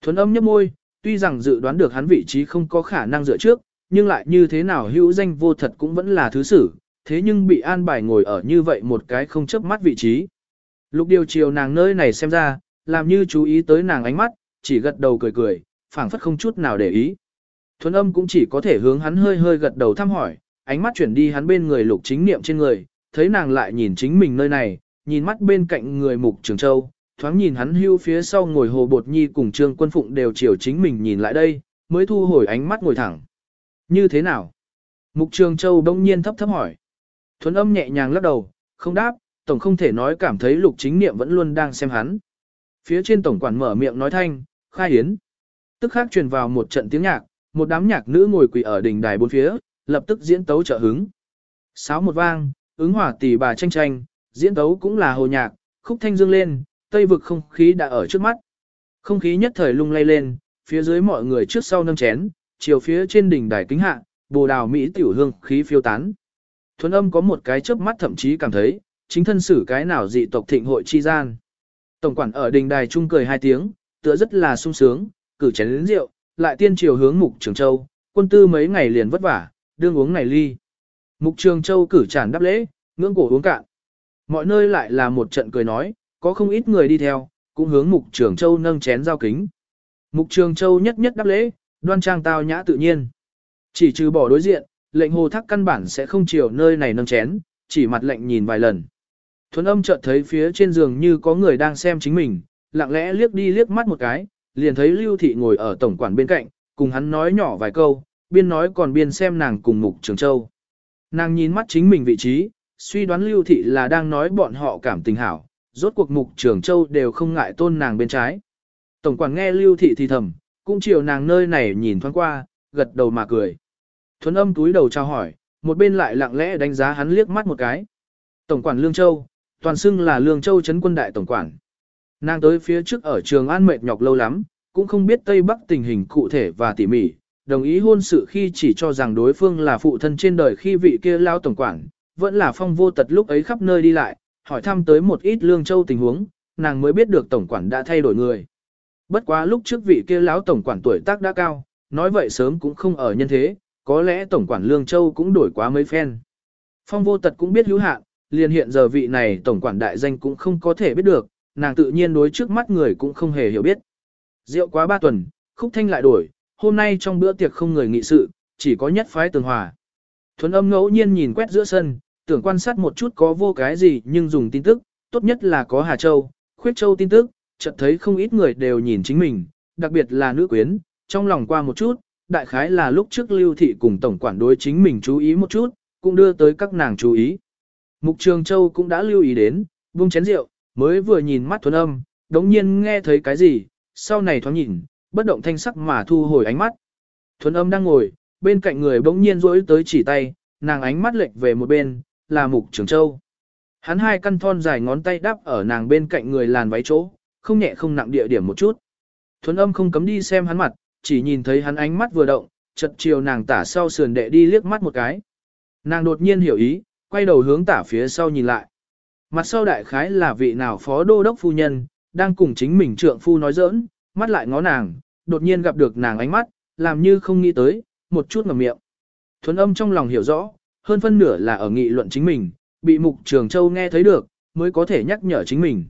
Thuấn âm nhấp môi, tuy rằng dự đoán được hắn vị trí không có khả năng dựa trước, nhưng lại như thế nào hữu danh vô thật cũng vẫn là thứ xử, thế nhưng bị an bài ngồi ở như vậy một cái không chấp mắt vị trí. Lục điều chiều nàng nơi này xem ra, làm như chú ý tới nàng ánh mắt, chỉ gật đầu cười cười, phảng phất không chút nào để ý. Thuấn âm cũng chỉ có thể hướng hắn hơi hơi gật đầu thăm hỏi, ánh mắt chuyển đi hắn bên người lục chính niệm trên người, thấy nàng lại nhìn chính mình nơi này, nhìn mắt bên cạnh người mục trường châu, thoáng nhìn hắn hưu phía sau ngồi hồ bột nhi cùng trương quân phụng đều chiều chính mình nhìn lại đây, mới thu hồi ánh mắt ngồi thẳng. Như thế nào? Mục trường châu đông nhiên thấp thấp hỏi. Thuấn âm nhẹ nhàng lắc đầu, không đáp, tổng không thể nói cảm thấy lục chính niệm vẫn luôn đang xem hắn. Phía trên tổng quản mở miệng nói thanh, khai hiến. Tức khác truyền vào một trận tiếng nhạc, một đám nhạc nữ ngồi quỳ ở đỉnh đài bốn phía, lập tức diễn tấu trợ hứng. Sáo một vang, ứng hỏa tỷ bà tranh tranh, diễn tấu cũng là hồ nhạc, khúc thanh dương lên, tây vực không khí đã ở trước mắt. Không khí nhất thời lung lay lên, phía dưới mọi người trước sau nâng chén, chiều phía trên đỉnh đài kính hạ, bồ đào mỹ tiểu hương khí phiêu tán. Thuấn âm có một cái chớp mắt thậm chí cảm thấy, chính thân xử cái nào dị tộc thịnh hội chi gian. Tổng quản ở đình đài trung cười hai tiếng, tựa rất là sung sướng, cử chén đến rượu, lại tiên chiều hướng mục trường châu, quân tư mấy ngày liền vất vả, đương uống này ly. Mục trường châu cử tràn đáp lễ, ngưỡng cổ uống cạn. Mọi nơi lại là một trận cười nói, có không ít người đi theo, cũng hướng mục trường châu nâng chén giao kính. Mục trường châu nhất nhất đáp lễ, đoan trang tao nhã tự nhiên. Chỉ trừ bỏ đối diện, lệnh hồ thác căn bản sẽ không chiều nơi này nâng chén, chỉ mặt lệnh nhìn vài lần. Thuấn âm chợt thấy phía trên giường như có người đang xem chính mình, lặng lẽ liếc đi liếc mắt một cái, liền thấy Lưu Thị ngồi ở tổng quản bên cạnh, cùng hắn nói nhỏ vài câu, biên nói còn biên xem nàng cùng Mục Trường Châu. Nàng nhìn mắt chính mình vị trí, suy đoán Lưu Thị là đang nói bọn họ cảm tình hảo, rốt cuộc Mục Trường Châu đều không ngại tôn nàng bên trái. Tổng quản nghe Lưu Thị thì thầm, cũng chiều nàng nơi này nhìn thoáng qua, gật đầu mà cười. Thuấn âm túi đầu trao hỏi, một bên lại lặng lẽ đánh giá hắn liếc mắt một cái. Tổng quản Lương Châu, toàn xưng là Lương Châu chấn quân đại tổng quản. Nàng tới phía trước ở trường an mệt nhọc lâu lắm, cũng không biết Tây Bắc tình hình cụ thể và tỉ mỉ, đồng ý hôn sự khi chỉ cho rằng đối phương là phụ thân trên đời khi vị kia lao tổng quản, vẫn là phong vô tật lúc ấy khắp nơi đi lại, hỏi thăm tới một ít Lương Châu tình huống, nàng mới biết được tổng quản đã thay đổi người. Bất quá lúc trước vị kia lão tổng quản tuổi tác đã cao, nói vậy sớm cũng không ở nhân thế, có lẽ tổng quản Lương Châu cũng đổi quá mấy phen. Phong vô tật cũng biết hữu hạn, liền hiện giờ vị này tổng quản đại danh cũng không có thể biết được, nàng tự nhiên đối trước mắt người cũng không hề hiểu biết. Rượu quá ba tuần, khúc thanh lại đổi, hôm nay trong bữa tiệc không người nghị sự, chỉ có nhất phái tường hòa. Thuấn âm ngẫu nhiên nhìn quét giữa sân, tưởng quan sát một chút có vô cái gì nhưng dùng tin tức, tốt nhất là có Hà Châu, Khuyết Châu tin tức, chợt thấy không ít người đều nhìn chính mình, đặc biệt là nữ quyến, trong lòng qua một chút, đại khái là lúc trước lưu thị cùng tổng quản đối chính mình chú ý một chút, cũng đưa tới các nàng chú ý. Mục Trường Châu cũng đã lưu ý đến, buông chén rượu, mới vừa nhìn mắt thuần âm, đống nhiên nghe thấy cái gì, sau này thoáng nhìn, bất động thanh sắc mà thu hồi ánh mắt. Thuần âm đang ngồi, bên cạnh người bỗng nhiên rỗi tới chỉ tay, nàng ánh mắt lệch về một bên, là Mục Trường Châu. Hắn hai căn thon dài ngón tay đắp ở nàng bên cạnh người làn váy chỗ, không nhẹ không nặng địa điểm một chút. Thuấn âm không cấm đi xem hắn mặt, chỉ nhìn thấy hắn ánh mắt vừa động, chật chiều nàng tả sau sườn đệ đi liếc mắt một cái. Nàng đột nhiên hiểu ý, quay đầu hướng tả phía sau nhìn lại. Mặt sau đại khái là vị nào phó đô đốc phu nhân, đang cùng chính mình trượng phu nói giỡn, mắt lại ngó nàng, đột nhiên gặp được nàng ánh mắt, làm như không nghĩ tới, một chút ngầm miệng. Thuấn âm trong lòng hiểu rõ, hơn phân nửa là ở nghị luận chính mình, bị mục trường châu nghe thấy được, mới có thể nhắc nhở chính mình.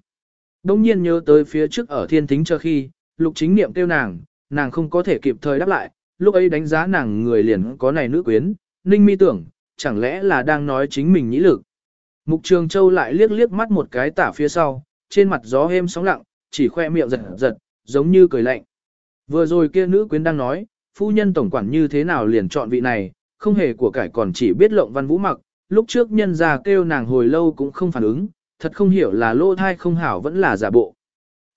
Đông nhiên nhớ tới phía trước ở thiên thính chờ khi, lục chính niệm kêu nàng, nàng không có thể kịp thời đáp lại, lúc ấy đánh giá nàng người liền có này nữ quyến, ninh mi tưởng, chẳng lẽ là đang nói chính mình nhĩ lực. Mục Trường Châu lại liếc liếc mắt một cái tả phía sau, trên mặt gió êm sóng lặng, chỉ khoe miệng giật giật, giống như cười lạnh. Vừa rồi kia nữ quyến đang nói, phu nhân tổng quản như thế nào liền chọn vị này, không hề của cải còn chỉ biết lộng văn vũ mặc, lúc trước nhân ra kêu nàng hồi lâu cũng không phản ứng, thật không hiểu là lô thai không hảo vẫn là giả bộ.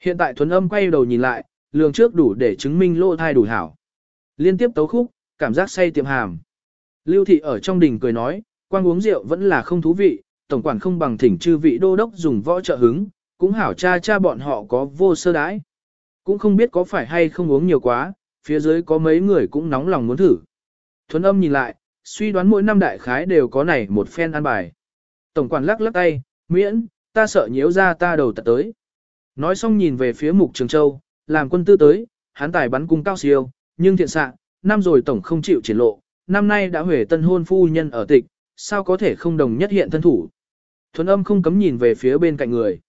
Hiện tại thuấn âm quay đầu nhìn lại, lường trước đủ để chứng minh lô thai đủ hảo. Liên tiếp tấu khúc, cảm giác say tiệm hàm. Lưu thị ở trong đình cười nói, quang uống rượu vẫn là không thú vị, tổng quản không bằng thỉnh chư vị đô đốc dùng võ trợ hứng, cũng hảo cha cha bọn họ có vô sơ đãi. Cũng không biết có phải hay không uống nhiều quá, phía dưới có mấy người cũng nóng lòng muốn thử. Thuấn âm nhìn lại, suy đoán mỗi năm đại khái đều có này một phen ăn bài. Tổng quản lắc lắc tay, miễn, ta sợ nhiễu ra ta đầu tật tới. Nói xong nhìn về phía mục trường châu, làm quân tư tới, hắn tài bắn cung cao siêu, nhưng thiện xạ, năm rồi tổng không chịu triển lộ, năm nay đã huề tân hôn phu nhân ở tịch, sao có thể không đồng nhất hiện thân thủ. Thuấn âm không cấm nhìn về phía bên cạnh người.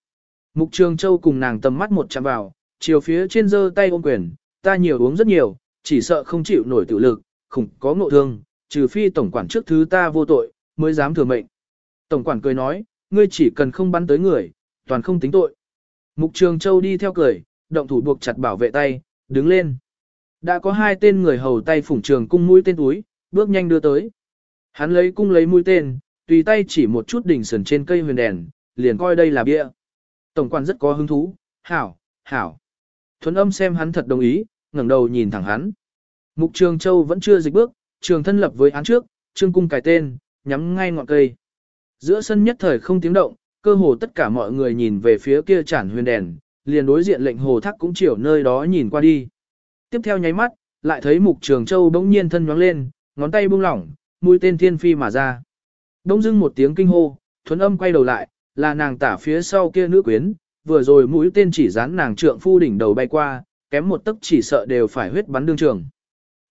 Mục Trường Châu cùng nàng tầm mắt một chạm vào, chiều phía trên giơ tay ôm quyền, ta nhiều uống rất nhiều, chỉ sợ không chịu nổi tự lực, khủng có ngộ thương, trừ phi tổng quản trước thứ ta vô tội, mới dám thừa mệnh. Tổng quản cười nói, ngươi chỉ cần không bắn tới người, toàn không tính tội. Mục Trường Châu đi theo cười, động thủ buộc chặt bảo vệ tay, đứng lên. Đã có hai tên người hầu tay phủng trường cung mũi tên túi, bước nhanh đưa tới. Hắn lấy cung lấy mũi tên, tùy tay chỉ một chút đỉnh sườn trên cây huyền đèn, liền coi đây là bia. Tổng quản rất có hứng thú, hảo, hảo. Thuấn âm xem hắn thật đồng ý, ngẩng đầu nhìn thẳng hắn. Mục Trường Châu vẫn chưa dịch bước, trường thân lập với án trước, trương cung cài tên, nhắm ngay ngọn cây. Giữa sân nhất thời không tiếng động, cơ hồ tất cả mọi người nhìn về phía kia chản huyền đèn, liền đối diện lệnh hồ thác cũng chiều nơi đó nhìn qua đi. Tiếp theo nháy mắt, lại thấy mục trường châu bỗng nhiên thân nhoáng lên, ngón tay buông lỏng, mũi tên thiên phi mà ra. Đông dưng một tiếng kinh hô, thuấn âm quay đầu lại, là nàng tả phía sau kia nữ quyến, vừa rồi mũi tên chỉ dán nàng trượng phu đỉnh đầu bay qua, kém một tấc chỉ sợ đều phải huyết bắn đương trường.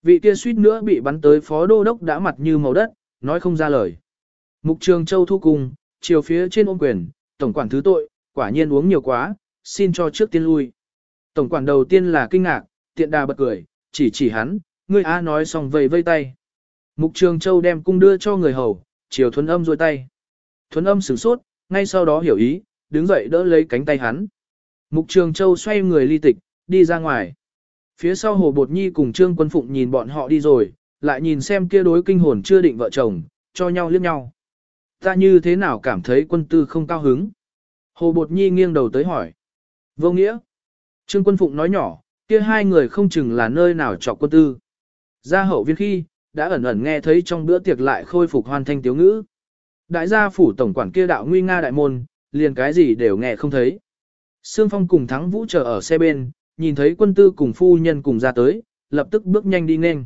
Vị kia suýt nữa bị bắn tới phó đô đốc đã mặt như màu đất, nói không ra lời. Mục trường châu thu cùng, chiều phía trên ôm quyền, tổng quản thứ tội, quả nhiên uống nhiều quá, xin cho trước tiên lui. Tổng quản đầu tiên là kinh ngạc, tiện đà bật cười, chỉ chỉ hắn, ngươi A nói xong vầy vây tay. Mục Trường Châu đem cung đưa cho người hầu, chiều thuấn âm rôi tay. Thuấn âm sửng sốt, ngay sau đó hiểu ý, đứng dậy đỡ lấy cánh tay hắn. Mục Trường Châu xoay người ly tịch, đi ra ngoài. Phía sau Hồ Bột Nhi cùng Trương Quân Phụng nhìn bọn họ đi rồi, lại nhìn xem kia đối kinh hồn chưa định vợ chồng, cho nhau liếc nhau. Ta như thế nào cảm thấy quân tư không cao hứng? Hồ Bột Nhi nghiêng đầu tới hỏi. Vô nghĩa. Trương Quân Phụng nói nhỏ, kia hai người không chừng là nơi nào chọc quân tư. Ra hậu viên khi, đã ẩn ẩn nghe thấy trong bữa tiệc lại khôi phục hoàn thanh tiếu ngữ. Đại gia phủ tổng quản kia đạo nguy nga đại môn, liền cái gì đều nghe không thấy. Sương Phong cùng Thắng Vũ chờ ở xe bên, nhìn thấy quân tư cùng phu nhân cùng ra tới, lập tức bước nhanh đi nên.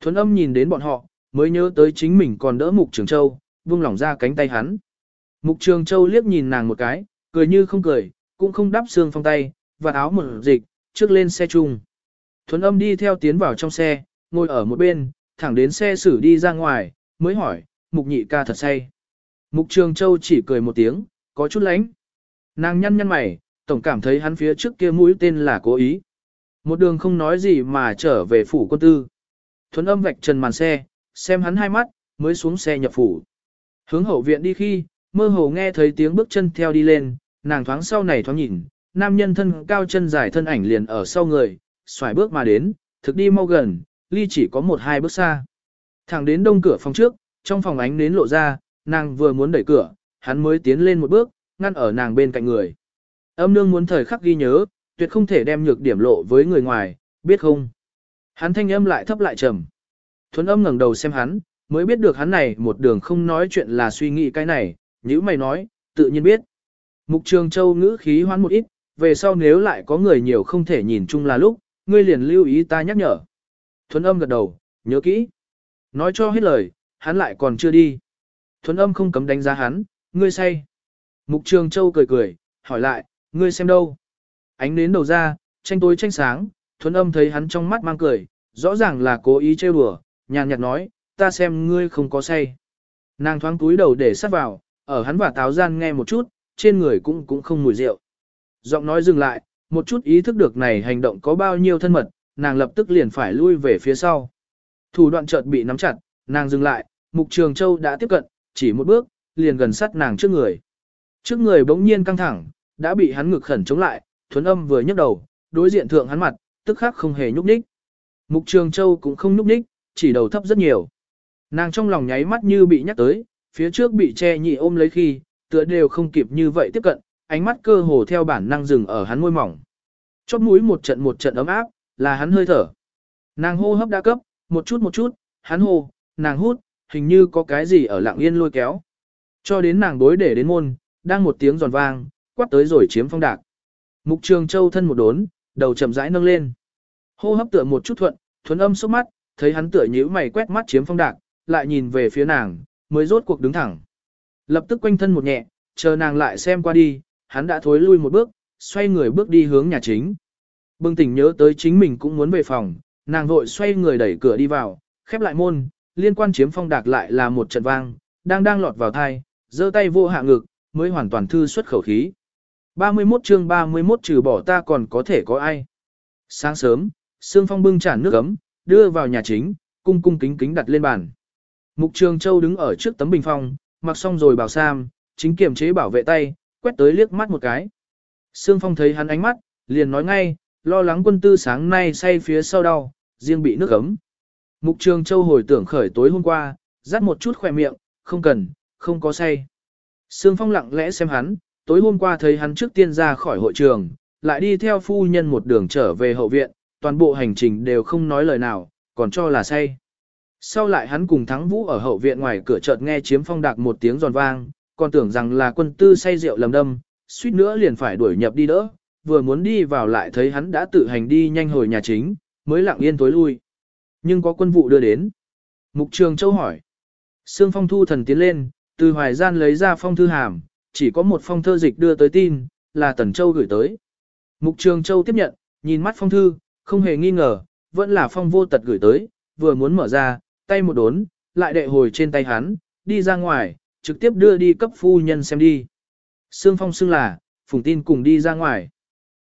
Thuấn âm nhìn đến bọn họ, mới nhớ tới chính mình còn đỡ Mục Trường Châu, vung lỏng ra cánh tay hắn. Mục Trường Châu liếc nhìn nàng một cái, cười như không cười, cũng không đắp Sương Phong tay, và áo một dịch, trước lên xe chung. Thuấn âm đi theo tiến vào trong xe, ngồi ở một bên, thẳng đến xe xử đi ra ngoài, mới hỏi, mục nhị ca thật say. Mục Trường Châu chỉ cười một tiếng, có chút lánh. Nàng nhăn nhăn mày, tổng cảm thấy hắn phía trước kia mũi tên là cố ý. Một đường không nói gì mà trở về phủ quân tư. Thuấn âm vạch trần màn xe, xem hắn hai mắt, mới xuống xe nhập phủ. Hướng hậu viện đi khi, mơ hồ nghe thấy tiếng bước chân theo đi lên, nàng thoáng sau này thoáng nhìn, nam nhân thân cao chân dài thân ảnh liền ở sau người, xoài bước mà đến, thực đi mau gần, ly chỉ có một hai bước xa. Thẳng đến đông cửa phòng trước, trong phòng ánh nến lộ ra, nàng vừa muốn đẩy cửa, hắn mới tiến lên một bước, ngăn ở nàng bên cạnh người. Âm nương muốn thời khắc ghi nhớ, tuyệt không thể đem nhược điểm lộ với người ngoài, biết không? Hắn thanh âm lại thấp lại trầm. Thuấn âm ngẩng đầu xem hắn, mới biết được hắn này một đường không nói chuyện là suy nghĩ cái này, như mày nói, tự nhiên biết. Mục trường châu ngữ khí hoán một ít, về sau nếu lại có người nhiều không thể nhìn chung là lúc, ngươi liền lưu ý ta nhắc nhở. Thuấn âm gật đầu, nhớ kỹ. Nói cho hết lời, hắn lại còn chưa đi. Thuấn âm không cấm đánh giá hắn, ngươi say. Mục Trường Châu cười cười, hỏi lại, ngươi xem đâu? Ánh nến đầu ra, tranh tối tranh sáng, thuấn âm thấy hắn trong mắt mang cười, rõ ràng là cố ý trêu đùa, nhàn nhạt nói, ta xem ngươi không có say. Nàng thoáng túi đầu để sát vào, ở hắn và táo gian nghe một chút, trên người cũng cũng không mùi rượu. Giọng nói dừng lại, một chút ý thức được này hành động có bao nhiêu thân mật, nàng lập tức liền phải lui về phía sau. Thủ đoạn chợt bị nắm chặt, nàng dừng lại, Mục Trường Châu đã tiếp cận, chỉ một bước, liền gần sát nàng trước người. Trước người bỗng nhiên căng thẳng, đã bị hắn ngực khẩn chống lại, thuấn âm vừa nhấc đầu, đối diện thượng hắn mặt, tức khắc không hề nhúc nhích. Mục Trường Châu cũng không nhúc nhích, chỉ đầu thấp rất nhiều. Nàng trong lòng nháy mắt như bị nhắc tới, phía trước bị che nhị ôm lấy khi, tựa đều không kịp như vậy tiếp cận, ánh mắt cơ hồ theo bản năng dừng ở hắn môi mỏng. Chóp mũi một trận một trận ấm áp, là hắn hơi thở. Nàng hô hấp đã cấp, một chút một chút, hắn hô, nàng hút, hình như có cái gì ở lặng yên lôi kéo. Cho đến nàng đối để đến môn, đang một tiếng giòn vang, quát tới rồi chiếm phong đạc. Mục trường châu thân một đốn, đầu chậm rãi nâng lên. Hô hấp tựa một chút thuận, thuần âm sốc mắt, thấy hắn tựa nhíu mày quét mắt chiếm phong đạc, lại nhìn về phía nàng, mới rốt cuộc đứng thẳng. Lập tức quanh thân một nhẹ, chờ nàng lại xem qua đi, hắn đã thối lui một bước, xoay người bước đi hướng nhà chính. Bừng tỉnh nhớ tới chính mình cũng muốn về phòng, nàng vội xoay người đẩy cửa đi vào, khép lại môn, liên quan chiếm phong đạc lại là một trận vang, đang đang lọt vào thai, giơ tay vô hạ ngực, mới hoàn toàn thư xuất khẩu khí. 31 chương 31 trừ bỏ ta còn có thể có ai. Sáng sớm, Sương Phong bưng chản nước ấm, đưa vào nhà chính, cung cung kính kính đặt lên bàn. Mục Trường Châu đứng ở trước tấm bình phong, mặc xong rồi bảo sam, chính kiềm chế bảo vệ tay, quét tới liếc mắt một cái. Sương Phong thấy hắn ánh mắt, liền nói ngay, lo lắng quân tư sáng nay say phía sau đau, riêng bị nước ấm. Mục Trường Châu hồi tưởng khởi tối hôm qua, dắt một chút khỏe miệng, không cần, không có say. Sương Phong lặng lẽ xem hắn, tối hôm qua thấy hắn trước tiên ra khỏi hội trường, lại đi theo phu nhân một đường trở về hậu viện, toàn bộ hành trình đều không nói lời nào, còn cho là say. Sau lại hắn cùng thắng vũ ở hậu viện ngoài cửa chợt nghe chiếm phong đạc một tiếng giòn vang, còn tưởng rằng là quân tư say rượu lầm đâm, suýt nữa liền phải đuổi nhập đi đỡ, vừa muốn đi vào lại thấy hắn đã tự hành đi nhanh hồi nhà chính, mới lặng yên tối lui. Nhưng có quân vụ đưa đến. Mục Trường Châu hỏi. Sương Phong thu thần tiến lên, từ hoài gian lấy ra phong thư hàm, chỉ có một phong thơ dịch đưa tới tin, là Tần Châu gửi tới. Mục Trường Châu tiếp nhận, nhìn mắt phong thư, không hề nghi ngờ, vẫn là phong vô tật gửi tới, vừa muốn mở ra, tay một đốn, lại đệ hồi trên tay hắn, đi ra ngoài, trực tiếp đưa đi cấp phu nhân xem đi. Sương Phong xưng là, phùng tin cùng đi ra ngoài.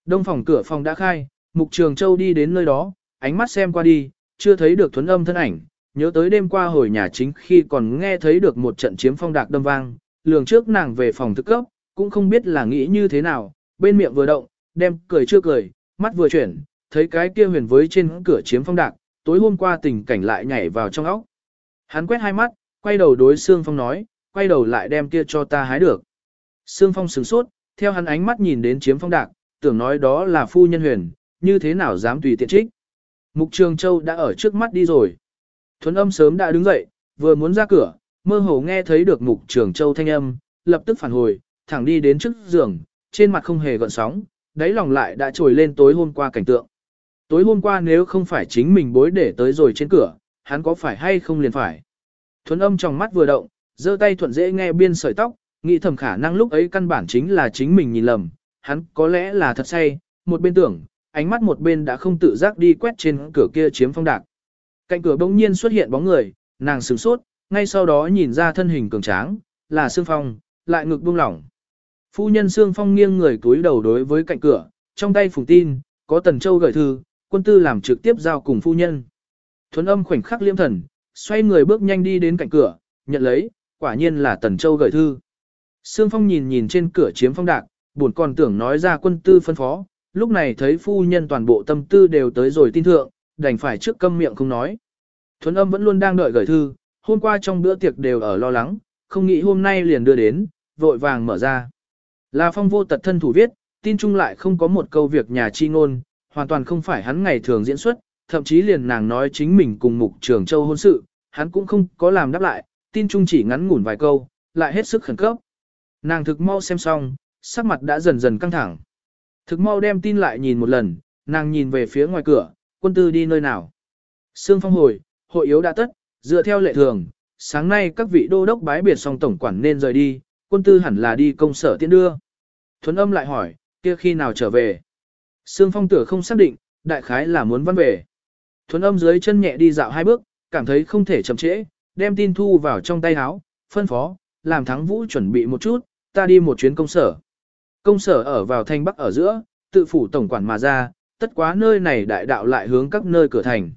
Đông phòng cửa phòng đã khai, Mục Trường Châu đi đến nơi đó, ánh mắt xem qua đi, chưa thấy được thuấn âm thân ảnh, nhớ tới đêm qua hồi nhà chính khi còn nghe thấy được một trận chiếm phong đạc đâm vang, lường trước nàng về phòng thức cấp, cũng không biết là nghĩ như thế nào, bên miệng vừa động, đem cười chưa cười, mắt vừa chuyển, thấy cái kia huyền với trên cửa chiếm phong đạc, tối hôm qua tình cảnh lại nhảy vào trong óc. Hắn quét hai mắt, quay đầu đối Sương Phong nói, quay đầu lại đem kia cho ta hái được. Sương Phong sửng sốt, theo hắn ánh mắt nhìn đến chiếm phong đạc, tưởng nói đó là phu nhân huyền, như thế nào dám tùy tiện trích. Mục Trường Châu đã ở trước mắt đi rồi. Thuấn âm sớm đã đứng dậy, vừa muốn ra cửa, mơ hồ nghe thấy được Mục Trường Châu thanh âm, lập tức phản hồi, thẳng đi đến trước giường, trên mặt không hề gợn sóng, đáy lòng lại đã trồi lên tối hôm qua cảnh tượng. Tối hôm qua nếu không phải chính mình bối để tới rồi trên cửa, hắn có phải hay không liền phải. Thuấn âm trong mắt vừa động, giơ tay thuận dễ nghe biên sợi tóc, nghĩ thầm khả năng lúc ấy căn bản chính là chính mình nhìn lầm, hắn có lẽ là thật say, một bên tưởng, ánh mắt một bên đã không tự giác đi quét trên cửa kia chiếm phong đạc. Cạnh cửa bỗng nhiên xuất hiện bóng người, nàng sửng sốt, ngay sau đó nhìn ra thân hình cường tráng, là Sương Phong, lại ngực buông lỏng. Phu nhân Sương Phong nghiêng người túi đầu đối với cạnh cửa, trong tay phùng tin, có Tần Châu gửi thư, quân tư làm trực tiếp giao cùng phu nhân. Thuấn âm khoảnh khắc liêm thần, xoay người bước nhanh đi đến cạnh cửa, nhận lấy, quả nhiên là Tần Châu gửi thư. Sương Phong nhìn nhìn trên cửa chiếm phong đạc, buồn còn tưởng nói ra quân tư phân phó, lúc này thấy phu nhân toàn bộ tâm tư đều tới rồi tin thượng, đành phải trước câm miệng không nói. Thuấn âm vẫn luôn đang đợi gửi thư, hôm qua trong bữa tiệc đều ở lo lắng, không nghĩ hôm nay liền đưa đến, vội vàng mở ra. Là phong vô tật thân thủ viết, tin chung lại không có một câu việc nhà chi ngôn, hoàn toàn không phải hắn ngày thường diễn xuất, thậm chí liền nàng nói chính mình cùng mục trường châu hôn sự, hắn cũng không có làm đáp lại, tin chung chỉ ngắn ngủn vài câu, lại hết sức khẩn cấp. Nàng thực mau xem xong, sắc mặt đã dần dần căng thẳng. Thực mau đem tin lại nhìn một lần, nàng nhìn về phía ngoài cửa, quân tư đi nơi nào. Sương phong hồi, hội yếu đã tất, dựa theo lệ thường, sáng nay các vị đô đốc bái biệt xong tổng quản nên rời đi, quân tư hẳn là đi công sở tiễn đưa. Thuấn âm lại hỏi, kia khi nào trở về? Sương phong tử không xác định, đại khái là muốn văn về. Thuấn âm dưới chân nhẹ đi dạo hai bước, cảm thấy không thể chậm trễ, đem tin thu vào trong tay áo, phân phó, làm thắng vũ chuẩn bị một chút, ta đi một chuyến công sở. Công sở ở vào thanh bắc ở giữa, tự phủ tổng quản mà ra, tất quá nơi này đại đạo lại hướng các nơi cửa thành.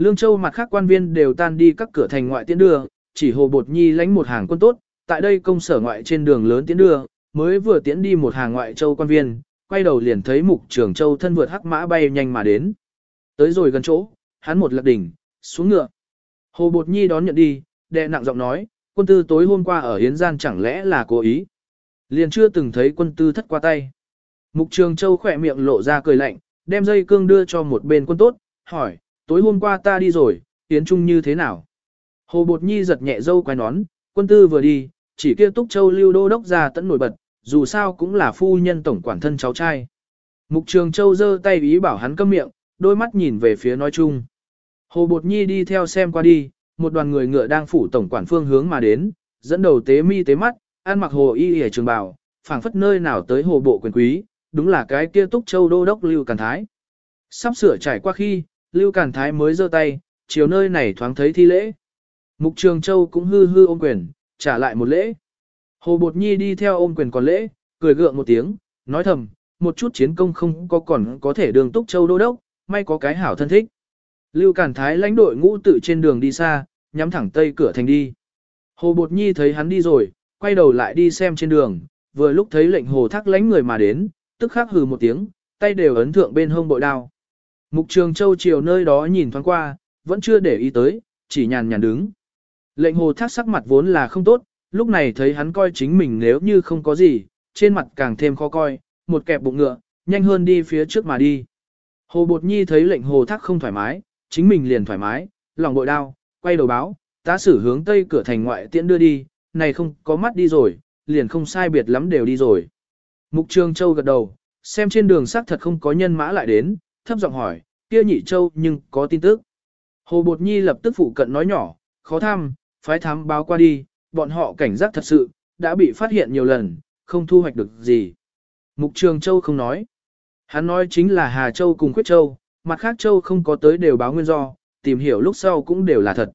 Lương Châu mặt khác quan viên đều tan đi các cửa thành ngoại tiến đưa, chỉ Hồ Bột Nhi lãnh một hàng quân tốt, tại đây công sở ngoại trên đường lớn tiến đưa, mới vừa tiến đi một hàng ngoại châu quan viên, quay đầu liền thấy mục Trường châu thân vượt hắc mã bay nhanh mà đến. Tới rồi gần chỗ, hắn một lật đỉnh, xuống ngựa. Hồ Bột Nhi đón nhận đi, đệ nặng giọng nói, quân tư tối hôm qua ở Hiến Gian chẳng lẽ là cố ý. Liền chưa từng thấy quân tư thất qua tay. Mục Trường Châu khỏe miệng lộ ra cười lạnh, đem dây cương đưa cho một bên quân tốt, hỏi, tối hôm qua ta đi rồi, Yến Trung như thế nào? Hồ Bột Nhi giật nhẹ dâu quay nón, quân tư vừa đi, chỉ kia Túc Châu lưu đô đốc ra tận nổi bật, dù sao cũng là phu nhân tổng quản thân cháu trai. Mục Trường Châu giơ tay ý bảo hắn câm miệng, đôi mắt nhìn về phía nói chung. Hồ Bột Nhi đi theo xem qua đi, một đoàn người ngựa đang phủ tổng quản phương hướng mà đến, dẫn đầu tế mi tế mắt, ăn mặc hồ y hề trường bào, phảng phất nơi nào tới hồ bộ quyền quý, đúng là cái kia túc châu đô đốc lưu càn thái. Sắp sửa trải qua khi, Lưu Cản Thái mới giơ tay, chiều nơi này thoáng thấy thi lễ. Mục Trường Châu cũng hư hư ôm quyền, trả lại một lễ. Hồ Bột Nhi đi theo ôm quyền còn lễ, cười gượng một tiếng, nói thầm, một chút chiến công không có còn có thể đường túc châu đô đốc, may có cái hảo thân thích. Lưu Cản Thái lãnh đội ngũ tự trên đường đi xa, nhắm thẳng tây cửa thành đi. Hồ Bột Nhi thấy hắn đi rồi, quay đầu lại đi xem trên đường, vừa lúc thấy lệnh hồ thác lãnh người mà đến, tức khắc hừ một tiếng, tay đều ấn thượng bên hông bội đao. Mục Trường Châu chiều nơi đó nhìn thoáng qua, vẫn chưa để ý tới, chỉ nhàn nhàn đứng. Lệnh hồ thác sắc mặt vốn là không tốt, lúc này thấy hắn coi chính mình nếu như không có gì, trên mặt càng thêm khó coi, một kẹp bụng ngựa, nhanh hơn đi phía trước mà đi. Hồ Bột Nhi thấy lệnh hồ thác không thoải mái, chính mình liền thoải mái, lòng bội đau, quay đầu báo, tá sử hướng tây cửa thành ngoại tiễn đưa đi, này không có mắt đi rồi, liền không sai biệt lắm đều đi rồi. Mục Trường Châu gật đầu, xem trên đường xác thật không có nhân mã lại đến, thấp giọng hỏi, kia nhị châu nhưng có tin tức. Hồ Bột Nhi lập tức phụ cận nói nhỏ, khó thăm, phái thám báo qua đi, bọn họ cảnh giác thật sự, đã bị phát hiện nhiều lần, không thu hoạch được gì. Mục Trường Châu không nói. Hắn nói chính là Hà Châu cùng Quyết Châu, mặt khác Châu không có tới đều báo nguyên do, tìm hiểu lúc sau cũng đều là thật.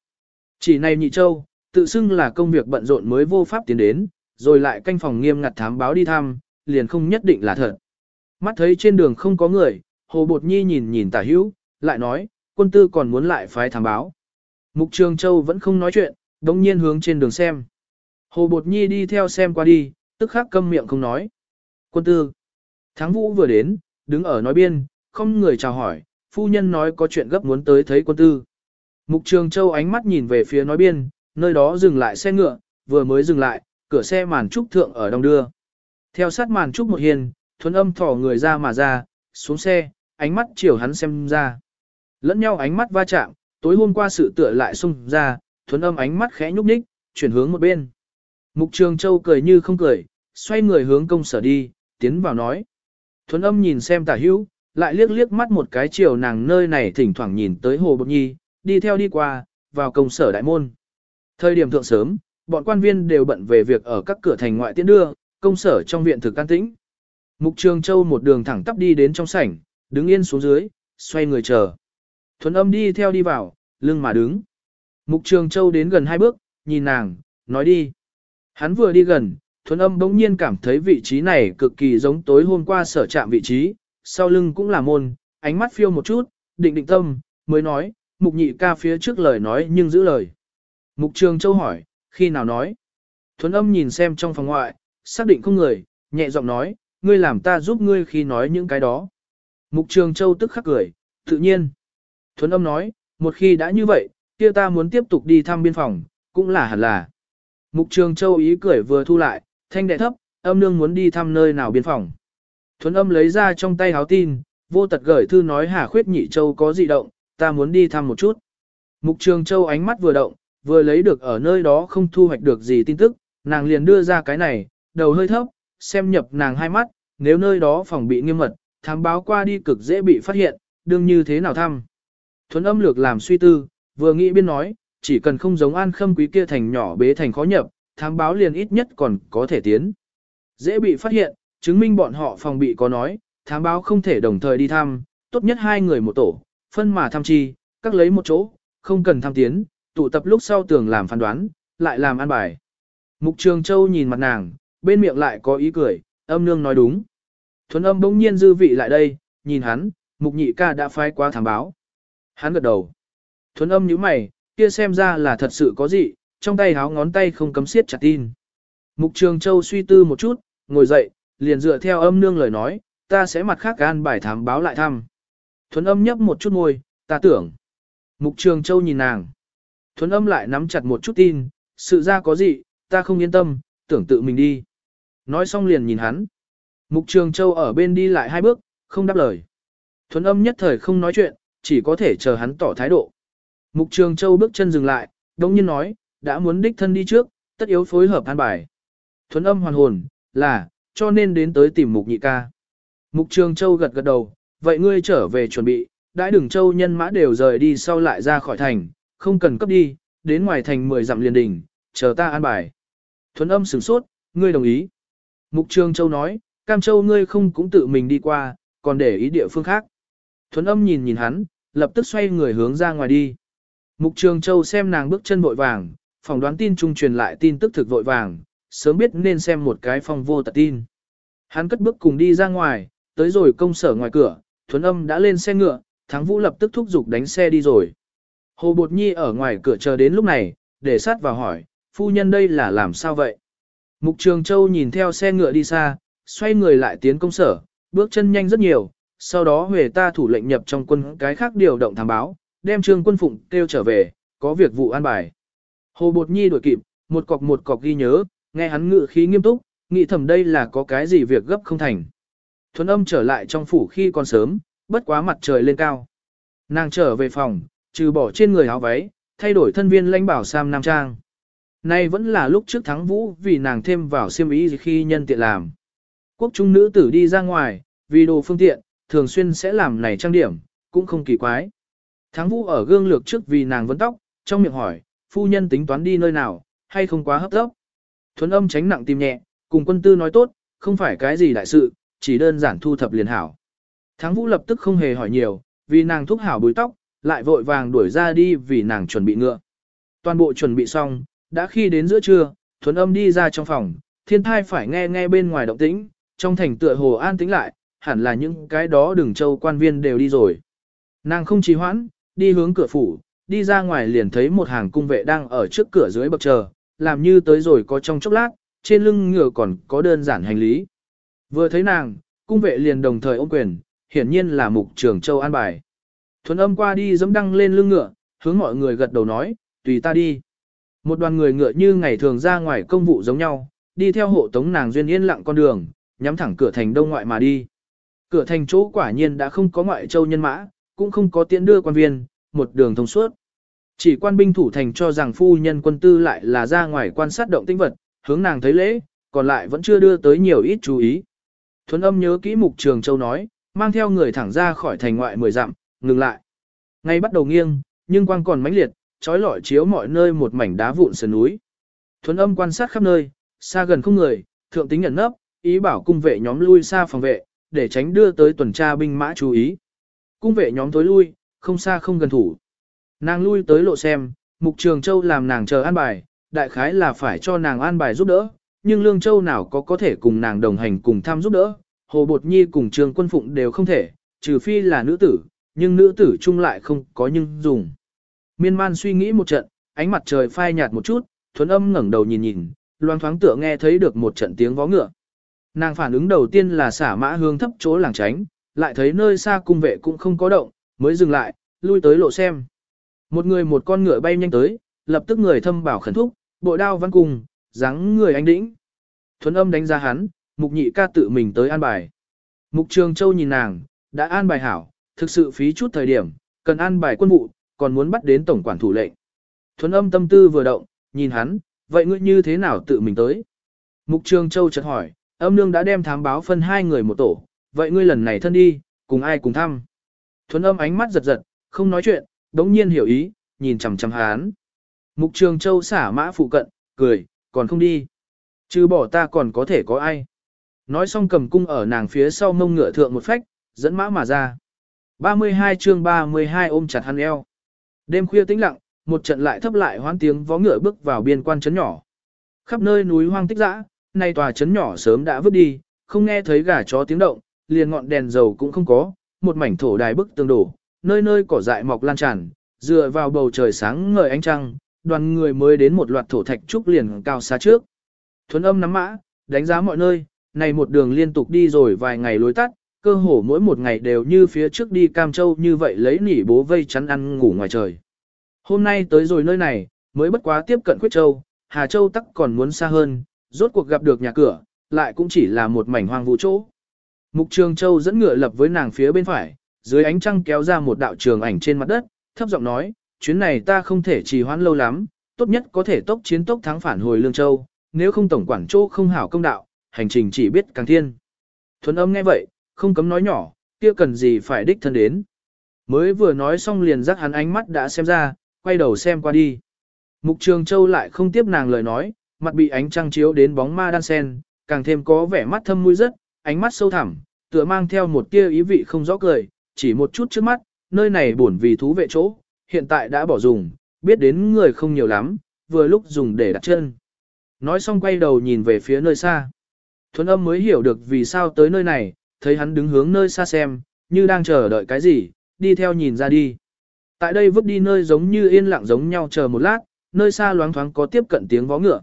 Chỉ này nhị Châu, tự xưng là công việc bận rộn mới vô pháp tiến đến, rồi lại canh phòng nghiêm ngặt thám báo đi thăm, liền không nhất định là thật. Mắt thấy trên đường không có người, Hồ Bột Nhi nhìn nhìn tả hữu, lại nói, quân tư còn muốn lại phái thám báo. Mục Trường Châu vẫn không nói chuyện, đống nhiên hướng trên đường xem. Hồ Bột Nhi đi theo xem qua đi, tức khắc câm miệng không nói. Quân tư. Thắng vũ vừa đến, đứng ở nói biên, không người chào hỏi, phu nhân nói có chuyện gấp muốn tới thấy quân tư. Mục Trường Châu ánh mắt nhìn về phía nói biên, nơi đó dừng lại xe ngựa, vừa mới dừng lại, cửa xe màn trúc thượng ở đông đưa. Theo sát màn trúc một hiền, thuấn âm thỏ người ra mà ra, xuống xe, ánh mắt chiều hắn xem ra. Lẫn nhau ánh mắt va chạm, tối hôm qua sự tựa lại xung ra, thuấn âm ánh mắt khẽ nhúc nhích, chuyển hướng một bên. Mục Trường Châu cười như không cười, xoay người hướng công sở đi, tiến vào nói. Thuấn âm nhìn xem tả hữu, lại liếc liếc mắt một cái chiều nàng nơi này thỉnh thoảng nhìn tới hồ bột nhi, đi theo đi qua, vào công sở đại môn. Thời điểm thượng sớm, bọn quan viên đều bận về việc ở các cửa thành ngoại tiến đưa, công sở trong viện thực can tĩnh. Mục Trường Châu một đường thẳng tắp đi đến trong sảnh, đứng yên xuống dưới, xoay người chờ. Thuần âm đi theo đi vào, lưng mà đứng. Mục Trường Châu đến gần hai bước, nhìn nàng, nói đi. Hắn vừa đi gần, thuần âm bỗng nhiên cảm thấy vị trí này cực kỳ giống tối hôm qua sở chạm vị trí, sau lưng cũng là môn, ánh mắt phiêu một chút, định định tâm, mới nói, mục nhị ca phía trước lời nói nhưng giữ lời. Mục Trường Châu hỏi, khi nào nói? Thuấn âm nhìn xem trong phòng ngoại, xác định không người, nhẹ giọng nói, ngươi làm ta giúp ngươi khi nói những cái đó. Mục Trường Châu tức khắc cười, tự nhiên. Thuấn âm nói, một khi đã như vậy, kia ta muốn tiếp tục đi thăm biên phòng, cũng là hẳn là. Mục Trường Châu ý cười vừa thu lại, thanh đệ thấp, âm nương muốn đi thăm nơi nào biên phòng. Thuấn âm lấy ra trong tay háo tin, vô tật gửi thư nói Hà Khuyết Nhị Châu có dị động, ta muốn đi thăm một chút. Mục Trường Châu ánh mắt vừa động, vừa lấy được ở nơi đó không thu hoạch được gì tin tức, nàng liền đưa ra cái này, đầu hơi thấp, xem nhập nàng hai mắt, nếu nơi đó phòng bị nghiêm mật, thám báo qua đi cực dễ bị phát hiện, đương như thế nào thăm. Thuấn âm lược làm suy tư, vừa nghĩ biên nói, chỉ cần không giống an khâm quý kia thành nhỏ bế thành khó nhập, thám báo liền ít nhất còn có thể tiến. Dễ bị phát hiện, chứng minh bọn họ phòng bị có nói, thám báo không thể đồng thời đi thăm, tốt nhất hai người một tổ, phân mà thăm chi, các lấy một chỗ, không cần thăm tiến, tụ tập lúc sau tưởng làm phán đoán, lại làm an bài. Mục Trường Châu nhìn mặt nàng, bên miệng lại có ý cười, âm nương nói đúng. Thuấn âm bỗng nhiên dư vị lại đây, nhìn hắn, mục nhị ca đã phái qua thám báo. Hắn gật đầu. Thuấn âm nhíu mày, kia xem ra là thật sự có gì, trong tay háo ngón tay không cấm siết chặt tin. Mục Trường Châu suy tư một chút, ngồi dậy, liền dựa theo âm nương lời nói, ta sẽ mặt khác gan bài thám báo lại thăm. Thuấn âm nhấp một chút môi, ta tưởng. Mục Trường Châu nhìn nàng. Thuấn âm lại nắm chặt một chút tin, sự ra có gì, ta không yên tâm, tưởng tự mình đi. Nói xong liền nhìn hắn. Mục Trường Châu ở bên đi lại hai bước, không đáp lời. Thuấn âm nhất thời không nói chuyện, chỉ có thể chờ hắn tỏ thái độ. Mục Trường Châu bước chân dừng lại, đồng nhiên nói, đã muốn đích thân đi trước, tất yếu phối hợp an bài. Thuấn âm hoàn hồn, là, cho nên đến tới tìm Mục Nhị ca. Mục Trường Châu gật gật đầu, vậy ngươi trở về chuẩn bị, đãi đường Châu nhân mã đều rời đi sau lại ra khỏi thành, không cần cấp đi, đến ngoài thành 10 dặm liền đỉnh, chờ ta an bài. Thuấn âm sửng sốt, ngươi đồng ý. Mục Trường Châu nói, Cam Châu ngươi không cũng tự mình đi qua, còn để ý địa phương khác. Thuấn âm nhìn nhìn hắn, lập tức xoay người hướng ra ngoài đi. Mục Trường Châu xem nàng bước chân vội vàng, phỏng đoán tin trung truyền lại tin tức thực vội vàng, sớm biết nên xem một cái phong vô tật tin. Hắn cất bước cùng đi ra ngoài, tới rồi công sở ngoài cửa, Thuấn âm đã lên xe ngựa, Thắng Vũ lập tức thúc giục đánh xe đi rồi. Hồ Bột Nhi ở ngoài cửa chờ đến lúc này, để sát vào hỏi, phu nhân đây là làm sao vậy? Mục Trường Châu nhìn theo xe ngựa đi xa, xoay người lại tiến công sở, bước chân nhanh rất nhiều, sau đó Huệ ta thủ lệnh nhập trong quân cái khác điều động thám báo, đem trương quân phụng kêu trở về, có việc vụ an bài. Hồ Bột Nhi đuổi kịp, một cọc một cọc ghi nhớ, nghe hắn ngự khí nghiêm túc, nghĩ thầm đây là có cái gì việc gấp không thành. Thuấn âm trở lại trong phủ khi còn sớm, bất quá mặt trời lên cao. Nàng trở về phòng, trừ bỏ trên người áo váy, thay đổi thân viên lãnh bảo Sam Nam Trang. Nay vẫn là lúc trước thắng vũ vì nàng thêm vào siêm ý khi nhân tiện làm. Quốc trung nữ tử đi ra ngoài, vì đồ phương tiện, thường xuyên sẽ làm này trang điểm, cũng không kỳ quái. Thắng vũ ở gương lược trước vì nàng vấn tóc, trong miệng hỏi, phu nhân tính toán đi nơi nào, hay không quá hấp tốc. Thuấn âm tránh nặng tim nhẹ, cùng quân tư nói tốt, không phải cái gì đại sự, chỉ đơn giản thu thập liền hảo. Thắng vũ lập tức không hề hỏi nhiều, vì nàng thúc hảo bùi tóc, lại vội vàng đuổi ra đi vì nàng chuẩn bị ngựa. Toàn bộ chuẩn bị xong, đã khi đến giữa trưa, thuấn âm đi ra trong phòng, thiên thai phải nghe nghe bên ngoài động tĩnh, trong thành tựa hồ an tĩnh lại, hẳn là những cái đó đường châu quan viên đều đi rồi. Nàng không trì hoãn, đi hướng cửa phủ, đi ra ngoài liền thấy một hàng cung vệ đang ở trước cửa dưới bậc chờ, làm như tới rồi có trong chốc lát, trên lưng ngựa còn có đơn giản hành lý. Vừa thấy nàng, cung vệ liền đồng thời ôm quyền, hiển nhiên là mục trưởng châu an bài. Thuấn âm qua đi dẫm đăng lên lưng ngựa, hướng mọi người gật đầu nói, tùy ta đi. Một đoàn người ngựa như ngày thường ra ngoài công vụ giống nhau, đi theo hộ tống nàng duyên yên lặng con đường, nhắm thẳng cửa thành đông ngoại mà đi. Cửa thành chỗ quả nhiên đã không có ngoại châu nhân mã, cũng không có tiễn đưa quan viên, một đường thông suốt. Chỉ quan binh thủ thành cho rằng phu nhân quân tư lại là ra ngoài quan sát động tinh vật, hướng nàng thấy lễ, còn lại vẫn chưa đưa tới nhiều ít chú ý. Thuấn âm nhớ kỹ mục trường châu nói, mang theo người thẳng ra khỏi thành ngoại mười dặm, ngừng lại. Ngay bắt đầu nghiêng, nhưng quang còn mãnh liệt, trói lọi chiếu mọi nơi một mảnh đá vụn sườn núi. Thuấn âm quan sát khắp nơi, xa gần không người, thượng tính nhận nấp, ý bảo cung vệ nhóm lui xa phòng vệ, để tránh đưa tới tuần tra binh mã chú ý. Cung vệ nhóm tối lui, không xa không gần thủ. Nàng lui tới lộ xem, Mục Trường Châu làm nàng chờ an bài, đại khái là phải cho nàng an bài giúp đỡ, nhưng Lương Châu nào có có thể cùng nàng đồng hành cùng tham giúp đỡ, Hồ Bột Nhi cùng Trường Quân Phụng đều không thể, trừ phi là nữ tử, nhưng nữ tử chung lại không có nhưng dùng. Miên man suy nghĩ một trận, ánh mặt trời phai nhạt một chút, thuấn âm ngẩng đầu nhìn nhìn, loang thoáng tựa nghe thấy được một trận tiếng vó ngựa. Nàng phản ứng đầu tiên là xả mã hướng thấp chỗ làng tránh, lại thấy nơi xa cung vệ cũng không có động, mới dừng lại, lui tới lộ xem. Một người một con ngựa bay nhanh tới, lập tức người thâm bảo khẩn thúc, bộ đao văn cùng, dáng người anh đĩnh. Thuấn âm đánh ra hắn, mục nhị ca tự mình tới an bài. Mục trường châu nhìn nàng, đã an bài hảo, thực sự phí chút thời điểm, cần an bài quân vụ, còn muốn bắt đến tổng quản thủ lệnh. Thuấn âm tâm tư vừa động, nhìn hắn, vậy ngươi như thế nào tự mình tới? Mục trường châu chợt hỏi, âm nương đã đem thám báo phân hai người một tổ, vậy ngươi lần này thân đi, cùng ai cùng thăm? Thuấn âm ánh mắt giật giật, không nói chuyện, đống nhiên hiểu ý, nhìn chằm chằm hán. Mục trường châu xả mã phụ cận, cười, còn không đi. Chứ bỏ ta còn có thể có ai. Nói xong cầm cung ở nàng phía sau mông ngựa thượng một phách, dẫn mã mà ra. 32 chương 32 ôm chặt hắn eo. Đêm khuya tĩnh lặng, một trận lại thấp lại hoán tiếng vó ngựa bước vào biên quan trấn nhỏ. Khắp nơi núi hoang tích dã, nay tòa trấn nhỏ sớm đã vứt đi, không nghe thấy gà chó tiếng động, liền ngọn đèn dầu cũng không có, một mảnh thổ đài bức tường đổ, nơi nơi cỏ dại mọc lan tràn, dựa vào bầu trời sáng ngời ánh trăng, đoàn người mới đến một loạt thổ thạch trúc liền cao xa trước. Thuấn âm nắm mã, đánh giá mọi nơi, này một đường liên tục đi rồi vài ngày lối tắt, cơ hồ mỗi một ngày đều như phía trước đi Cam Châu như vậy lấy nỉ bố vây chắn ăn ngủ ngoài trời. Hôm nay tới rồi nơi này, mới bất quá tiếp cận Quyết Châu, Hà Châu tắc còn muốn xa hơn, rốt cuộc gặp được nhà cửa, lại cũng chỉ là một mảnh hoang vu chỗ. Mục Trường Châu dẫn ngựa lập với nàng phía bên phải, dưới ánh trăng kéo ra một đạo trường ảnh trên mặt đất, thấp giọng nói, chuyến này ta không thể trì hoãn lâu lắm, tốt nhất có thể tốc chiến tốc thắng phản hồi Lương Châu, nếu không tổng quản chỗ không hảo công đạo, hành trình chỉ biết càng thiên. Thuấn âm nghe vậy, không cấm nói nhỏ, kia cần gì phải đích thân đến. Mới vừa nói xong liền rắc hắn ánh mắt đã xem ra, quay đầu xem qua đi. Mục Trường Châu lại không tiếp nàng lời nói, mặt bị ánh trăng chiếu đến bóng ma đan sen, càng thêm có vẻ mắt thâm mũi rất, ánh mắt sâu thẳm, tựa mang theo một tia ý vị không rõ cười, chỉ một chút trước mắt, nơi này buồn vì thú vệ chỗ, hiện tại đã bỏ dùng, biết đến người không nhiều lắm, vừa lúc dùng để đặt chân. Nói xong quay đầu nhìn về phía nơi xa. Thuấn âm mới hiểu được vì sao tới nơi này, thấy hắn đứng hướng nơi xa xem, như đang chờ đợi cái gì, đi theo nhìn ra đi. Tại đây vứt đi nơi giống như yên lặng giống nhau chờ một lát, nơi xa loáng thoáng có tiếp cận tiếng vó ngựa.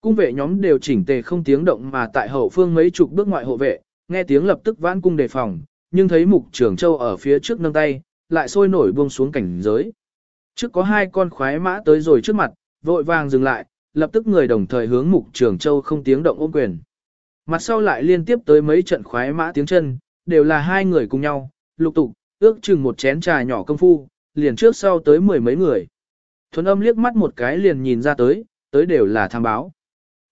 Cung vệ nhóm đều chỉnh tề không tiếng động mà tại hậu phương mấy chục bước ngoại hộ vệ, nghe tiếng lập tức vãn cung đề phòng, nhưng thấy mục trưởng châu ở phía trước nâng tay, lại sôi nổi buông xuống cảnh giới. Trước có hai con khoái mã tới rồi trước mặt, vội vàng dừng lại, lập tức người đồng thời hướng mục trưởng châu không tiếng động ôm quyền. Mặt sau lại liên tiếp tới mấy trận khoái mã tiếng chân, đều là hai người cùng nhau, lục tục, ước chừng một chén trà nhỏ công phu, liền trước sau tới mười mấy người. Thuấn âm liếc mắt một cái liền nhìn ra tới, tới đều là tham báo.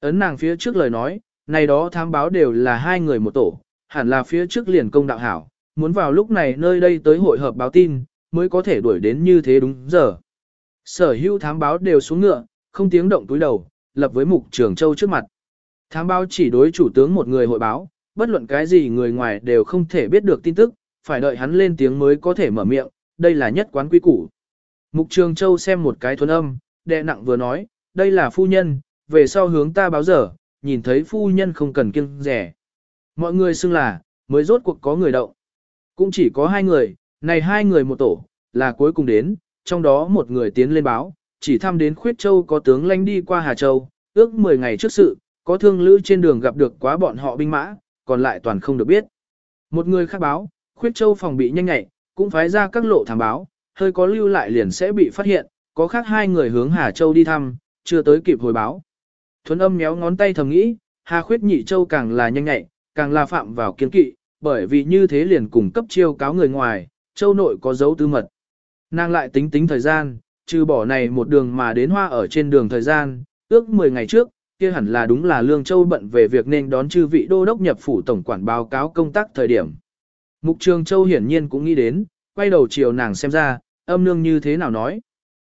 Ấn nàng phía trước lời nói, này đó thám báo đều là hai người một tổ, hẳn là phía trước liền công đạo hảo, muốn vào lúc này nơi đây tới hội hợp báo tin, mới có thể đuổi đến như thế đúng giờ. Sở hữu thám báo đều xuống ngựa, không tiếng động túi đầu, lập với mục trường châu trước mặt. Thám báo chỉ đối chủ tướng một người hội báo, bất luận cái gì người ngoài đều không thể biết được tin tức, phải đợi hắn lên tiếng mới có thể mở miệng, đây là nhất quán quy củ. Mục Trường Châu xem một cái thuần âm, đệ nặng vừa nói, đây là phu nhân, về sau hướng ta báo giờ, nhìn thấy phu nhân không cần kiêng rẻ. Mọi người xưng là, mới rốt cuộc có người động. Cũng chỉ có hai người, này hai người một tổ, là cuối cùng đến, trong đó một người tiến lên báo, chỉ thăm đến Khuyết Châu có tướng lanh đi qua Hà Châu, ước 10 ngày trước sự, có thương lữ trên đường gặp được quá bọn họ binh mã, còn lại toàn không được biết. Một người khác báo, Khuyết Châu phòng bị nhanh nhạy, cũng phái ra các lộ thám báo, hơi có lưu lại liền sẽ bị phát hiện, có khác hai người hướng Hà Châu đi thăm, chưa tới kịp hồi báo. Thuấn âm méo ngón tay thầm nghĩ, Hà Khuyết Nhị Châu càng là nhanh nhạy, càng là phạm vào kiên kỵ, bởi vì như thế liền cùng cấp chiêu cáo người ngoài, Châu nội có dấu tư mật. Nàng lại tính tính thời gian, trừ bỏ này một đường mà đến hoa ở trên đường thời gian, ước 10 ngày trước, kia hẳn là đúng là Lương Châu bận về việc nên đón chư vị đô đốc nhập phủ tổng quản báo cáo công tác thời điểm. Mục Trường Châu hiển nhiên cũng nghĩ đến, quay đầu chiều nàng xem ra, âm nương như thế nào nói.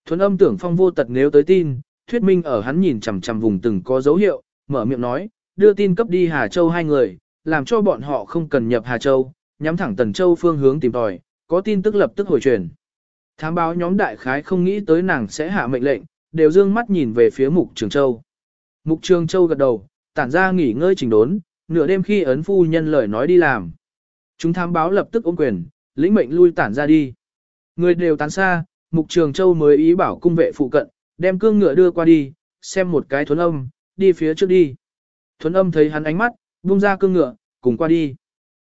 Thuấn âm tưởng phong vô tật nếu tới tin, thuyết minh ở hắn nhìn chằm chằm vùng từng có dấu hiệu, mở miệng nói, đưa tin cấp đi Hà Châu hai người, làm cho bọn họ không cần nhập Hà Châu, nhắm thẳng Tần Châu phương hướng tìm tòi, có tin tức lập tức hồi truyền. Thám báo nhóm đại khái không nghĩ tới nàng sẽ hạ mệnh lệnh, đều dương mắt nhìn về phía Mục Trường Châu. Mục Trường Châu gật đầu, tản ra nghỉ ngơi chỉnh đốn, nửa đêm khi ấn phu nhân lời nói đi làm. Chúng thám báo lập tức ôm quyền, lĩnh mệnh lui tản ra đi. Người đều tán xa, Mục Trường Châu mới ý bảo cung vệ phụ cận, đem cương ngựa đưa qua đi, xem một cái thuấn âm, đi phía trước đi. Thuấn âm thấy hắn ánh mắt, buông ra cương ngựa, cùng qua đi.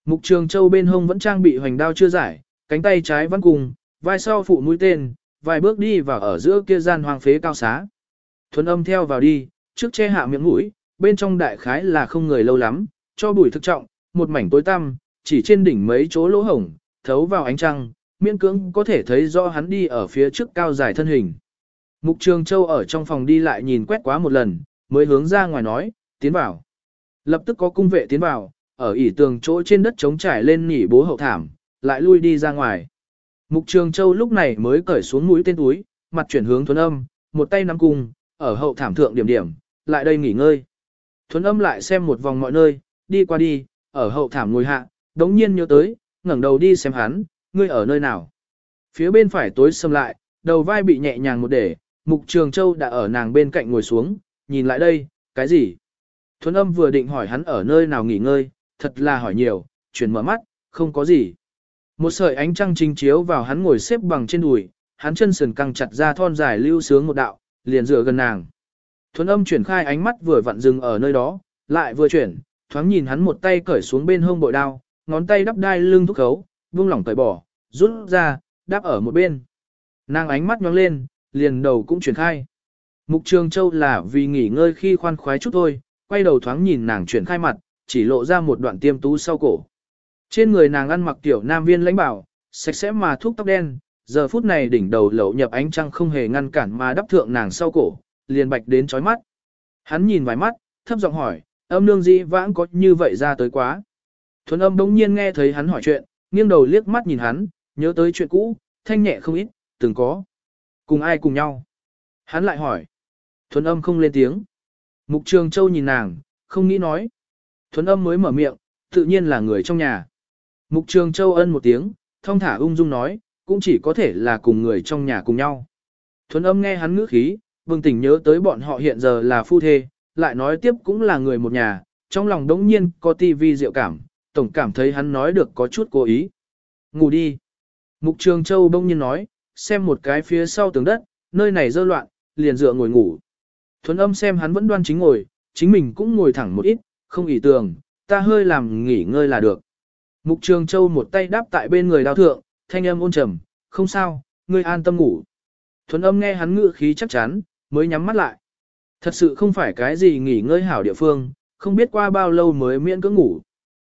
Mục Trường Châu bên hông vẫn trang bị hoành đao chưa giải, cánh tay trái vẫn cùng, vai sau phụ mũi tên, vài bước đi vào ở giữa kia gian hoang phế cao xá. Thuấn âm theo vào đi, trước che hạ miệng mũi, bên trong đại khái là không người lâu lắm, cho bụi thực trọng, một mảnh tối tăm, chỉ trên đỉnh mấy chỗ lỗ hổng, thấu vào ánh trăng, miễn cưỡng có thể thấy rõ hắn đi ở phía trước cao dài thân hình. Mục Trường Châu ở trong phòng đi lại nhìn quét quá một lần, mới hướng ra ngoài nói, tiến vào. Lập tức có cung vệ tiến vào, ở ỉ tường chỗ trên đất trống trải lên nỉ bố hậu thảm, lại lui đi ra ngoài. Mục Trường Châu lúc này mới cởi xuống mũi tên túi, mặt chuyển hướng thuấn âm, một tay nắm cung, ở hậu thảm thượng điểm điểm, lại đây nghỉ ngơi. Thuấn âm lại xem một vòng mọi nơi, đi qua đi, ở hậu thảm ngồi hạ, đống nhiên nhớ tới, ngẩng đầu đi xem hắn, ngươi ở nơi nào. Phía bên phải tối sầm lại, đầu vai bị nhẹ nhàng một để, Mục Trường Châu đã ở nàng bên cạnh ngồi xuống, nhìn lại đây, cái gì? Thuấn âm vừa định hỏi hắn ở nơi nào nghỉ ngơi, thật là hỏi nhiều, chuyển mở mắt, không có gì. Một sợi ánh trăng trình chiếu vào hắn ngồi xếp bằng trên đùi, hắn chân sườn căng chặt ra thon dài lưu sướng một đạo, liền dựa gần nàng. Thuấn âm chuyển khai ánh mắt vừa vặn dừng ở nơi đó, lại vừa chuyển, thoáng nhìn hắn một tay cởi xuống bên hông bội đao, ngón tay đắp đai lưng thúc khấu, buông lỏng cởi bỏ, rút ra, đắp ở một bên. Nàng ánh mắt nhóng lên, liền đầu cũng chuyển khai. Mục Trường Châu là vì nghỉ ngơi khi khoan khoái chút thôi, quay đầu thoáng nhìn nàng chuyển khai mặt, chỉ lộ ra một đoạn tiêm tú sau cổ. Trên người nàng ăn mặc tiểu nam viên lãnh bảo, sạch sẽ mà thuốc tóc đen, giờ phút này đỉnh đầu lậu nhập ánh trăng không hề ngăn cản mà đắp thượng nàng sau cổ, liền bạch đến chói mắt. Hắn nhìn vài mắt, thấp giọng hỏi, âm nương dĩ vãng có như vậy ra tới quá. Thuấn âm đống nhiên nghe thấy hắn hỏi chuyện, nghiêng đầu liếc mắt nhìn hắn, nhớ tới chuyện cũ, thanh nhẹ không ít, từng có. Cùng ai cùng nhau? Hắn lại hỏi. Thuấn âm không lên tiếng. Mục Trường Châu nhìn nàng, không nghĩ nói. Thuấn âm mới mở miệng, tự nhiên là người trong nhà. Mục Trường Châu ân một tiếng, thong thả ung dung nói, cũng chỉ có thể là cùng người trong nhà cùng nhau. Thuấn âm nghe hắn ngữ khí, bừng tỉnh nhớ tới bọn họ hiện giờ là phu thê, lại nói tiếp cũng là người một nhà, trong lòng đống nhiên có tivi diệu cảm, tổng cảm thấy hắn nói được có chút cố ý. Ngủ đi. Mục Trường Châu bỗng nhiên nói, xem một cái phía sau tường đất, nơi này dơ loạn, liền dựa ngồi ngủ. Thuấn âm xem hắn vẫn đoan chính ngồi, chính mình cũng ngồi thẳng một ít, không ỉ tường, ta hơi làm nghỉ ngơi là được. Mục Trường Châu một tay đáp tại bên người đào thượng, thanh âm ôn trầm, không sao, ngươi an tâm ngủ. Thuấn âm nghe hắn ngự khí chắc chắn, mới nhắm mắt lại. Thật sự không phải cái gì nghỉ ngơi hảo địa phương, không biết qua bao lâu mới miễn cưỡng ngủ.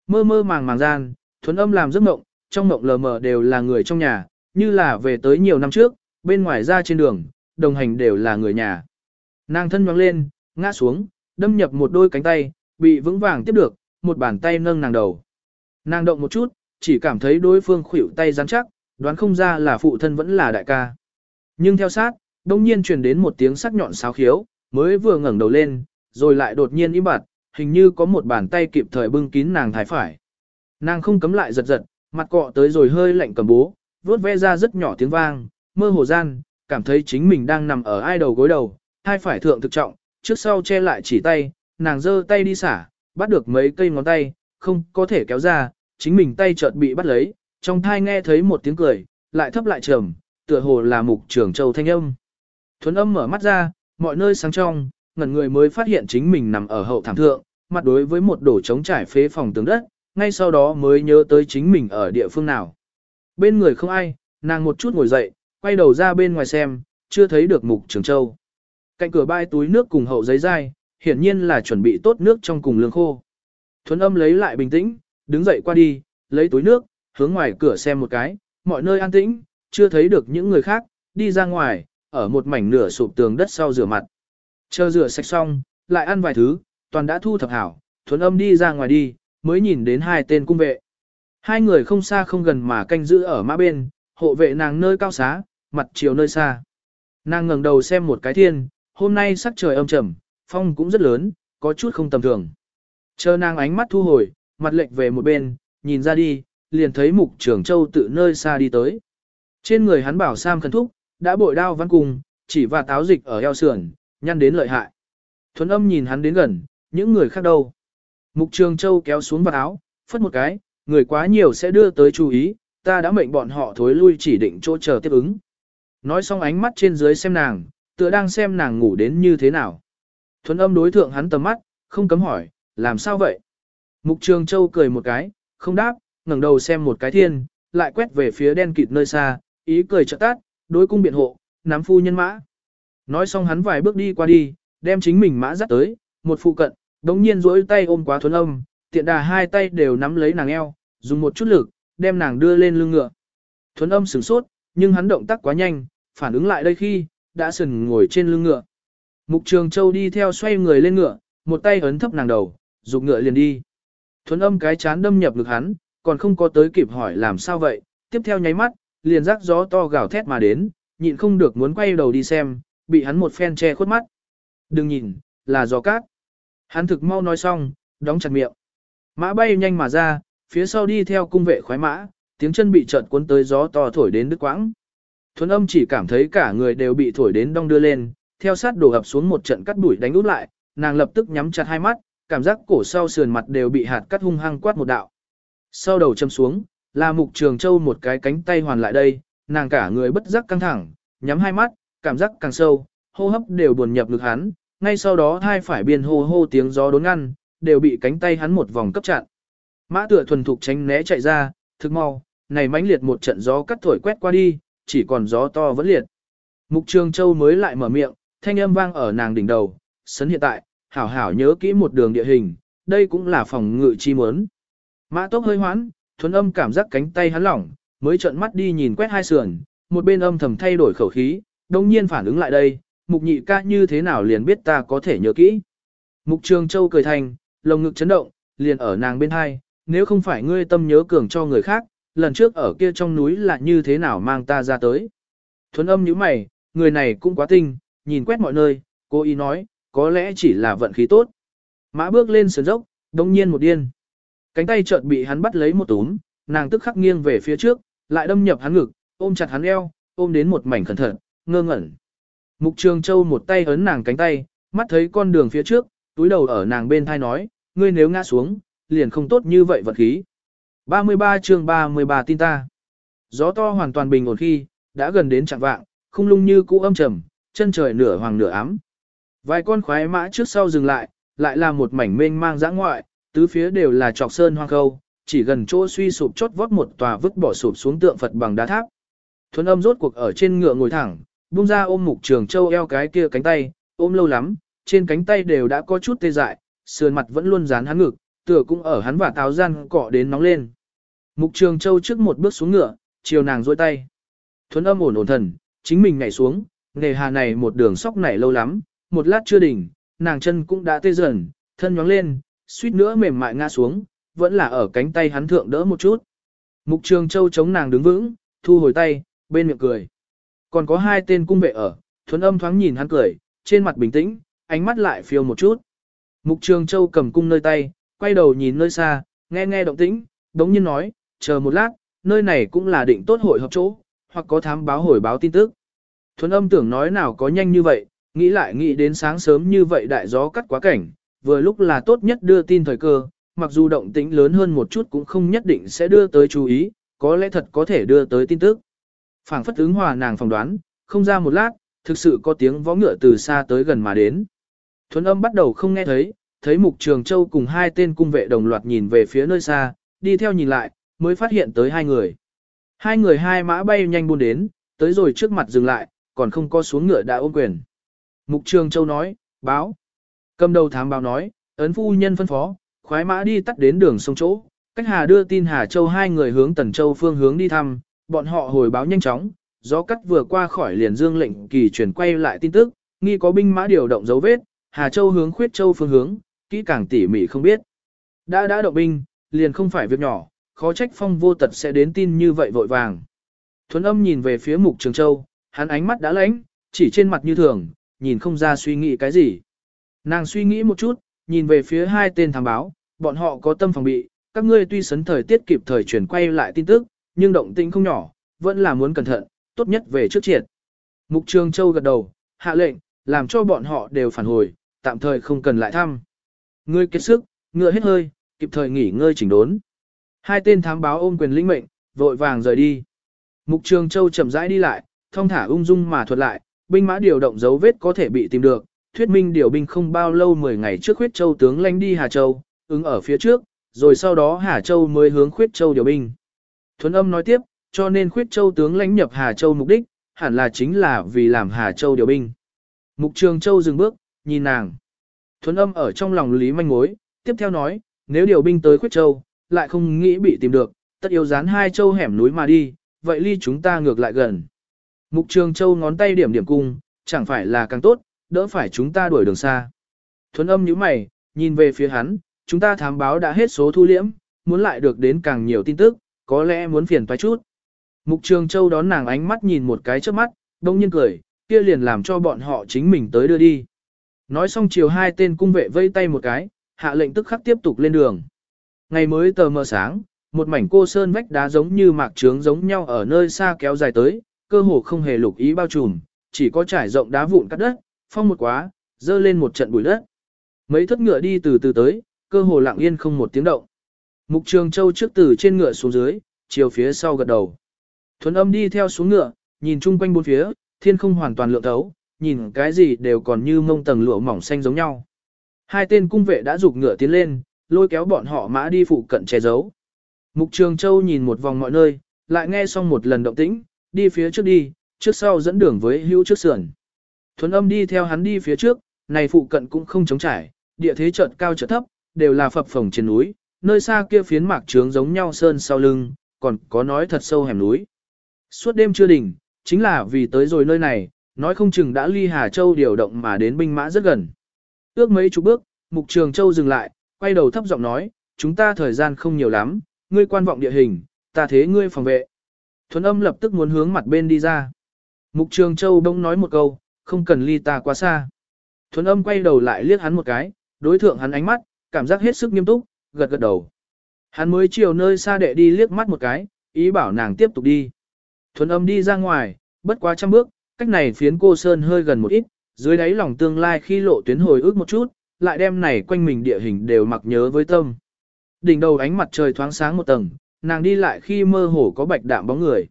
Mơ mơ màng màng gian, Thuấn âm làm giấc mộng, trong mộng lờ mờ đều là người trong nhà, như là về tới nhiều năm trước, bên ngoài ra trên đường, đồng hành đều là người nhà. Nàng thân nhoáng lên, ngã xuống, đâm nhập một đôi cánh tay, bị vững vàng tiếp được, một bàn tay nâng nàng đầu. Nàng động một chút, chỉ cảm thấy đối phương khuỷu tay rắn chắc, đoán không ra là phụ thân vẫn là đại ca. Nhưng theo sát, đông nhiên truyền đến một tiếng sắc nhọn sáo khiếu, mới vừa ngẩng đầu lên, rồi lại đột nhiên im bặt, hình như có một bàn tay kịp thời bưng kín nàng thái phải. Nàng không cấm lại giật giật, mặt cọ tới rồi hơi lạnh cầm bố, vuốt ve ra rất nhỏ tiếng vang, mơ hồ gian, cảm thấy chính mình đang nằm ở ai đầu gối đầu, hai phải thượng thực trọng, trước sau che lại chỉ tay, nàng giơ tay đi xả, bắt được mấy cây ngón tay, không có thể kéo ra, chính mình tay chợt bị bắt lấy, trong thai nghe thấy một tiếng cười, lại thấp lại trầm, tựa hồ là mục trưởng châu thanh âm. Thuấn âm mở mắt ra, mọi nơi sáng trong, ngẩn người mới phát hiện chính mình nằm ở hậu thảm thượng, mặt đối với một đổ trống trải phế phòng tường đất, ngay sau đó mới nhớ tới chính mình ở địa phương nào. Bên người không ai, nàng một chút ngồi dậy, quay đầu ra bên ngoài xem, chưa thấy được mục trường châu. Cạnh cửa bãi túi nước cùng hậu giấy dai, hiển nhiên là chuẩn bị tốt nước trong cùng lương khô. Thuấn âm lấy lại bình tĩnh, đứng dậy qua đi, lấy túi nước, hướng ngoài cửa xem một cái, mọi nơi an tĩnh, chưa thấy được những người khác, đi ra ngoài, ở một mảnh nửa sụp tường đất sau rửa mặt. Chờ rửa sạch xong, lại ăn vài thứ, toàn đã thu thập hảo, thuấn âm đi ra ngoài đi, mới nhìn đến hai tên cung vệ. Hai người không xa không gần mà canh giữ ở mã bên, hộ vệ nàng nơi cao xá, mặt chiều nơi xa. Nàng ngẩng đầu xem một cái thiên, hôm nay sắc trời âm trầm, phong cũng rất lớn, có chút không tầm thường. Chờ nàng ánh mắt thu hồi, mặt lệch về một bên, nhìn ra đi, liền thấy mục trưởng châu tự nơi xa đi tới. Trên người hắn bảo Sam khẩn thúc, đã bội đao văn cùng, chỉ và táo dịch ở eo sườn, nhăn đến lợi hại. Thuấn âm nhìn hắn đến gần, những người khác đâu. Mục trường châu kéo xuống vào áo, phất một cái, người quá nhiều sẽ đưa tới chú ý, ta đã mệnh bọn họ thối lui chỉ định chỗ chờ tiếp ứng. Nói xong ánh mắt trên dưới xem nàng, tựa đang xem nàng ngủ đến như thế nào. Thuấn âm đối thượng hắn tầm mắt, không cấm hỏi, làm sao vậy? Mục Trường Châu cười một cái, không đáp, ngẩng đầu xem một cái thiên, lại quét về phía đen kịt nơi xa, ý cười trợ tát, đối cung biện hộ, nắm phu nhân mã. Nói xong hắn vài bước đi qua đi, đem chính mình mã dắt tới, một phụ cận, đống nhiên duỗi tay ôm quá thuấn âm, tiện đà hai tay đều nắm lấy nàng eo, dùng một chút lực, đem nàng đưa lên lưng ngựa. Thuấn âm sửng sốt, nhưng hắn động tác quá nhanh, phản ứng lại đây khi, đã sừng ngồi trên lưng ngựa. Mục Trường Châu đi theo xoay người lên ngựa, một tay ấn thấp nàng đầu, dục ngựa liền đi. Thuấn âm cái chán đâm nhập ngực hắn, còn không có tới kịp hỏi làm sao vậy, tiếp theo nháy mắt, liền rắc gió to gào thét mà đến, nhịn không được muốn quay đầu đi xem, bị hắn một phen che khuất mắt. Đừng nhìn, là gió cát. Hắn thực mau nói xong, đóng chặt miệng. Mã bay nhanh mà ra, phía sau đi theo cung vệ khoái mã, tiếng chân bị chợt cuốn tới gió to thổi đến đứt quãng. Thuấn âm chỉ cảm thấy cả người đều bị thổi đến đong đưa lên, theo sát đổ ập xuống một trận cắt đuổi đánh út lại, nàng lập tức nhắm chặt hai mắt, cảm giác cổ sau sườn mặt đều bị hạt cắt hung hăng quát một đạo. Sau đầu châm xuống, là mục trường châu một cái cánh tay hoàn lại đây, nàng cả người bất giác căng thẳng, nhắm hai mắt, cảm giác càng sâu, hô hấp đều buồn nhập lực hắn, ngay sau đó hai phải biên hô hô tiếng gió đốn ngăn, đều bị cánh tay hắn một vòng cấp chặn. Mã tựa thuần thục tránh né chạy ra, thực mau, này mãnh liệt một trận gió cắt thổi quét qua đi, chỉ còn gió to vẫn liệt. Mục Trường Châu mới lại mở miệng, thanh âm vang ở nàng đỉnh đầu, sấn hiện tại, hảo hảo nhớ kỹ một đường địa hình, đây cũng là phòng ngự chi muốn. Mã tốc hơi hoãn, thuần âm cảm giác cánh tay hắn lỏng, mới trợn mắt đi nhìn quét hai sườn, một bên âm thầm thay đổi khẩu khí, đồng nhiên phản ứng lại đây, mục nhị ca như thế nào liền biết ta có thể nhớ kỹ. Mục Trường Châu cười thành, lồng ngực chấn động, liền ở nàng bên hai, nếu không phải ngươi tâm nhớ cường cho người khác, lần trước ở kia trong núi là như thế nào mang ta ra tới. Thuấn âm như mày, người này cũng quá tinh, nhìn quét mọi nơi, cô ý nói, có lẽ chỉ là vận khí tốt. Mã bước lên sườn dốc, đông nhiên một điên. Cánh tay chợt bị hắn bắt lấy một túm, nàng tức khắc nghiêng về phía trước, lại đâm nhập hắn ngực, ôm chặt hắn eo, ôm đến một mảnh cẩn thận, ngơ ngẩn. Mục Trường Châu một tay ấn nàng cánh tay, mắt thấy con đường phía trước, túi đầu ở nàng bên thai nói, ngươi nếu ngã xuống, liền không tốt như vậy vật khí. 33 chương 33 tin ta. Gió to hoàn toàn bình ổn khi, đã gần đến trạng vạng, không lung như cũ âm trầm, chân trời nửa hoàng nửa ám. Vài con khoái mã trước sau dừng lại, lại là một mảnh mênh mang dã ngoại, tứ phía đều là trọc sơn hoang khâu, chỉ gần chỗ suy sụp chốt vót một tòa vứt bỏ sụp xuống tượng Phật bằng đá tháp. Thuấn âm rốt cuộc ở trên ngựa ngồi thẳng, buông ra ôm mục trường châu eo cái kia cánh tay, ôm lâu lắm, trên cánh tay đều đã có chút tê dại, sườn mặt vẫn luôn dán hắn ngực, tựa cũng ở hắn và táo gian cọ đến nóng lên. Mục trường châu trước một bước xuống ngựa, chiều nàng dôi tay. Thuấn âm ổn ổn thần, chính mình nhảy xuống, nghề hà này một đường sóc nảy lâu lắm, một lát chưa đỉnh, nàng chân cũng đã tê dần, thân nhóng lên, suýt nữa mềm mại ngã xuống, vẫn là ở cánh tay hắn thượng đỡ một chút. Mục Trường Châu chống nàng đứng vững, thu hồi tay, bên miệng cười. Còn có hai tên cung vệ ở, thuấn âm thoáng nhìn hắn cười, trên mặt bình tĩnh, ánh mắt lại phiêu một chút. Mục Trường Châu cầm cung nơi tay, quay đầu nhìn nơi xa, nghe nghe động tĩnh, đống nhiên nói, chờ một lát, nơi này cũng là định tốt hội hợp chỗ, hoặc có thám báo hồi báo tin tức. Thuấn âm tưởng nói nào có nhanh như vậy, nghĩ lại nghĩ đến sáng sớm như vậy đại gió cắt quá cảnh, vừa lúc là tốt nhất đưa tin thời cơ, mặc dù động tĩnh lớn hơn một chút cũng không nhất định sẽ đưa tới chú ý, có lẽ thật có thể đưa tới tin tức. Phảng phất ứng hòa nàng phỏng đoán, không ra một lát, thực sự có tiếng vó ngựa từ xa tới gần mà đến. Thuấn âm bắt đầu không nghe thấy, thấy Mục Trường Châu cùng hai tên cung vệ đồng loạt nhìn về phía nơi xa, đi theo nhìn lại, mới phát hiện tới hai người. Hai người hai mã bay nhanh buôn đến, tới rồi trước mặt dừng lại, còn không có xuống ngựa đã ôm quyền. Mục Trường Châu nói, báo. Cầm đầu thám báo nói, ấn phu nhân phân phó, khoái mã đi tắt đến đường sông chỗ. Cách Hà đưa tin Hà Châu hai người hướng Tần Châu phương hướng đi thăm, bọn họ hồi báo nhanh chóng, gió cắt vừa qua khỏi liền dương lệnh kỳ chuyển quay lại tin tức, nghi có binh mã điều động dấu vết, Hà Châu hướng Khuyết Châu phương hướng, kỹ càng tỉ mỉ không biết. Đã đã động binh, liền không phải việc nhỏ, khó trách phong vô tật sẽ đến tin như vậy vội vàng. Thuấn âm nhìn về phía mục trường châu, hắn ánh mắt đã lãnh, chỉ trên mặt như thường, nhìn không ra suy nghĩ cái gì. Nàng suy nghĩ một chút, nhìn về phía hai tên thám báo, bọn họ có tâm phòng bị, các ngươi tuy sấn thời tiết kịp thời chuyển quay lại tin tức, nhưng động tĩnh không nhỏ, vẫn là muốn cẩn thận, tốt nhất về trước triệt. Mục Trường Châu gật đầu, hạ lệnh, làm cho bọn họ đều phản hồi, tạm thời không cần lại thăm. Ngươi kiệt sức, ngựa hết hơi, kịp thời nghỉ ngơi chỉnh đốn. Hai tên thám báo ôm quyền lĩnh mệnh, vội vàng rời đi. Mục Trường Châu chậm rãi đi lại, thông thả ung dung mà thuật lại, binh mã điều động dấu vết có thể bị tìm được, thuyết minh điều binh không bao lâu 10 ngày trước Khuyết Châu tướng lãnh đi Hà Châu, ứng ở phía trước, rồi sau đó Hà Châu mới hướng Khuyết Châu điều binh. Thuấn âm nói tiếp, cho nên Khuyết Châu tướng lãnh nhập Hà Châu mục đích, hẳn là chính là vì làm Hà Châu điều binh. Mục Trường Châu dừng bước, nhìn nàng. Thuấn âm ở trong lòng lý manh mối, tiếp theo nói, nếu điều binh tới Khuyết Châu, lại không nghĩ bị tìm được, tất yếu dán hai châu hẻm núi mà đi, vậy ly chúng ta ngược lại gần. Mục Trường Châu ngón tay điểm điểm cung, chẳng phải là càng tốt, đỡ phải chúng ta đuổi đường xa. Thuấn âm nhíu mày, nhìn về phía hắn, chúng ta thám báo đã hết số thu liễm, muốn lại được đến càng nhiều tin tức, có lẽ muốn phiền toái chút. Mục Trường Châu đón nàng ánh mắt nhìn một cái trước mắt, đông nhiên cười, kia liền làm cho bọn họ chính mình tới đưa đi. Nói xong chiều hai tên cung vệ vây tay một cái, hạ lệnh tức khắc tiếp tục lên đường. Ngày mới tờ mờ sáng, một mảnh cô sơn vách đá giống như mạc trướng giống nhau ở nơi xa kéo dài tới, cơ hồ không hề lục ý bao trùm, chỉ có trải rộng đá vụn cắt đất, phong một quá, dơ lên một trận bụi đất. Mấy thất ngựa đi từ từ tới, cơ hồ lặng yên không một tiếng động. Mục Trường Châu trước từ trên ngựa xuống dưới, chiều phía sau gật đầu. Thuấn âm đi theo xuống ngựa, nhìn chung quanh bốn phía, thiên không hoàn toàn lượng thấu, nhìn cái gì đều còn như mông tầng lụa mỏng xanh giống nhau. Hai tên cung vệ đã rục ngựa tiến lên, lôi kéo bọn họ mã đi phụ cận che giấu. Mục Trường Châu nhìn một vòng mọi nơi, lại nghe xong một lần động tĩnh, đi phía trước đi, trước sau dẫn đường với hữu trước sườn. Thuấn âm đi theo hắn đi phía trước, này phụ cận cũng không chống trải, địa thế chợt cao chợt thấp, đều là phập phồng trên núi, nơi xa kia phiến mạc trướng giống nhau sơn sau lưng, còn có nói thật sâu hẻm núi. Suốt đêm chưa đỉnh, chính là vì tới rồi nơi này, nói không chừng đã ly Hà Châu điều động mà đến binh mã rất gần. Ước mấy chục bước, Mục Trường Châu dừng lại, quay đầu thấp giọng nói, chúng ta thời gian không nhiều lắm, ngươi quan vọng địa hình, ta thế ngươi phòng vệ. Thuấn âm lập tức muốn hướng mặt bên đi ra. Mục Trường Châu bỗng nói một câu, không cần ly ta quá xa. Thuấn âm quay đầu lại liếc hắn một cái, đối thượng hắn ánh mắt, cảm giác hết sức nghiêm túc, gật gật đầu. Hắn mới chiều nơi xa đệ đi liếc mắt một cái, ý bảo nàng tiếp tục đi. Thuấn âm đi ra ngoài, bất quá trăm bước, cách này phiến cô sơn hơi gần một ít, dưới đáy lòng tương lai khi lộ tuyến hồi ức một chút, lại đem này quanh mình địa hình đều mặc nhớ với tâm. Đỉnh đầu ánh mặt trời thoáng sáng một tầng, nàng đi lại khi mơ hồ có bạch đạm bóng người.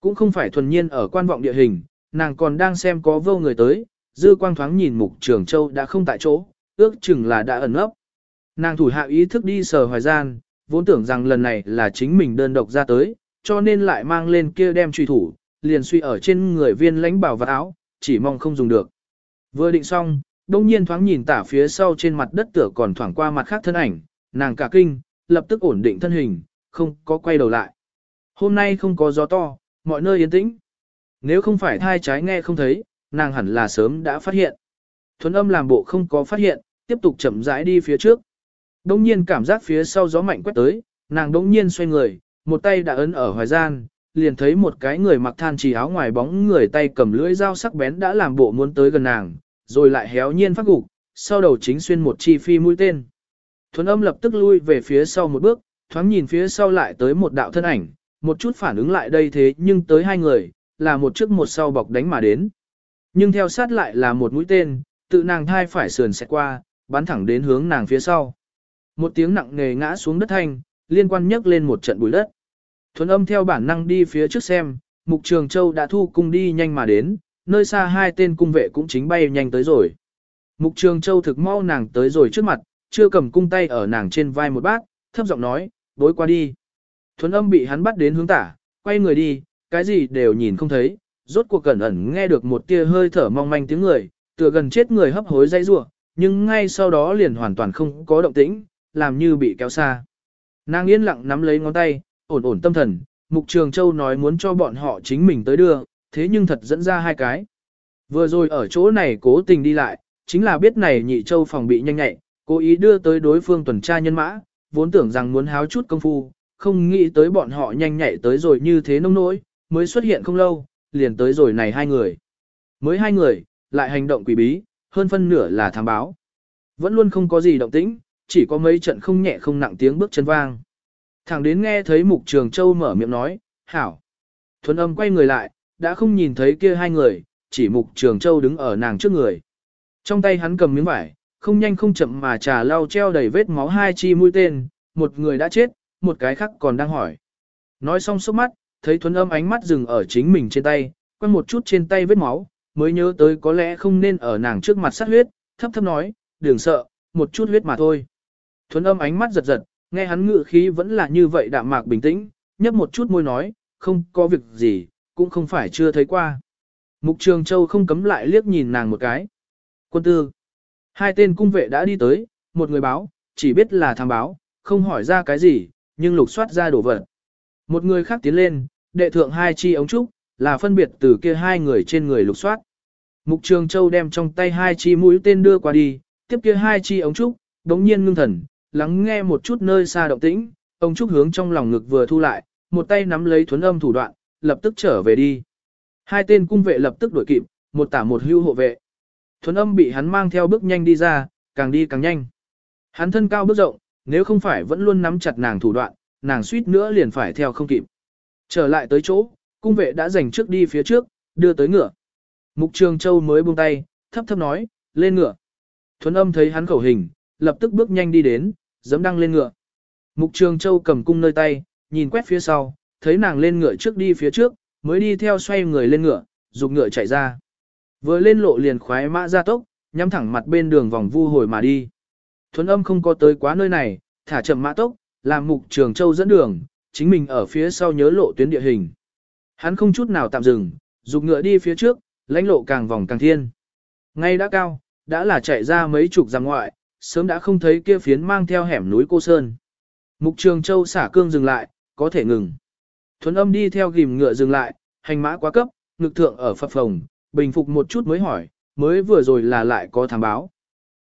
Cũng không phải thuần nhiên ở quan vọng địa hình, nàng còn đang xem có vô người tới, dư quang thoáng nhìn mục trường châu đã không tại chỗ, ước chừng là đã ẩn ấp. Nàng thủ hạ ý thức đi sờ hoài gian, vốn tưởng rằng lần này là chính mình đơn độc ra tới, cho nên lại mang lên kia đem truy thủ, liền suy ở trên người viên lãnh bảo vật áo, chỉ mong không dùng được. Vừa định xong, đông nhiên thoáng nhìn tả phía sau trên mặt đất tựa còn thoảng qua mặt khác thân ảnh, nàng cả kinh, lập tức ổn định thân hình, không có quay đầu lại. Hôm nay không có gió to, mọi nơi yên tĩnh. Nếu không phải thai trái nghe không thấy, nàng hẳn là sớm đã phát hiện. Thuấn âm làm bộ không có phát hiện, tiếp tục chậm rãi đi phía trước. Đông nhiên cảm giác phía sau gió mạnh quét tới, nàng đông nhiên xoay người, một tay đã ấn ở hoài gian, liền thấy một cái người mặc than chỉ áo ngoài bóng người tay cầm lưỡi dao sắc bén đã làm bộ muốn tới gần nàng, rồi lại héo nhiên phát gục, sau đầu chính xuyên một chi phi mũi tên. Thuấn âm lập tức lui về phía sau một bước, thoáng nhìn phía sau lại tới một đạo thân ảnh, một chút phản ứng lại đây thế nhưng tới hai người, là một trước một sau bọc đánh mà đến. Nhưng theo sát lại là một mũi tên, tự nàng thai phải sườn xẹt qua, bắn thẳng đến hướng nàng phía sau. Một tiếng nặng nề ngã xuống đất thanh, liên quan nhấc lên một trận bụi đất. Thuấn âm theo bản năng đi phía trước xem, Mục Trường Châu đã thu cung đi nhanh mà đến, nơi xa hai tên cung vệ cũng chính bay nhanh tới rồi. Mục Trường Châu thực mau nàng tới rồi trước mặt, chưa cầm cung tay ở nàng trên vai một bác, thấp giọng nói, bối qua đi. Thuấn âm bị hắn bắt đến hướng tả, quay người đi, cái gì đều nhìn không thấy, rốt cuộc cẩn ẩn nghe được một tia hơi thở mong manh tiếng người, tựa gần chết người hấp hối dây rủa, nhưng ngay sau đó liền hoàn toàn không có động tĩnh, làm như bị kéo xa. Nàng yên lặng nắm lấy ngón tay, ổn ổn tâm thần, Mục Trường Châu nói muốn cho bọn họ chính mình tới đưa, thế nhưng thật dẫn ra hai cái. Vừa rồi ở chỗ này cố tình đi lại, chính là biết này nhị châu phòng bị nhanh nhạy, cố ý đưa tới đối phương tuần tra nhân mã, vốn tưởng rằng muốn háo chút công phu, không nghĩ tới bọn họ nhanh nhạy tới rồi như thế nông nỗi, mới xuất hiện không lâu, liền tới rồi này hai người. Mới hai người, lại hành động quỷ bí, hơn phân nửa là thám báo. Vẫn luôn không có gì động tĩnh, chỉ có mấy trận không nhẹ không nặng tiếng bước chân vang. Thẳng đến nghe thấy Mục Trường Châu mở miệng nói, hảo. Thuấn âm quay người lại, đã không nhìn thấy kia hai người, chỉ Mục Trường Châu đứng ở nàng trước người. Trong tay hắn cầm miếng vải, không nhanh không chậm mà trà lau treo đầy vết máu hai chi mũi tên, một người đã chết, một cái khác còn đang hỏi. Nói xong sốc mắt, thấy thuấn âm ánh mắt dừng ở chính mình trên tay, quăng một chút trên tay vết máu, mới nhớ tới có lẽ không nên ở nàng trước mặt sát huyết, thấp thấp nói, đừng sợ, một chút huyết mà thôi. Thuấn âm ánh mắt giật giật, nghe hắn ngự khí vẫn là như vậy đạm mạc bình tĩnh, nhấp một chút môi nói, không có việc gì, cũng không phải chưa thấy qua. Mục Trường Châu không cấm lại liếc nhìn nàng một cái. Quân tư. Hai tên cung vệ đã đi tới, một người báo, chỉ biết là tham báo, không hỏi ra cái gì, nhưng lục soát ra đồ vật. Một người khác tiến lên, đệ thượng hai chi ống trúc, là phân biệt từ kia hai người trên người lục soát. Mục Trường Châu đem trong tay hai chi mũi tên đưa qua đi, tiếp kia hai chi ống trúc, đống nhiên ngưng thần, lắng nghe một chút nơi xa động tĩnh, ông trúc hướng trong lòng ngực vừa thu lại, một tay nắm lấy thuấn âm thủ đoạn, lập tức trở về đi. Hai tên cung vệ lập tức đuổi kịp, một tả một hưu hộ vệ. Thuấn âm bị hắn mang theo bước nhanh đi ra, càng đi càng nhanh. Hắn thân cao bước rộng, nếu không phải vẫn luôn nắm chặt nàng thủ đoạn, nàng suýt nữa liền phải theo không kịp. Trở lại tới chỗ, cung vệ đã giành trước đi phía trước, đưa tới ngựa. Mục Trường Châu mới buông tay, thấp thấp nói, lên ngựa. Thuấn âm thấy hắn khẩu hình, lập tức bước nhanh đi đến, giấm đăng lên ngựa. Mục Trường Châu cầm cung nơi tay, nhìn quét phía sau, thấy nàng lên ngựa trước đi phía trước, mới đi theo xoay người lên ngựa, dục ngựa chạy ra. Vừa lên lộ liền khoái mã ra tốc, nhắm thẳng mặt bên đường vòng vu hồi mà đi. Thuấn âm không có tới quá nơi này, thả chậm mã tốc, làm mục trường châu dẫn đường, chính mình ở phía sau nhớ lộ tuyến địa hình. Hắn không chút nào tạm dừng, dục ngựa đi phía trước, lãnh lộ càng vòng càng thiên. Ngay đã cao, đã là chạy ra mấy chục dặm ngoại, sớm đã không thấy kia phiến mang theo hẻm núi cô sơn. Mục trường châu xả cương dừng lại, có thể ngừng. Thuấn âm đi theo ghim ngựa dừng lại, hành mã quá cấp, ngực thượng ở phập phồng, bình phục một chút mới hỏi, mới vừa rồi là lại có thám báo.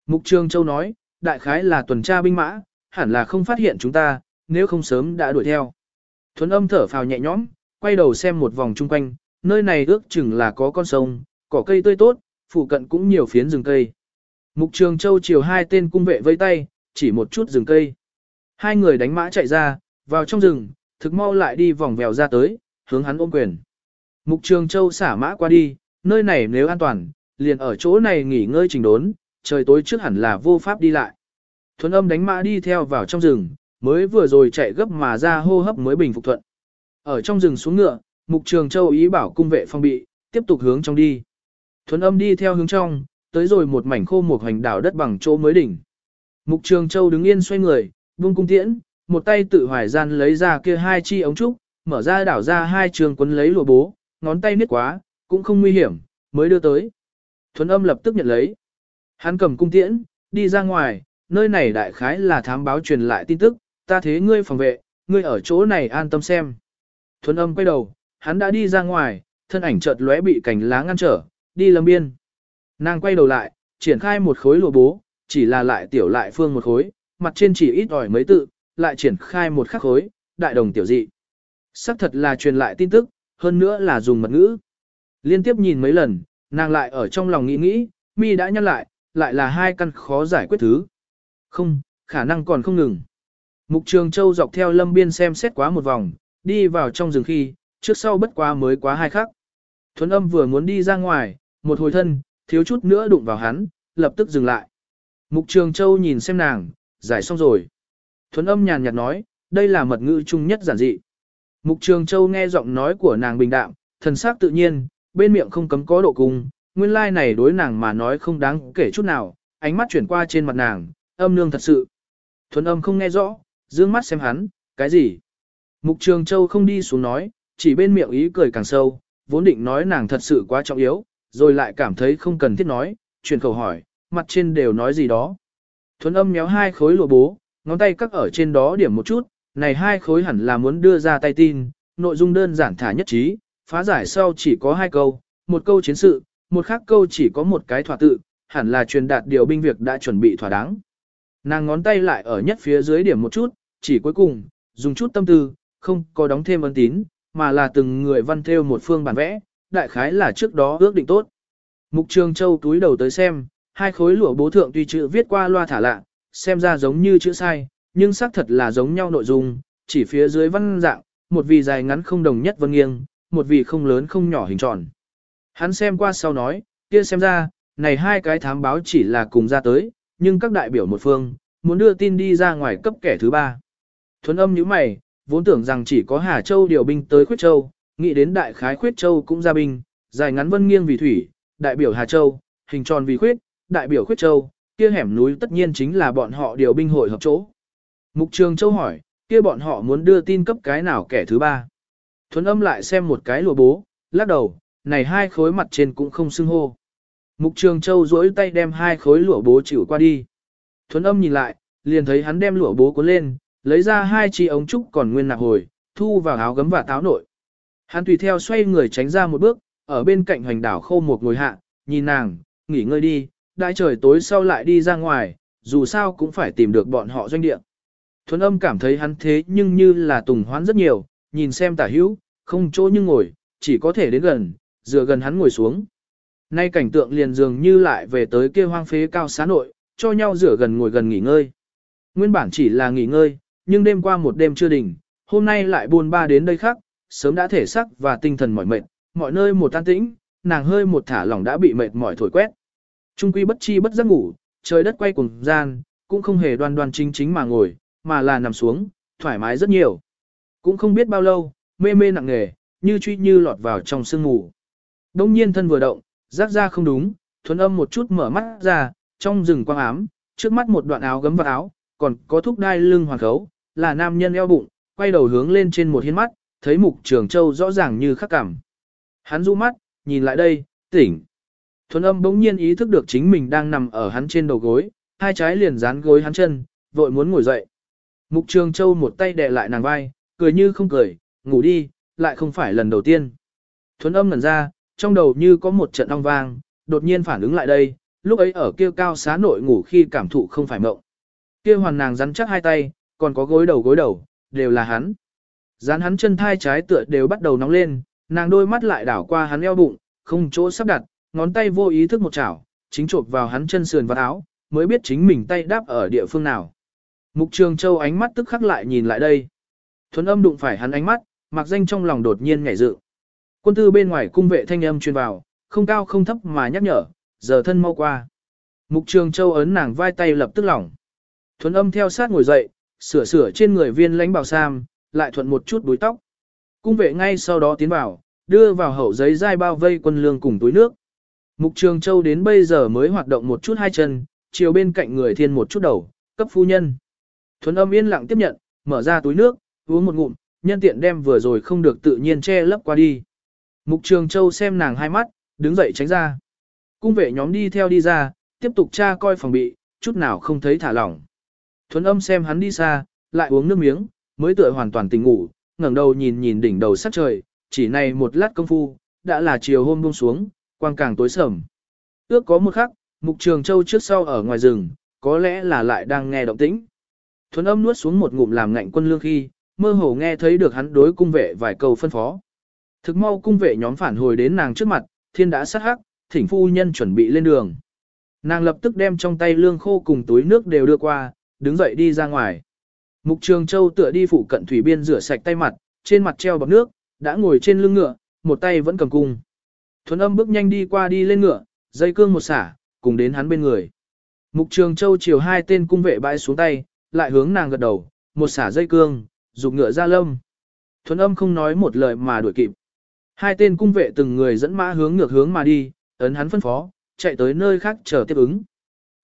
Mục Trường Châu nói, đại khái là tuần tra binh mã, hẳn là không phát hiện chúng ta, nếu không sớm đã đuổi theo. Thuấn âm thở phào nhẹ nhõm, quay đầu xem một vòng chung quanh, nơi này ước chừng là có con sông, cỏ cây tươi tốt, phụ cận cũng nhiều phiến rừng cây. Mục Trường Châu chiều hai tên cung vệ vây tay, chỉ một chút rừng cây. Hai người đánh mã chạy ra, vào trong rừng, thực mau lại đi vòng vèo ra tới, hướng hắn ôm quyền. Mục Trường Châu xả mã qua đi, nơi này nếu an toàn, liền ở chỗ này nghỉ ngơi trình đốn, trời tối trước hẳn là vô pháp đi lại. Thuấn âm đánh mã đi theo vào trong rừng, mới vừa rồi chạy gấp mà ra hô hấp mới bình phục thuận. Ở trong rừng xuống ngựa, Mục Trường Châu ý bảo cung vệ phong bị, tiếp tục hướng trong đi. Thuấn âm đi theo hướng trong, tới rồi một mảnh khô một hoành đảo đất bằng chỗ mới đỉnh. Mục Trường Châu đứng yên xoay người, buông cung tiễn, một tay tự hoài gian lấy ra kia hai chi ống trúc, mở ra đảo ra hai trường quấn lấy lụa bố, ngón tay niết quá, cũng không nguy hiểm, mới đưa tới. Thuấn âm lập tức nhận lấy. Hắn cầm cung tiễn, đi ra ngoài, nơi này đại khái là thám báo truyền lại tin tức, ta thế ngươi phòng vệ, ngươi ở chỗ này an tâm xem. Thuấn âm quay đầu, hắn đã đi ra ngoài, thân ảnh chợt lóe bị cành lá ngăn trở, đi lâm biên. Nàng quay đầu lại, triển khai một khối lụa bố, chỉ là lại tiểu lại phương một khối, mặt trên chỉ ít ỏi mấy tự, lại triển khai một khắc khối, đại đồng tiểu dị. Sắc thật là truyền lại tin tức, hơn nữa là dùng mật ngữ. Liên tiếp nhìn mấy lần, nàng lại ở trong lòng nghĩ nghĩ, mi đã nhăn lại, lại là hai căn khó giải quyết thứ. Không, khả năng còn không ngừng. Mục Trường Châu dọc theo lâm biên xem xét quá một vòng, đi vào trong rừng khi, trước sau bất quá mới quá hai khắc. Thuấn âm vừa muốn đi ra ngoài, một hồi thân, thiếu chút nữa đụng vào hắn, lập tức dừng lại. Mục Trường Châu nhìn xem nàng, giải xong rồi. Thuấn âm nhàn nhạt nói, đây là mật ngữ chung nhất giản dị. Mục Trường Châu nghe giọng nói của nàng bình đạm, thần sắc tự nhiên, bên miệng không cấm có độ cung, nguyên lai like này đối nàng mà nói không đáng kể chút nào, ánh mắt chuyển qua trên mặt nàng, âm nương thật sự. Thuấn âm không nghe rõ, dương mắt xem hắn, cái gì? Mục Trường Châu không đi xuống nói, chỉ bên miệng ý cười càng sâu, vốn định nói nàng thật sự quá trọng yếu, rồi lại cảm thấy không cần thiết nói, chuyển khẩu hỏi, mặt trên đều nói gì đó. Thuấn âm méo hai khối lụa bố, ngón tay cắt ở trên đó điểm một chút, này hai khối hẳn là muốn đưa ra tay tin, nội dung đơn giản thả nhất trí, phá giải sau chỉ có hai câu, một câu chiến sự, một khác câu chỉ có một cái thỏa tự, hẳn là truyền đạt điều binh việc đã chuẩn bị thỏa đáng. Nàng ngón tay lại ở nhất phía dưới điểm một chút, chỉ cuối cùng, dùng chút tâm tư, không có đóng thêm ấn tín, mà là từng người văn theo một phương bản vẽ, đại khái là trước đó ước định tốt. Mục Trường Châu túi đầu tới xem, hai khối lụa bố thượng tuy chữ viết qua loa thả lạ, xem ra giống như chữ sai, nhưng xác thật là giống nhau nội dung, chỉ phía dưới văn dạng, một vì dài ngắn không đồng nhất vân nghiêng, một vì không lớn không nhỏ hình tròn. Hắn xem qua sau nói, kia xem ra, này hai cái thám báo chỉ là cùng ra tới, nhưng các đại biểu một phương, muốn đưa tin đi ra ngoài cấp kẻ thứ ba. Thuấn âm như mày, vốn tưởng rằng chỉ có Hà Châu điều binh tới Khuyết Châu, nghĩ đến đại khái Khuyết Châu cũng ra binh, dài ngắn vân nghiêng vì thủy, đại biểu Hà Châu, hình tròn vì Khuyết, đại biểu Khuyết Châu, kia hẻm núi tất nhiên chính là bọn họ điều binh hội hợp chỗ. Mục Trường Châu hỏi, kia bọn họ muốn đưa tin cấp cái nào kẻ thứ ba. Thuấn âm lại xem một cái lùa bố, lắc đầu, này hai khối mặt trên cũng không xưng hô. Mục Trường Châu duỗi tay đem hai khối lụa bố chịu qua đi. Thuấn âm nhìn lại, liền thấy hắn đem lụa bố cuốn lên, lấy ra hai chi ống trúc còn nguyên nạp hồi, thu vào áo gấm và táo nội. Hắn tùy theo xoay người tránh ra một bước, ở bên cạnh hoành đảo khô một ngồi hạ, nhìn nàng, nghỉ ngơi đi, đại trời tối sau lại đi ra ngoài, dù sao cũng phải tìm được bọn họ doanh địa. Thuấn âm cảm thấy hắn thế nhưng như là tùng hoán rất nhiều, nhìn xem tả hữu, không chỗ nhưng ngồi, chỉ có thể đến gần, dựa gần hắn ngồi xuống. Nay cảnh tượng liền dường như lại về tới kia hoang phế cao xá nội, cho nhau rửa gần ngồi gần nghỉ ngơi. Nguyên bản chỉ là nghỉ ngơi, nhưng đêm qua một đêm chưa đỉnh, hôm nay lại buồn ba đến đây khác, sớm đã thể sắc và tinh thần mỏi mệt, mọi nơi một tan tĩnh, nàng hơi một thả lỏng đã bị mệt mỏi thổi quét. Trung quy bất chi bất giác ngủ, trời đất quay cùng gian, cũng không hề đoan đoan chính chính mà ngồi, mà là nằm xuống, thoải mái rất nhiều. Cũng không biết bao lâu, mê mê nặng nề, như truy như lọt vào trong sương ngủ. Đông nhiên thân vừa động, giác ra không đúng, thuần âm một chút mở mắt ra, trong rừng quang ám, trước mắt một đoạn áo gấm vào áo, còn có thúc đai lưng hoàng khấu, là nam nhân eo bụng, quay đầu hướng lên trên một hiên mắt, thấy mục trường châu rõ ràng như khắc cảm. Hắn du mắt, nhìn lại đây, tỉnh. Thuần âm bỗng nhiên ý thức được chính mình đang nằm ở hắn trên đầu gối, hai trái liền dán gối hắn chân, vội muốn ngồi dậy. Mục trường châu một tay đè lại nàng vai, cười như không cười, ngủ đi, lại không phải lần đầu tiên. Thuấn âm ngẩn ra, trong đầu như có một trận ong vang, đột nhiên phản ứng lại đây, lúc ấy ở kia cao xá nội ngủ khi cảm thụ không phải mộng. Kia hoàn nàng rắn chắc hai tay, còn có gối đầu gối đầu, đều là hắn. Dán hắn chân thai trái tựa đều bắt đầu nóng lên, nàng đôi mắt lại đảo qua hắn eo bụng, không chỗ sắp đặt, ngón tay vô ý thức một chảo, chính chộp vào hắn chân sườn và áo, mới biết chính mình tay đáp ở địa phương nào. Mục Trường Châu ánh mắt tức khắc lại nhìn lại đây. Thuấn âm đụng phải hắn ánh mắt, mặc danh trong lòng đột nhiên nhảy dự. Quân tư bên ngoài cung vệ thanh âm truyền vào, không cao không thấp mà nhắc nhở, giờ thân mau qua. Mục trường châu ấn nàng vai tay lập tức lỏng. Thuấn âm theo sát ngồi dậy, sửa sửa trên người viên lãnh bào sam, lại thuận một chút búi tóc. Cung vệ ngay sau đó tiến vào, đưa vào hậu giấy dai bao vây quân lương cùng túi nước. Mục Trường Châu đến bây giờ mới hoạt động một chút hai chân, chiều bên cạnh người thiên một chút đầu, cấp phu nhân. Thuấn âm yên lặng tiếp nhận, mở ra túi nước, uống một ngụm, nhân tiện đem vừa rồi không được tự nhiên che lấp qua đi. Mục Trường Châu xem nàng hai mắt, đứng dậy tránh ra. Cung vệ nhóm đi theo đi ra, tiếp tục tra coi phòng bị, chút nào không thấy thả lỏng. Thuấn âm xem hắn đi xa, lại uống nước miếng, mới tựa hoàn toàn tỉnh ngủ, ngẩng đầu nhìn nhìn đỉnh đầu sắt trời, chỉ này một lát công phu, đã là chiều hôm buông xuống, quang càng tối sầm. Ước có một khắc, Mục Trường Châu trước sau ở ngoài rừng, có lẽ là lại đang nghe động tĩnh. Thuấn âm nuốt xuống một ngụm làm ngạnh quân lương khi, mơ hồ nghe thấy được hắn đối cung vệ vài câu phân phó. Thực mau cung vệ nhóm phản hồi đến nàng trước mặt, thiên đã sát hắc, thỉnh phu nhân chuẩn bị lên đường. Nàng lập tức đem trong tay lương khô cùng túi nước đều đưa qua, đứng dậy đi ra ngoài. Mục Trường Châu tựa đi phụ cận thủy biên rửa sạch tay mặt, trên mặt treo bọc nước, đã ngồi trên lưng ngựa, một tay vẫn cầm cung. Thuấn âm bước nhanh đi qua đi lên ngựa, dây cương một xả, cùng đến hắn bên người. Mục Trường Châu chiều hai tên cung vệ bãi xuống tay, lại hướng nàng gật đầu, một xả dây cương, dục ngựa ra lâm. Thuấn âm không nói một lời mà đuổi kịp. Hai tên cung vệ từng người dẫn mã hướng ngược hướng mà đi, ấn hắn phân phó, chạy tới nơi khác chờ tiếp ứng.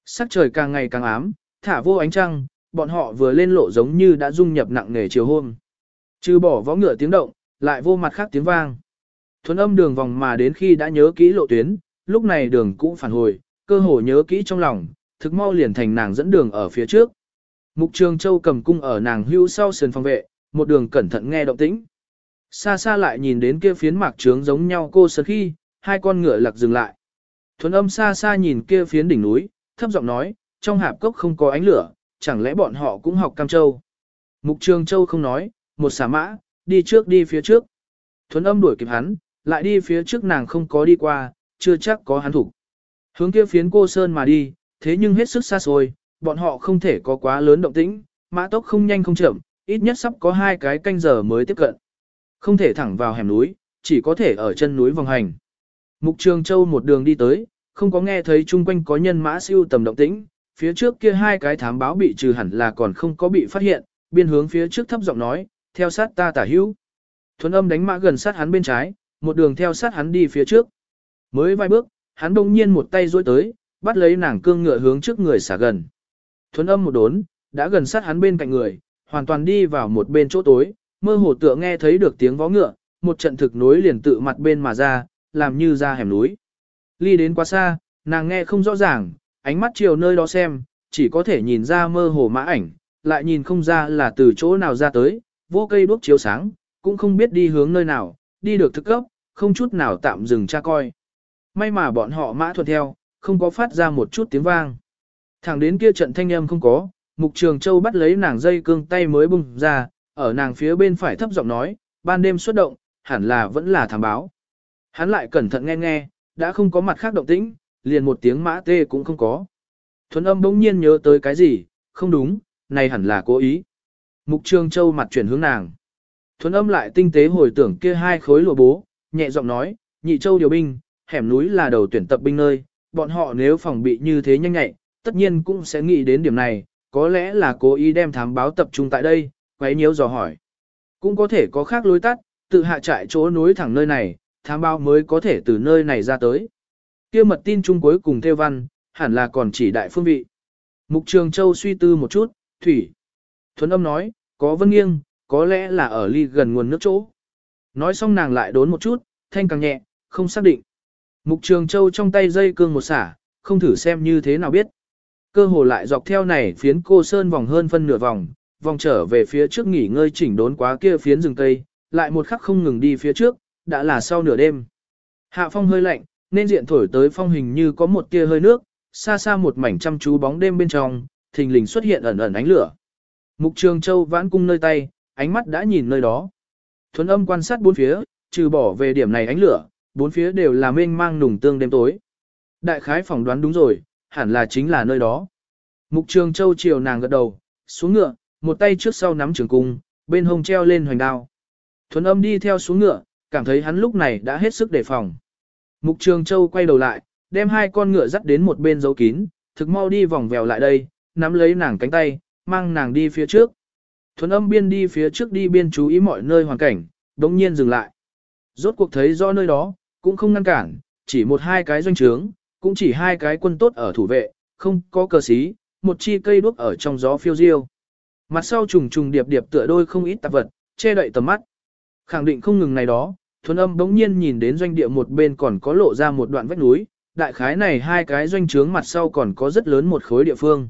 Sắc trời càng ngày càng ám, thả vô ánh trăng, bọn họ vừa lên lộ giống như đã dung nhập nặng nề chiều hôm. Trừ bỏ võ ngựa tiếng động, lại vô mặt khác tiếng vang. Thuấn âm đường vòng mà đến khi đã nhớ kỹ lộ tuyến, lúc này đường cũng phản hồi, cơ hồ nhớ kỹ trong lòng, thực mau liền thành nàng dẫn đường ở phía trước. Mục Trường Châu cầm cung ở nàng hưu sau sườn phòng vệ, một đường cẩn thận nghe động tĩnh. Xa xa lại nhìn đến kia phiến mạc trướng giống nhau cô sơn khi, hai con ngựa lặc dừng lại. Thuấn âm xa xa nhìn kia phiến đỉnh núi, thấp giọng nói, trong hạp cốc không có ánh lửa, chẳng lẽ bọn họ cũng học Cam Châu. Mục Trường Châu không nói, một xả mã, đi trước đi phía trước. Thuấn âm đuổi kịp hắn, lại đi phía trước nàng không có đi qua, chưa chắc có hắn thủ. Hướng kia phiến cô Sơn mà đi, thế nhưng hết sức xa xôi, bọn họ không thể có quá lớn động tĩnh, mã tốc không nhanh không chậm, ít nhất sắp có hai cái canh giờ mới tiếp cận. Không thể thẳng vào hẻm núi, chỉ có thể ở chân núi vòng hành. Mục Trường Châu một đường đi tới, không có nghe thấy chung quanh có nhân mã siêu tầm động tĩnh, phía trước kia hai cái thám báo bị trừ hẳn là còn không có bị phát hiện, biên hướng phía trước thấp giọng nói, theo sát ta tả hữu. Thuấn âm đánh mã gần sát hắn bên trái, một đường theo sát hắn đi phía trước. Mới vài bước, hắn đông nhiên một tay duỗi tới, bắt lấy nàng cương ngựa hướng trước người xả gần. Thuấn âm một đốn, đã gần sát hắn bên cạnh người, hoàn toàn đi vào một bên chỗ tối, mơ hồ tựa nghe thấy được tiếng vó ngựa, một trận thực nối liền tự mặt bên mà ra, làm như ra hẻm núi. Ly đến quá xa, nàng nghe không rõ ràng, ánh mắt chiều nơi đó xem, chỉ có thể nhìn ra mơ hồ mã ảnh, lại nhìn không ra là từ chỗ nào ra tới, vô cây đuốc chiếu sáng, cũng không biết đi hướng nơi nào, đi được thức cấp, không chút nào tạm dừng tra coi. May mà bọn họ mã thuận theo, không có phát ra một chút tiếng vang. Thẳng đến kia trận thanh âm không có, Mục Trường Châu bắt lấy nàng dây cương tay mới bung ra, ở nàng phía bên phải thấp giọng nói, ban đêm xuất động, hẳn là vẫn là thám báo. Hắn lại cẩn thận nghe nghe, đã không có mặt khác động tĩnh, liền một tiếng mã tê cũng không có. Thuấn âm bỗng nhiên nhớ tới cái gì, không đúng, này hẳn là cố ý. Mục trương Châu mặt chuyển hướng nàng. Thuấn âm lại tinh tế hồi tưởng kia hai khối lụa bố, nhẹ giọng nói, nhị châu điều binh, hẻm núi là đầu tuyển tập binh nơi, bọn họ nếu phòng bị như thế nhanh nhạy, tất nhiên cũng sẽ nghĩ đến điểm này, có lẽ là cố ý đem thám báo tập trung tại đây, quấy nhiễu dò hỏi. Cũng có thể có khác lối tắt, tự hạ trại chỗ núi thẳng nơi này, thám báo mới có thể từ nơi này ra tới. Kia mật tin chung cuối cùng theo văn, hẳn là còn chỉ đại phương vị. Mục Trường Châu suy tư một chút, thủy. Thuấn âm nói, có vân nghiêng, có lẽ là ở ly gần nguồn nước chỗ. Nói xong nàng lại đốn một chút, thanh càng nhẹ, không xác định. Mục Trường Châu trong tay dây cương một xả, không thử xem như thế nào biết. Cơ hồ lại dọc theo này phiến cô sơn vòng hơn phân nửa vòng, vòng trở về phía trước nghỉ ngơi chỉnh đốn quá kia phiến rừng cây, lại một khắc không ngừng đi phía trước, đã là sau nửa đêm. Hạ phong hơi lạnh, nên diện thổi tới phong hình như có một tia hơi nước, xa xa một mảnh chăm chú bóng đêm bên trong, thình lình xuất hiện ẩn ẩn ánh lửa. Mục Trường Châu vãn cung nơi tay, ánh mắt đã nhìn nơi đó. Thuấn âm quan sát bốn phía, trừ bỏ về điểm này ánh lửa, bốn phía đều là mênh mang nùng tương đêm tối. Đại khái phỏng đoán đúng rồi, hẳn là chính là nơi đó. Mục Trường Châu chiều nàng gật đầu, xuống ngựa, một tay trước sau nắm trường cung, bên hông treo lên hoành đao. Thuấn âm đi theo xuống ngựa, cảm thấy hắn lúc này đã hết sức đề phòng. Mục Trường Châu quay đầu lại, đem hai con ngựa dắt đến một bên giấu kín, thực mau đi vòng vèo lại đây, nắm lấy nàng cánh tay, mang nàng đi phía trước. Thuấn âm biên đi phía trước đi biên chú ý mọi nơi hoàn cảnh, đống nhiên dừng lại. Rốt cuộc thấy do nơi đó, cũng không ngăn cản, chỉ một hai cái doanh trướng, cũng chỉ hai cái quân tốt ở thủ vệ, không có cờ xí, một chi cây đuốc ở trong gió phiêu diêu. Mặt sau trùng trùng điệp điệp tựa đôi không ít tạp vật, che đậy tầm mắt. Khẳng định không ngừng này đó, thuần âm bỗng nhiên nhìn đến doanh địa một bên còn có lộ ra một đoạn vách núi, đại khái này hai cái doanh trướng mặt sau còn có rất lớn một khối địa phương.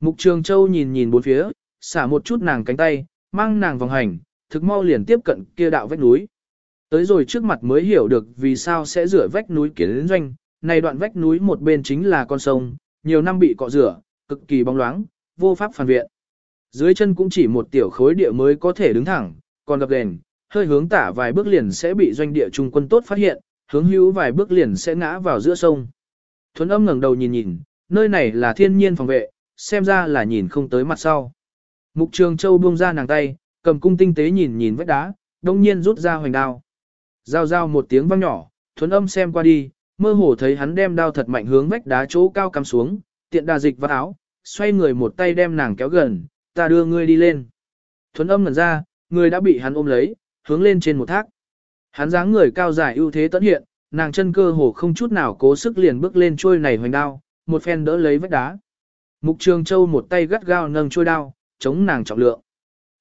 Mục Trường Châu nhìn nhìn bốn phía, xả một chút nàng cánh tay, mang nàng vòng hành, thực mau liền tiếp cận kia đạo vách núi. Tới rồi trước mặt mới hiểu được vì sao sẽ rửa vách núi kiến doanh, này đoạn vách núi một bên chính là con sông, nhiều năm bị cọ rửa, cực kỳ bóng loáng, vô pháp phản viện. Dưới chân cũng chỉ một tiểu khối địa mới có thể đứng thẳng, còn gặp đèn, hơi hướng tả vài bước liền sẽ bị doanh địa trung quân tốt phát hiện, hướng hữu vài bước liền sẽ ngã vào giữa sông. Thuấn âm ngẩng đầu nhìn nhìn, nơi này là thiên nhiên phòng vệ, xem ra là nhìn không tới mặt sau. Mục Trường Châu buông ra nàng tay, cầm cung tinh tế nhìn nhìn vách đá, đông nhiên rút ra hoành đao. Giao giao một tiếng vang nhỏ, thuấn âm xem qua đi, mơ hồ thấy hắn đem đao thật mạnh hướng vách đá chỗ cao cắm xuống, tiện đà dịch vào áo, xoay người một tay đem nàng kéo gần, ta đưa ngươi đi lên. Thuấn âm ngẩn ra, người đã bị hắn ôm lấy, hướng lên trên một thác. Hắn dáng người cao dài ưu thế tận hiện, nàng chân cơ hồ không chút nào cố sức liền bước lên trôi này hoành đao, một phen đỡ lấy vách đá. Mục Trường Châu một tay gắt gao nâng trôi đao, chống nàng trọng lượng.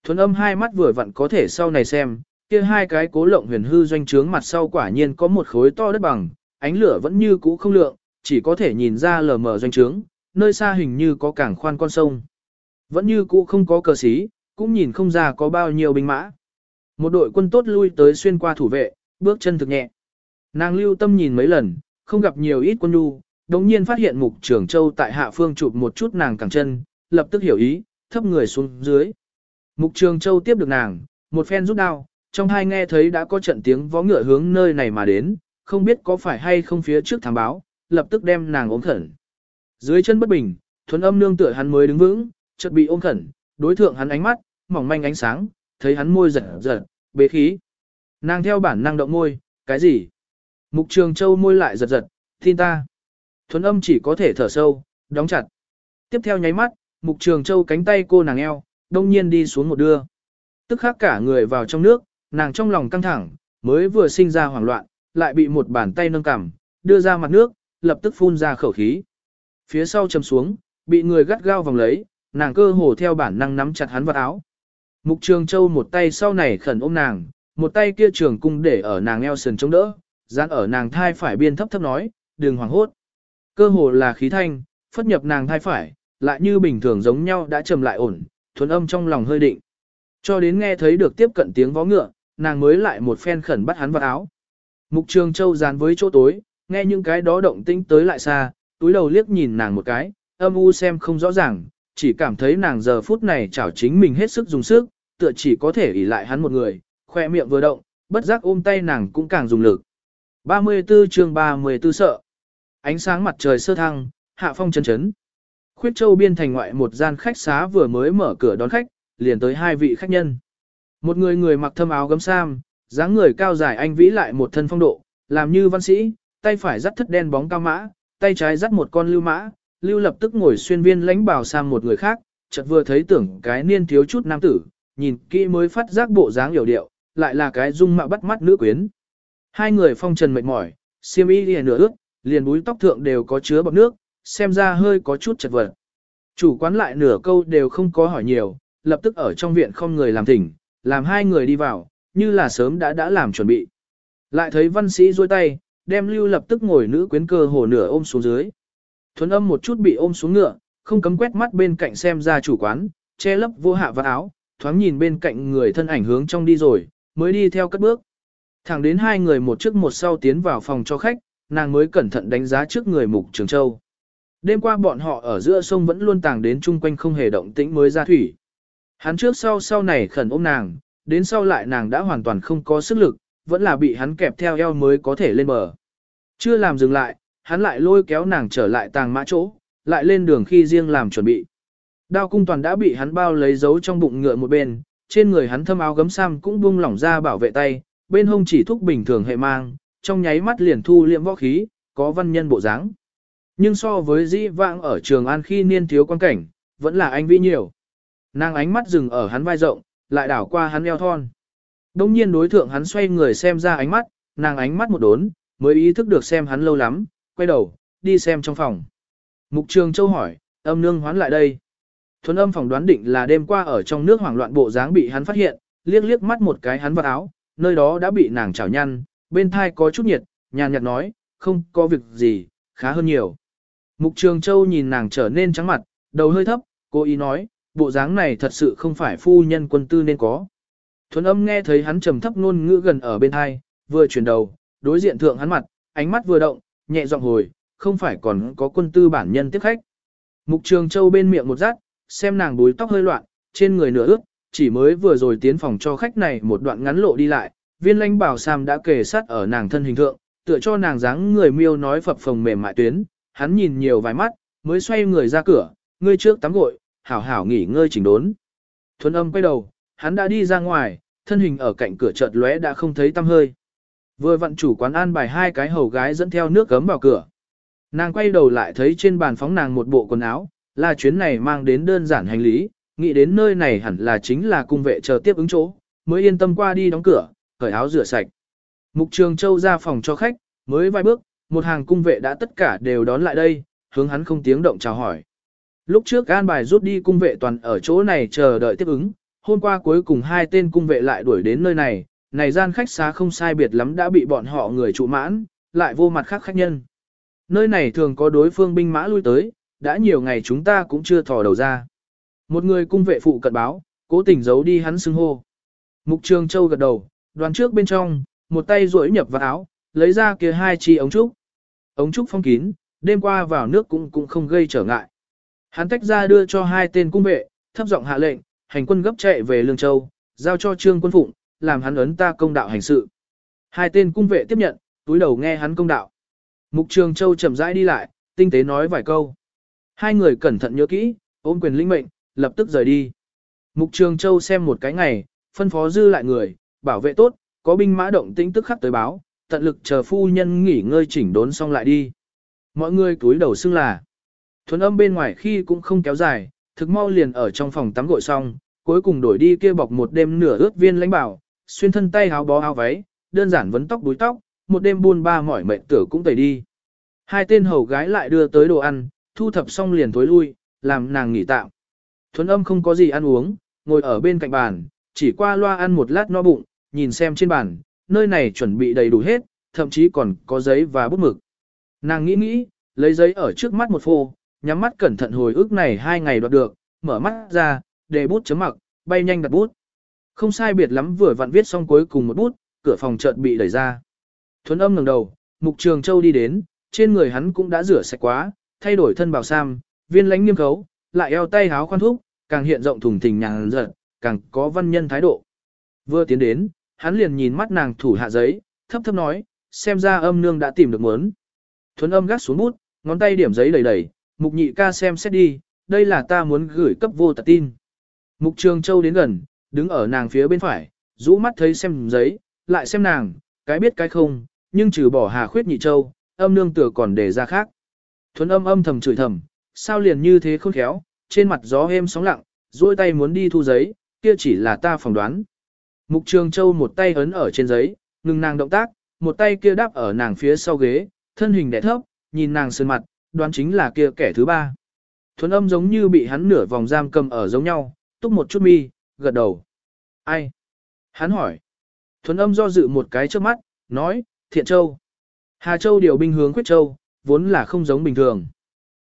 Thuấn âm hai mắt vừa vặn có thể sau này xem, kia hai cái cố lộng huyền hư doanh trướng mặt sau quả nhiên có một khối to đất bằng, ánh lửa vẫn như cũ không lượng, chỉ có thể nhìn ra lờ mờ doanh trướng, nơi xa hình như có cảng khoan con sông. Vẫn như cũ không có cờ xí, cũng nhìn không ra có bao nhiêu binh mã. Một đội quân tốt lui tới xuyên qua thủ vệ, bước chân thực nhẹ. Nàng lưu tâm nhìn mấy lần, không gặp nhiều ít quân nhu, đồng nhiên phát hiện mục trưởng châu tại hạ phương chụp một chút nàng cẳng chân, lập tức hiểu ý, thấp người xuống dưới. Mục trường châu tiếp được nàng, một phen rút đao, trong hai nghe thấy đã có trận tiếng vó ngựa hướng nơi này mà đến, không biết có phải hay không phía trước thám báo, lập tức đem nàng ôm khẩn. Dưới chân bất bình, thuần âm nương tựa hắn mới đứng vững, chợt bị ôm khẩn, đối thượng hắn ánh mắt, mỏng manh ánh sáng, thấy hắn môi giật giật, bế khí. Nàng theo bản năng động môi, cái gì? Mục trường châu môi lại giật giật, tin ta. Thuấn âm chỉ có thể thở sâu, đóng chặt. Tiếp theo nháy mắt, mục trường châu cánh tay cô nàng eo, đông nhiên đi xuống một đưa. Tức khắc cả người vào trong nước, nàng trong lòng căng thẳng, mới vừa sinh ra hoảng loạn, lại bị một bàn tay nâng cằm, đưa ra mặt nước, lập tức phun ra khẩu khí. Phía sau chầm xuống, bị người gắt gao vòng lấy, nàng cơ hồ theo bản năng nắm chặt hắn vào áo. Mục Trường Châu một tay sau này khẩn ôm nàng, một tay kia trường cung để ở nàng eo sườn chống đỡ, dán ở nàng thai phải biên thấp thấp nói, đừng hoảng hốt. Cơ hồ là khí thanh, phất nhập nàng thai phải, lại như bình thường giống nhau đã trầm lại ổn, thuần âm trong lòng hơi định. Cho đến nghe thấy được tiếp cận tiếng vó ngựa, nàng mới lại một phen khẩn bắt hắn vào áo. Mục Trường Châu dán với chỗ tối, nghe những cái đó động tĩnh tới lại xa, túi đầu liếc nhìn nàng một cái, âm u xem không rõ ràng, chỉ cảm thấy nàng giờ phút này chảo chính mình hết sức dùng sức, tựa chỉ có thể ỷ lại hắn một người, khoe miệng vừa động, bất giác ôm tay nàng cũng càng dùng lực. 34 chương 34 sợ. Ánh sáng mặt trời sơ thăng, hạ phong chấn chấn. Khuyết Châu biên thành ngoại một gian khách xá vừa mới mở cửa đón khách, liền tới hai vị khách nhân. Một người người mặc thâm áo gấm sam, dáng người cao dài anh vĩ lại một thân phong độ, làm như văn sĩ, tay phải dắt thất đen bóng cao mã, tay trái dắt một con lưu mã, lưu lập tức ngồi xuyên viên lãnh bảo sang một người khác, chợt vừa thấy tưởng cái niên thiếu chút nam tử, nhìn kỹ mới phát giác bộ dáng hiểu điệu, lại là cái dung mạo bắt mắt nữ quyến. Hai người phong trần mệt mỏi, xiêm y liền nửa ướt, liền búi tóc thượng đều có chứa bọt nước, xem ra hơi có chút chật vật. Chủ quán lại nửa câu đều không có hỏi nhiều, lập tức ở trong viện không người làm thỉnh, làm hai người đi vào, như là sớm đã đã làm chuẩn bị. Lại thấy văn sĩ duỗi tay, đem lưu lập tức ngồi nữ quyến cơ hồ nửa ôm xuống dưới. Thuấn âm một chút bị ôm xuống ngựa, không cấm quét mắt bên cạnh xem ra chủ quán, che lấp vô hạ và áo, thoáng nhìn bên cạnh người thân ảnh hướng trong đi rồi, mới đi theo cất bước. Thẳng đến hai người một trước một sau tiến vào phòng cho khách, nàng mới cẩn thận đánh giá trước người mục trường châu. Đêm qua bọn họ ở giữa sông vẫn luôn tàng đến chung quanh không hề động tĩnh mới ra thủy. Hắn trước sau sau này khẩn ôm nàng, đến sau lại nàng đã hoàn toàn không có sức lực, vẫn là bị hắn kẹp theo eo mới có thể lên bờ. Chưa làm dừng lại, hắn lại lôi kéo nàng trở lại tàng mã chỗ, lại lên đường khi riêng làm chuẩn bị. Đao cung toàn đã bị hắn bao lấy giấu trong bụng ngựa một bên, trên người hắn thâm áo gấm sam cũng buông lỏng ra bảo vệ tay, bên hông chỉ thúc bình thường hệ mang, trong nháy mắt liền thu liệm võ khí, có văn nhân bộ dáng. Nhưng so với dĩ vãng ở trường an khi niên thiếu quan cảnh, vẫn là anh vĩ nhiều. Nàng ánh mắt dừng ở hắn vai rộng, lại đảo qua hắn eo thon. Đông nhiên đối thượng hắn xoay người xem ra ánh mắt, nàng ánh mắt một đốn, mới ý thức được xem hắn lâu lắm, quay đầu, đi xem trong phòng. Mục Trường Châu hỏi, âm nương hoán lại đây. Thuấn âm phỏng đoán định là đêm qua ở trong nước hoảng loạn bộ dáng bị hắn phát hiện, liếc liếc mắt một cái hắn vào áo, nơi đó đã bị nàng chảo nhăn, bên thai có chút nhiệt, nhàn nhạt nói, không có việc gì, khá hơn nhiều. Mục Trường Châu nhìn nàng trở nên trắng mặt, đầu hơi thấp, cô ý nói, bộ dáng này thật sự không phải phu nhân quân tư nên có. Thuấn âm nghe thấy hắn trầm thấp ngôn ngữ gần ở bên thai, vừa chuyển đầu, đối diện thượng hắn mặt, ánh mắt vừa động, nhẹ giọng hồi, không phải còn có quân tư bản nhân tiếp khách. Mục Trường Châu bên miệng một rát, xem nàng búi tóc hơi loạn, trên người nửa ướt, chỉ mới vừa rồi tiến phòng cho khách này một đoạn ngắn lộ đi lại, viên lãnh bảo sam đã kề sát ở nàng thân hình thượng, tựa cho nàng dáng người miêu nói phập phồng mềm mại tuyến, hắn nhìn nhiều vài mắt, mới xoay người ra cửa, ngươi trước tắm gội, hảo hảo nghỉ ngơi chỉnh đốn. Thuấn âm quay đầu, hắn đã đi ra ngoài, thân hình ở cạnh cửa chợt lóe đã không thấy tăm hơi. Vừa vặn chủ quán an bài hai cái hầu gái dẫn theo nước gấm vào cửa. Nàng quay đầu lại thấy trên bàn phóng nàng một bộ quần áo, là chuyến này mang đến đơn giản hành lý, nghĩ đến nơi này hẳn là chính là cung vệ chờ tiếp ứng chỗ, mới yên tâm qua đi đóng cửa, cởi áo rửa sạch. Mục Trường Châu ra phòng cho khách, mới vài bước, một hàng cung vệ đã tất cả đều đón lại đây, hướng hắn không tiếng động chào hỏi. Lúc trước an bài rút đi cung vệ toàn ở chỗ này chờ đợi tiếp ứng, hôm qua cuối cùng hai tên cung vệ lại đuổi đến nơi này, này gian khách xá không sai biệt lắm đã bị bọn họ người trụ mãn, lại vô mặt khác khách nhân. Nơi này thường có đối phương binh mã lui tới, đã nhiều ngày chúng ta cũng chưa thò đầu ra. Một người cung vệ phụ cận báo, cố tình giấu đi hắn xưng hô. Mục Trường Châu gật đầu, đoàn trước bên trong, một tay duỗi nhập vào áo, lấy ra kia hai chi ống trúc. Ống trúc phong kín, đêm qua vào nước cũng cũng không gây trở ngại. Hắn tách ra đưa cho hai tên cung vệ, thấp giọng hạ lệnh, hành quân gấp chạy về Lương Châu, giao cho Trương Quân Phụng, làm hắn ấn ta công đạo hành sự. Hai tên cung vệ tiếp nhận, túi đầu nghe hắn công đạo. Mục Trường Châu chậm rãi đi lại, tinh tế nói vài câu. Hai người cẩn thận nhớ kỹ, ôm quyền linh mệnh, lập tức rời đi. Mục Trường Châu xem một cái ngày, phân phó dư lại người, bảo vệ tốt, có binh mã động tĩnh tức khắc tới báo, tận lực chờ phu nhân nghỉ ngơi chỉnh đốn xong lại đi. Mọi người túi đầu xưng là. Thuấn âm bên ngoài khi cũng không kéo dài, thực mau liền ở trong phòng tắm gội xong, cuối cùng đổi đi kia bọc một đêm nửa ướt viên lãnh bảo, xuyên thân tay áo bó áo váy, đơn giản vấn tóc đuôi tóc, một đêm buôn ba mỏi mệt tử cũng tẩy đi. Hai tên hầu gái lại đưa tới đồ ăn, thu thập xong liền tối lui, làm nàng nghỉ tạm. Thuấn âm không có gì ăn uống, ngồi ở bên cạnh bàn, chỉ qua loa ăn một lát no bụng, nhìn xem trên bàn, nơi này chuẩn bị đầy đủ hết, thậm chí còn có giấy và bút mực. Nàng nghĩ nghĩ, lấy giấy ở trước mắt một phô, nhắm mắt cẩn thận hồi ức này hai ngày đoạt được, mở mắt ra, để bút chấm mặc, bay nhanh đặt bút. Không sai biệt lắm vừa vặn viết xong cuối cùng một bút, cửa phòng chợt bị đẩy ra. Thuấn âm ngẩng đầu, Mục Trường Châu đi đến, trên người hắn cũng đã rửa sạch quá, thay đổi thân bào sam, viên lãnh nghiêm khấu, lại eo tay háo khoan thúc, càng hiện rộng thùng thình nhàn giật, càng có văn nhân thái độ. Vừa tiến đến, hắn liền nhìn mắt nàng thủ hạ giấy, thấp thấp nói, xem ra âm nương đã tìm được muốn. Thuấn âm gác xuống bút, ngón tay điểm giấy đầy đầy, mục nhị ca xem xét đi, đây là ta muốn gửi cấp vô tật tin. Mục Trường Châu đến gần, đứng ở nàng phía bên phải, rũ mắt thấy xem giấy, lại xem nàng, cái biết cái không, nhưng trừ bỏ hà khuyết nhị châu, âm nương tựa còn để ra khác. Thuấn âm âm thầm chửi thầm, sao liền như thế khôn khéo, trên mặt gió êm sóng lặng, duỗi tay muốn đi thu giấy, kia chỉ là ta phỏng đoán. Mục Trường Châu một tay ấn ở trên giấy, ngừng nàng động tác, một tay kia đáp ở nàng phía sau ghế, thân hình đẻ thấp, nhìn nàng sơn mặt, đoán chính là kia kẻ thứ ba. Thuấn âm giống như bị hắn nửa vòng giam cầm ở giống nhau, túc một chút mi, gật đầu. Ai? Hắn hỏi. Thuấn âm do dự một cái trước mắt, nói, Thiện Châu. Hà Châu điều binh hướng Quyết Châu, vốn là không giống bình thường.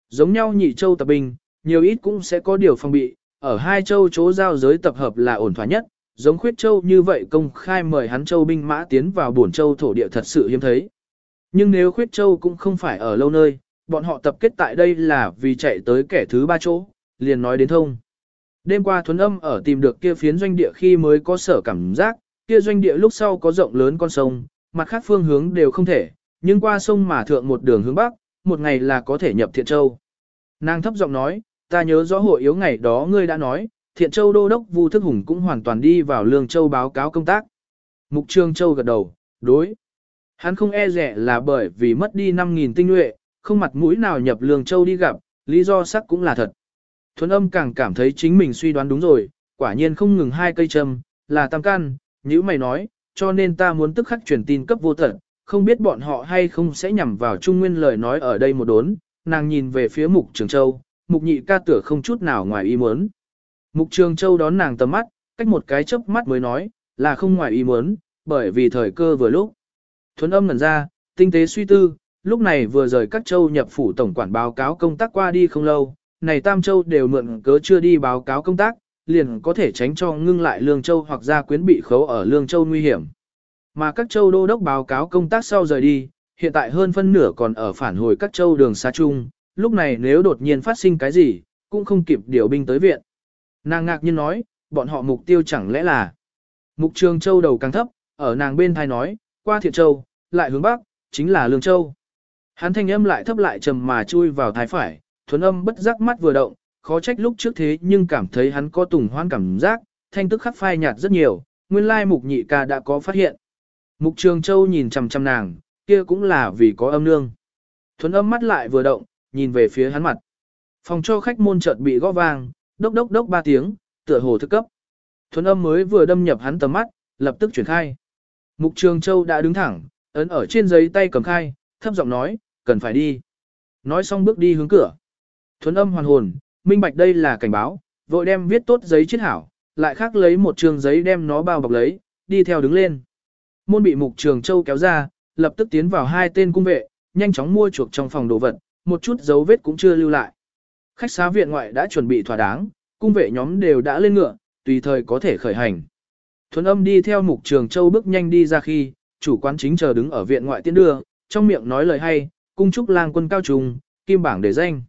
Giống nhau nhị châu tập binh, nhiều ít cũng sẽ có điều phòng bị, ở hai châu chỗ giao giới tập hợp là ổn thỏa nhất, giống Khuyết Châu như vậy công khai mời hắn châu binh mã tiến vào bổn châu thổ địa thật sự hiếm thấy. Nhưng nếu Khuyết Châu cũng không phải ở lâu nơi, bọn họ tập kết tại đây là vì chạy tới kẻ thứ ba chỗ, liền nói đến thông. Đêm qua thuấn âm ở tìm được kia phiến doanh địa khi mới có sở cảm giác, kia doanh địa lúc sau có rộng lớn con sông, mặt khác phương hướng đều không thể, nhưng qua sông mà thượng một đường hướng bắc, một ngày là có thể nhập Thiện Châu. Nàng thấp giọng nói, ta nhớ rõ hội yếu ngày đó ngươi đã nói, Thiện Châu Đô Đốc Vu Thức Hùng cũng hoàn toàn đi vào Lương Châu báo cáo công tác. Mục Trương Châu gật đầu, đối. Hắn không e rẻ là bởi vì mất đi 5.000 tinh nhuệ, không mặt mũi nào nhập Lương Châu đi gặp, lý do sắc cũng là thật. Thuấn âm càng cảm thấy chính mình suy đoán đúng rồi, quả nhiên không ngừng hai cây châm, là tam can, như mày nói, cho nên ta muốn tức khắc truyền tin cấp vô tận, không biết bọn họ hay không sẽ nhằm vào Trung Nguyên lời nói ở đây một đốn, nàng nhìn về phía Mục Trường Châu, Mục nhị ca tửa không chút nào ngoài ý muốn. Mục Trường Châu đón nàng tầm mắt, cách một cái chớp mắt mới nói, là không ngoài ý muốn, bởi vì thời cơ vừa lúc. Thuấn âm ngẩn ra, tinh tế suy tư, lúc này vừa rời các châu nhập phủ tổng quản báo cáo công tác qua đi không lâu, này Tam Châu đều mượn cớ chưa đi báo cáo công tác, liền có thể tránh cho ngưng lại Lương Châu hoặc gia quyến bị khấu ở Lương Châu nguy hiểm. Mà các châu đô đốc báo cáo công tác sau rời đi, hiện tại hơn phân nửa còn ở phản hồi các châu đường xa chung, lúc này nếu đột nhiên phát sinh cái gì, cũng không kịp điều binh tới viện. Nàng ngạc nhiên nói, bọn họ mục tiêu chẳng lẽ là Mục Trường Châu đầu càng thấp, ở nàng bên thai nói, qua Thiện Châu, lại hướng Bắc, chính là Lương Châu. Hắn thanh âm lại thấp lại trầm mà chui vào thái phải, thuấn âm bất giác mắt vừa động, khó trách lúc trước thế nhưng cảm thấy hắn có tùng hoan cảm giác, thanh tức khắc phai nhạt rất nhiều, nguyên lai mục nhị ca đã có phát hiện. Mục Trường Châu nhìn chằm chằm nàng, kia cũng là vì có âm nương. Thuấn âm mắt lại vừa động, nhìn về phía hắn mặt. Phòng cho khách môn chợt bị gõ vang, đốc đốc đốc ba tiếng, tựa hồ thức cấp. Thuấn âm mới vừa đâm nhập hắn tầm mắt, lập tức chuyển khai. Mục Trường Châu đã đứng thẳng, ấn ở trên giấy tay cầm khai, thấp giọng nói, cần phải đi. Nói xong bước đi hướng cửa. Thuấn âm hoàn hồn, minh bạch đây là cảnh báo, vội đem viết tốt giấy chiết hảo, lại khác lấy một trường giấy đem nó bao bọc lấy, đi theo đứng lên. Môn bị Mục Trường Châu kéo ra, lập tức tiến vào hai tên cung vệ, nhanh chóng mua chuộc trong phòng đồ vật, một chút dấu vết cũng chưa lưu lại. Khách xá viện ngoại đã chuẩn bị thỏa đáng, cung vệ nhóm đều đã lên ngựa, tùy thời có thể khởi hành. Thuấn âm đi theo mục trường châu bước nhanh đi ra khi, chủ quán chính chờ đứng ở viện ngoại tiến đưa, trong miệng nói lời hay, cung chúc lang quân cao trùng, kim bảng để danh.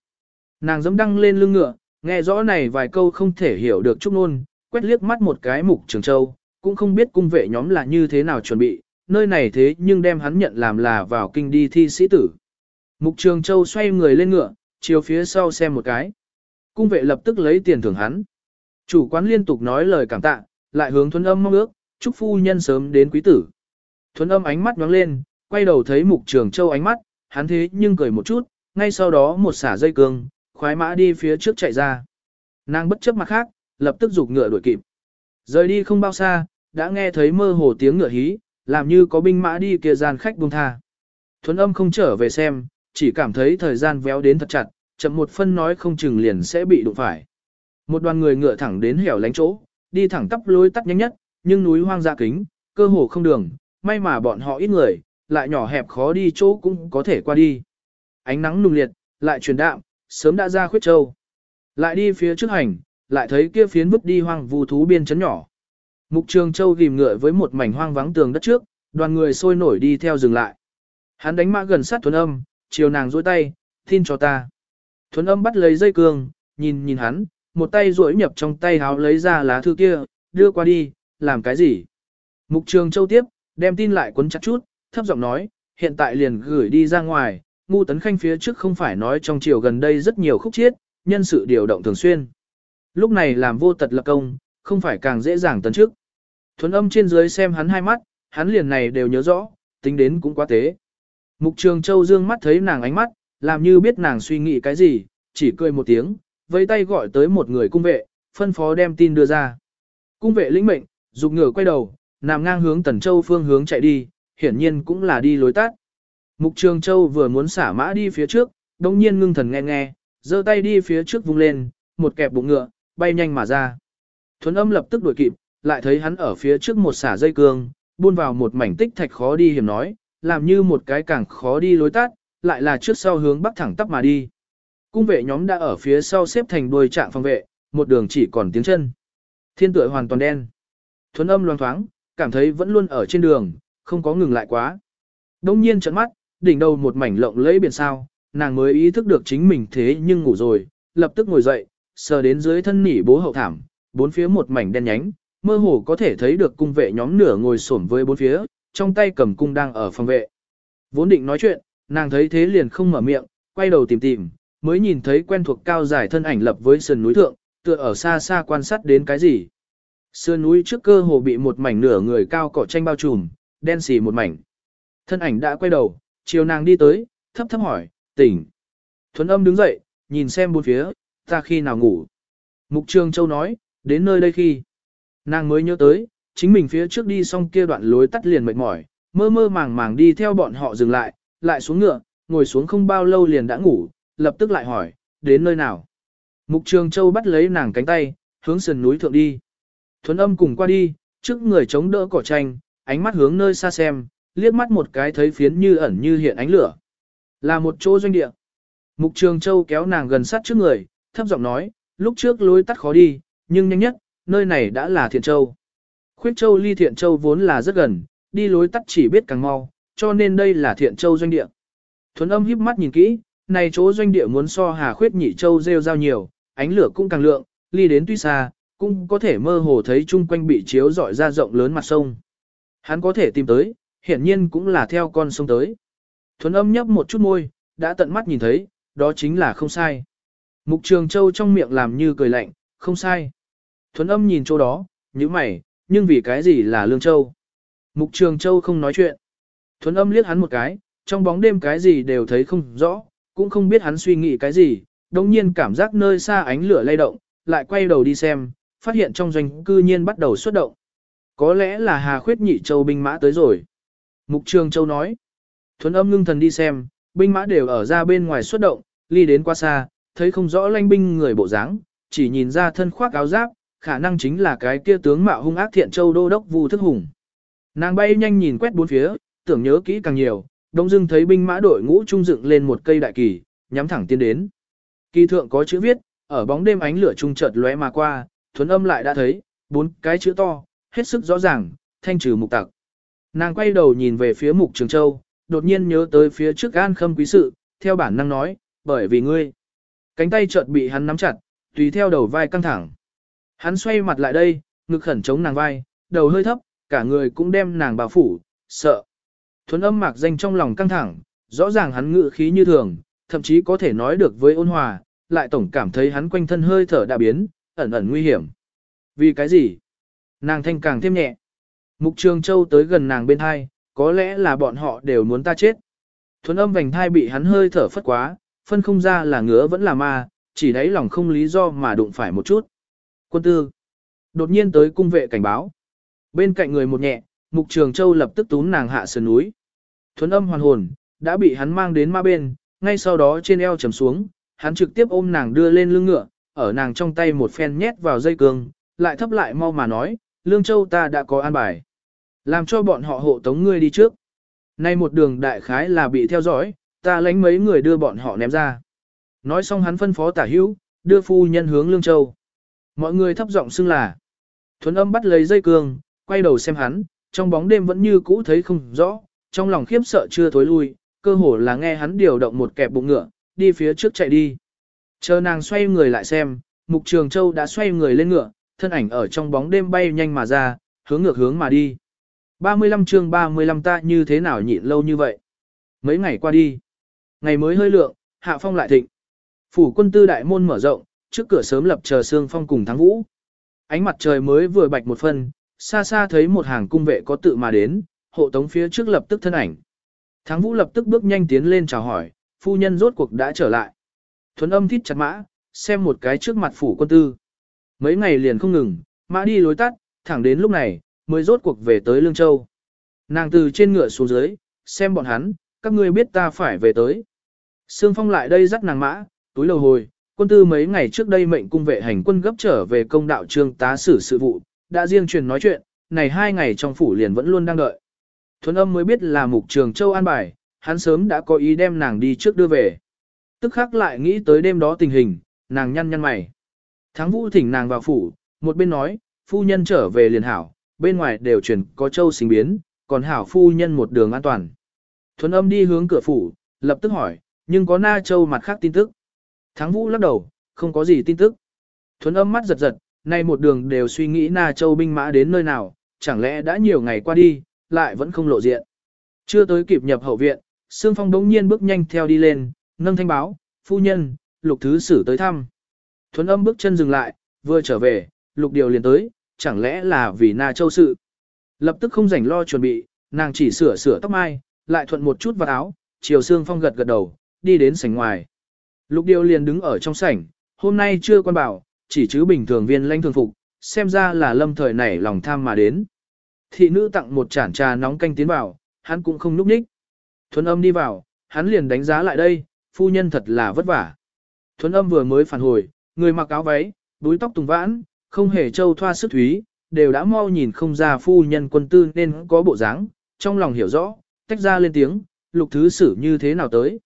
Nàng dẫm đăng lên lưng ngựa, nghe rõ này vài câu không thể hiểu được chút nôn, quét liếc mắt một cái mục trường châu, cũng không biết cung vệ nhóm là như thế nào chuẩn bị, nơi này thế nhưng đem hắn nhận làm là vào kinh đi thi sĩ tử. Mục trường châu xoay người lên ngựa, chiều phía sau xem một cái. Cung vệ lập tức lấy tiền thưởng hắn. Chủ quán liên tục nói lời cảm tạ, lại hướng thuấn âm mong ước, chúc phu nhân sớm đến quý tử. Thuấn âm ánh mắt nhóng lên, quay đầu thấy mục trường châu ánh mắt, hắn thế nhưng cười một chút, ngay sau đó một xả dây cương, khoái mã đi phía trước chạy ra. Nàng bất chấp mặt khác, lập tức giục ngựa đuổi kịp. Rời đi không bao xa, đã nghe thấy mơ hồ tiếng ngựa hí, làm như có binh mã đi kia gian khách buông tha. Thuấn âm không trở về xem, chỉ cảm thấy thời gian véo đến thật chặt, chậm một phân nói không chừng liền sẽ bị đụng phải. Một đoàn người ngựa thẳng đến hẻo lánh chỗ, đi thẳng tắp lối tắt nhanh nhất, nhưng núi hoang dạ kính, cơ hồ không đường, may mà bọn họ ít người, lại nhỏ hẹp khó đi chỗ cũng có thể qua đi. Ánh nắng nung liệt, lại truyền đạm, sớm đã ra khuyết châu. Lại đi phía trước hành, lại thấy kia phiến vứt đi hoang vu thú biên chấn nhỏ. Mục Trường Châu ghim ngựa với một mảnh hoang vắng tường đất trước, đoàn người sôi nổi đi theo dừng lại. Hắn đánh mã gần sát Thuấn Âm, chiều nàng duỗi tay, "Tin cho ta." Thuấn Âm bắt lấy dây cương, nhìn nhìn hắn, một tay duỗi nhập trong tay háo lấy ra lá thư kia, đưa qua đi, làm cái gì? Mục Trường Châu tiếp, đem tin lại quấn chặt chút, thấp giọng nói, hiện tại liền gửi đi ra ngoài, ngu tấn khanh phía trước không phải nói trong chiều gần đây rất nhiều khúc chiết, nhân sự điều động thường xuyên. Lúc này làm vô tật lập công, không phải càng dễ dàng tấn trước. Thuấn âm trên dưới xem hắn hai mắt, hắn liền này đều nhớ rõ, tính đến cũng quá tế. Mục Trường Châu dương mắt thấy nàng ánh mắt, làm như biết nàng suy nghĩ cái gì, chỉ cười một tiếng, vẫy tay gọi tới một người cung vệ, phân phó đem tin đưa ra. Cung vệ lĩnh mệnh, dục ngửa quay đầu, nằm ngang hướng Tần Châu phương hướng chạy đi, hiển nhiên cũng là đi lối tắt. Mục Trường Châu vừa muốn xả mã đi phía trước, đồng nhiên ngưng thần nghe nghe, giơ tay đi phía trước vung lên, một kẹp bụng ngựa, bay nhanh mà ra. Thuấn âm lập tức đuổi kịp, lại thấy hắn ở phía trước một xả dây cương, buôn vào một mảnh tích thạch khó đi hiểm nói, làm như một cái càng khó đi lối tắt, lại là trước sau hướng bắc thẳng tắp mà đi. Cung vệ nhóm đã ở phía sau xếp thành đuôi trạng phòng vệ, một đường chỉ còn tiếng chân. Thiên tựa hoàn toàn đen. Thuấn âm loang thoáng, cảm thấy vẫn luôn ở trên đường, không có ngừng lại quá. Đông nhiên trận mắt, đỉnh đầu một mảnh lộng lẫy biển sao, nàng mới ý thức được chính mình thế nhưng ngủ rồi, lập tức ngồi dậy, sờ đến dưới thân nỉ bố hậu thảm, bốn phía một mảnh đen nhánh, mơ hồ có thể thấy được cung vệ nhóm nửa ngồi xổm với bốn phía, trong tay cầm cung đang ở phòng vệ. Vốn định nói chuyện, nàng thấy thế liền không mở miệng, quay đầu tìm tìm, mới nhìn thấy quen thuộc cao dài thân ảnh lập với sườn núi thượng, tựa ở xa xa quan sát đến cái gì. Sườn núi trước cơ hồ bị một mảnh nửa người cao cỏ tranh bao trùm, đen xì một mảnh. Thân ảnh đã quay đầu, chiều nàng đi tới, thấp thấp hỏi, tỉnh. Thuấn âm đứng dậy, nhìn xem bốn phía, ta khi nào ngủ. Mục Trường Châu nói, đến nơi đây khi. Nàng mới nhớ tới, chính mình phía trước đi xong kia đoạn lối tắt liền mệt mỏi, mơ mơ màng màng đi theo bọn họ dừng lại, lại xuống ngựa, ngồi xuống không bao lâu liền đã ngủ, lập tức lại hỏi, đến nơi nào. Mục Trường Châu bắt lấy nàng cánh tay, hướng sườn núi thượng đi. Thuấn âm cùng qua đi, trước người chống đỡ cỏ tranh, ánh mắt hướng nơi xa xem, liếc mắt một cái thấy phiến như ẩn như hiện ánh lửa. Là một chỗ doanh địa. Mục Trường Châu kéo nàng gần sát trước người, thấp giọng nói, lúc trước lối tắt khó đi, nhưng nhanh nhất, nơi này đã là Thiện Châu. Khuyết Châu ly Thiện Châu vốn là rất gần, đi lối tắt chỉ biết càng mau, cho nên đây là Thiện Châu doanh địa. Thuấn âm híp mắt nhìn kỹ, này chỗ doanh địa muốn so Hà Khuyết Nhị Châu rêu rao nhiều, ánh lửa cũng càng lượng, ly đến tuy xa, cũng có thể mơ hồ thấy chung quanh bị chiếu rọi ra rộng lớn mặt sông. Hắn có thể tìm tới, hiển nhiên cũng là theo con sông tới. Thuấn âm nhấp một chút môi, đã tận mắt nhìn thấy, đó chính là không sai. Mục Trường Châu trong miệng làm như cười lạnh, không sai. Thuấn âm nhìn chỗ đó, như mày, nhưng vì cái gì là Lương Châu? Mục Trường Châu không nói chuyện. Thuấn âm liếc hắn một cái, trong bóng đêm cái gì đều thấy không rõ, cũng không biết hắn suy nghĩ cái gì, đồng nhiên cảm giác nơi xa ánh lửa lay động, lại quay đầu đi xem, phát hiện trong doanh cư nhiên bắt đầu xuất động. Có lẽ là Hà Khuyết Nhị Châu binh mã tới rồi. Mục Trường Châu nói. Thuấn âm ngưng thần đi xem, binh mã đều ở ra bên ngoài xuất động, ly đến qua xa, thấy không rõ lanh binh người bộ dáng, chỉ nhìn ra thân khoác áo giáp, khả năng chính là cái kia tướng mạo hung ác thiện châu đô đốc Vu Thức Hùng. Nàng bay nhanh nhìn quét bốn phía, tưởng nhớ kỹ càng nhiều, đông dưng thấy binh mã đội ngũ trung dựng lên một cây đại kỳ, nhắm thẳng tiến đến. Kỳ thượng có chữ viết, ở bóng đêm ánh lửa trung chợt lóe mà qua, thuấn âm lại đã thấy, bốn cái chữ to, hết sức rõ ràng, thanh trừ mục tặc. Nàng quay đầu nhìn về phía mục trường châu, đột nhiên nhớ tới phía trước an khâm quý sự, theo bản năng nói, bởi vì ngươi. Cánh tay chợt bị hắn nắm chặt, tùy theo đầu vai căng thẳng. Hắn xoay mặt lại đây, ngực khẩn chống nàng vai, đầu hơi thấp, cả người cũng đem nàng bao phủ, sợ. Thuấn âm mạc danh trong lòng căng thẳng, rõ ràng hắn ngự khí như thường, thậm chí có thể nói được với ôn hòa, lại tổng cảm thấy hắn quanh thân hơi thở đã biến, ẩn ẩn nguy hiểm. Vì cái gì? Nàng thanh càng thêm nhẹ. Mục Trường Châu tới gần nàng bên hai, có lẽ là bọn họ đều muốn ta chết. Thuấn âm vành thai bị hắn hơi thở phất quá, phân không ra là ngứa vẫn là ma, chỉ đáy lòng không lý do mà đụng phải một chút. Quân tư. Đột nhiên tới cung vệ cảnh báo. Bên cạnh người một nhẹ, Mục Trường Châu lập tức tún nàng hạ sườn núi. Thuấn âm hoàn hồn, đã bị hắn mang đến ma bên, ngay sau đó trên eo trầm xuống, hắn trực tiếp ôm nàng đưa lên lưng ngựa, ở nàng trong tay một phen nhét vào dây cương, lại thấp lại mau mà nói, Lương Châu ta đã có an bài. Làm cho bọn họ hộ tống ngươi đi trước. Nay một đường đại khái là bị theo dõi, ta lánh mấy người đưa bọn họ ném ra. Nói xong hắn phân phó tả hữu, đưa phu nhân hướng Lương Châu. Mọi người thấp giọng xưng là. Thuấn âm bắt lấy dây cương, quay đầu xem hắn, trong bóng đêm vẫn như cũ thấy không rõ, trong lòng khiếp sợ chưa thối lui, cơ hồ là nghe hắn điều động một kẹp bụng ngựa, đi phía trước chạy đi. Chờ nàng xoay người lại xem, Mục Trường Châu đã xoay người lên ngựa, thân ảnh ở trong bóng đêm bay nhanh mà ra, hướng ngược hướng mà đi. 35 chương 35 ta như thế nào nhịn lâu như vậy? Mấy ngày qua đi, ngày mới hơi lượng, hạ phong lại thịnh. Phủ quân tư đại môn mở rộng, trước cửa sớm lập chờ sương phong cùng thắng vũ. Ánh mặt trời mới vừa bạch một phân, xa xa thấy một hàng cung vệ có tự mà đến, hộ tống phía trước lập tức thân ảnh. Thắng vũ lập tức bước nhanh tiến lên chào hỏi, phu nhân rốt cuộc đã trở lại. Thuấn âm thít chặt mã, xem một cái trước mặt phủ quân tư. Mấy ngày liền không ngừng, mã đi lối tắt, thẳng đến lúc này, mới rốt cuộc về tới Lương Châu. Nàng từ trên ngựa xuống dưới, xem bọn hắn, các ngươi biết ta phải về tới. Sương Phong lại đây dắt nàng mã, túi lầu hồi, quân tư mấy ngày trước đây mệnh cung vệ hành quân gấp trở về công đạo trương tá xử sự vụ, đã riêng truyền nói chuyện, này hai ngày trong phủ liền vẫn luôn đang đợi. Thuấn âm mới biết là mục trường châu an bài, hắn sớm đã có ý đem nàng đi trước đưa về. Tức khắc lại nghĩ tới đêm đó tình hình, nàng nhăn nhăn mày. Thắng vũ thỉnh nàng vào phủ, một bên nói, phu nhân trở về liền hảo, bên ngoài đều truyền có châu sinh biến, còn hảo phu nhân một đường an toàn. Thuấn âm đi hướng cửa phủ, lập tức hỏi, nhưng có na châu mặt khác tin tức. Thắng vũ lắc đầu, không có gì tin tức. Thuấn âm mắt giật giật, nay một đường đều suy nghĩ na châu binh mã đến nơi nào, chẳng lẽ đã nhiều ngày qua đi, lại vẫn không lộ diện. Chưa tới kịp nhập hậu viện, Sương Phong đống nhiên bước nhanh theo đi lên, nâng thanh báo, phu nhân, lục thứ sử tới thăm. Thuấn âm bước chân dừng lại, vừa trở về, lục điều liền tới, chẳng lẽ là vì Na Châu sự. Lập tức không rảnh lo chuẩn bị, nàng chỉ sửa sửa tóc mai, lại thuận một chút vào áo, chiều xương phong gật gật đầu, đi đến sảnh ngoài. Lục điều liền đứng ở trong sảnh, hôm nay chưa quan bảo, chỉ chứ bình thường viên lãnh thường phục, xem ra là lâm thời nảy lòng tham mà đến. Thị nữ tặng một chản trà nóng canh tiến vào, hắn cũng không núp ních. Thuấn âm đi vào, hắn liền đánh giá lại đây, phu nhân thật là vất vả. Thuấn âm vừa mới phản hồi, người mặc áo váy, đuôi tóc tùng vãn, không hề trâu thoa sức thúy, đều đã mau nhìn không ra phu nhân quân tư nên có bộ dáng, trong lòng hiểu rõ, tách ra lên tiếng, lục thứ xử như thế nào tới.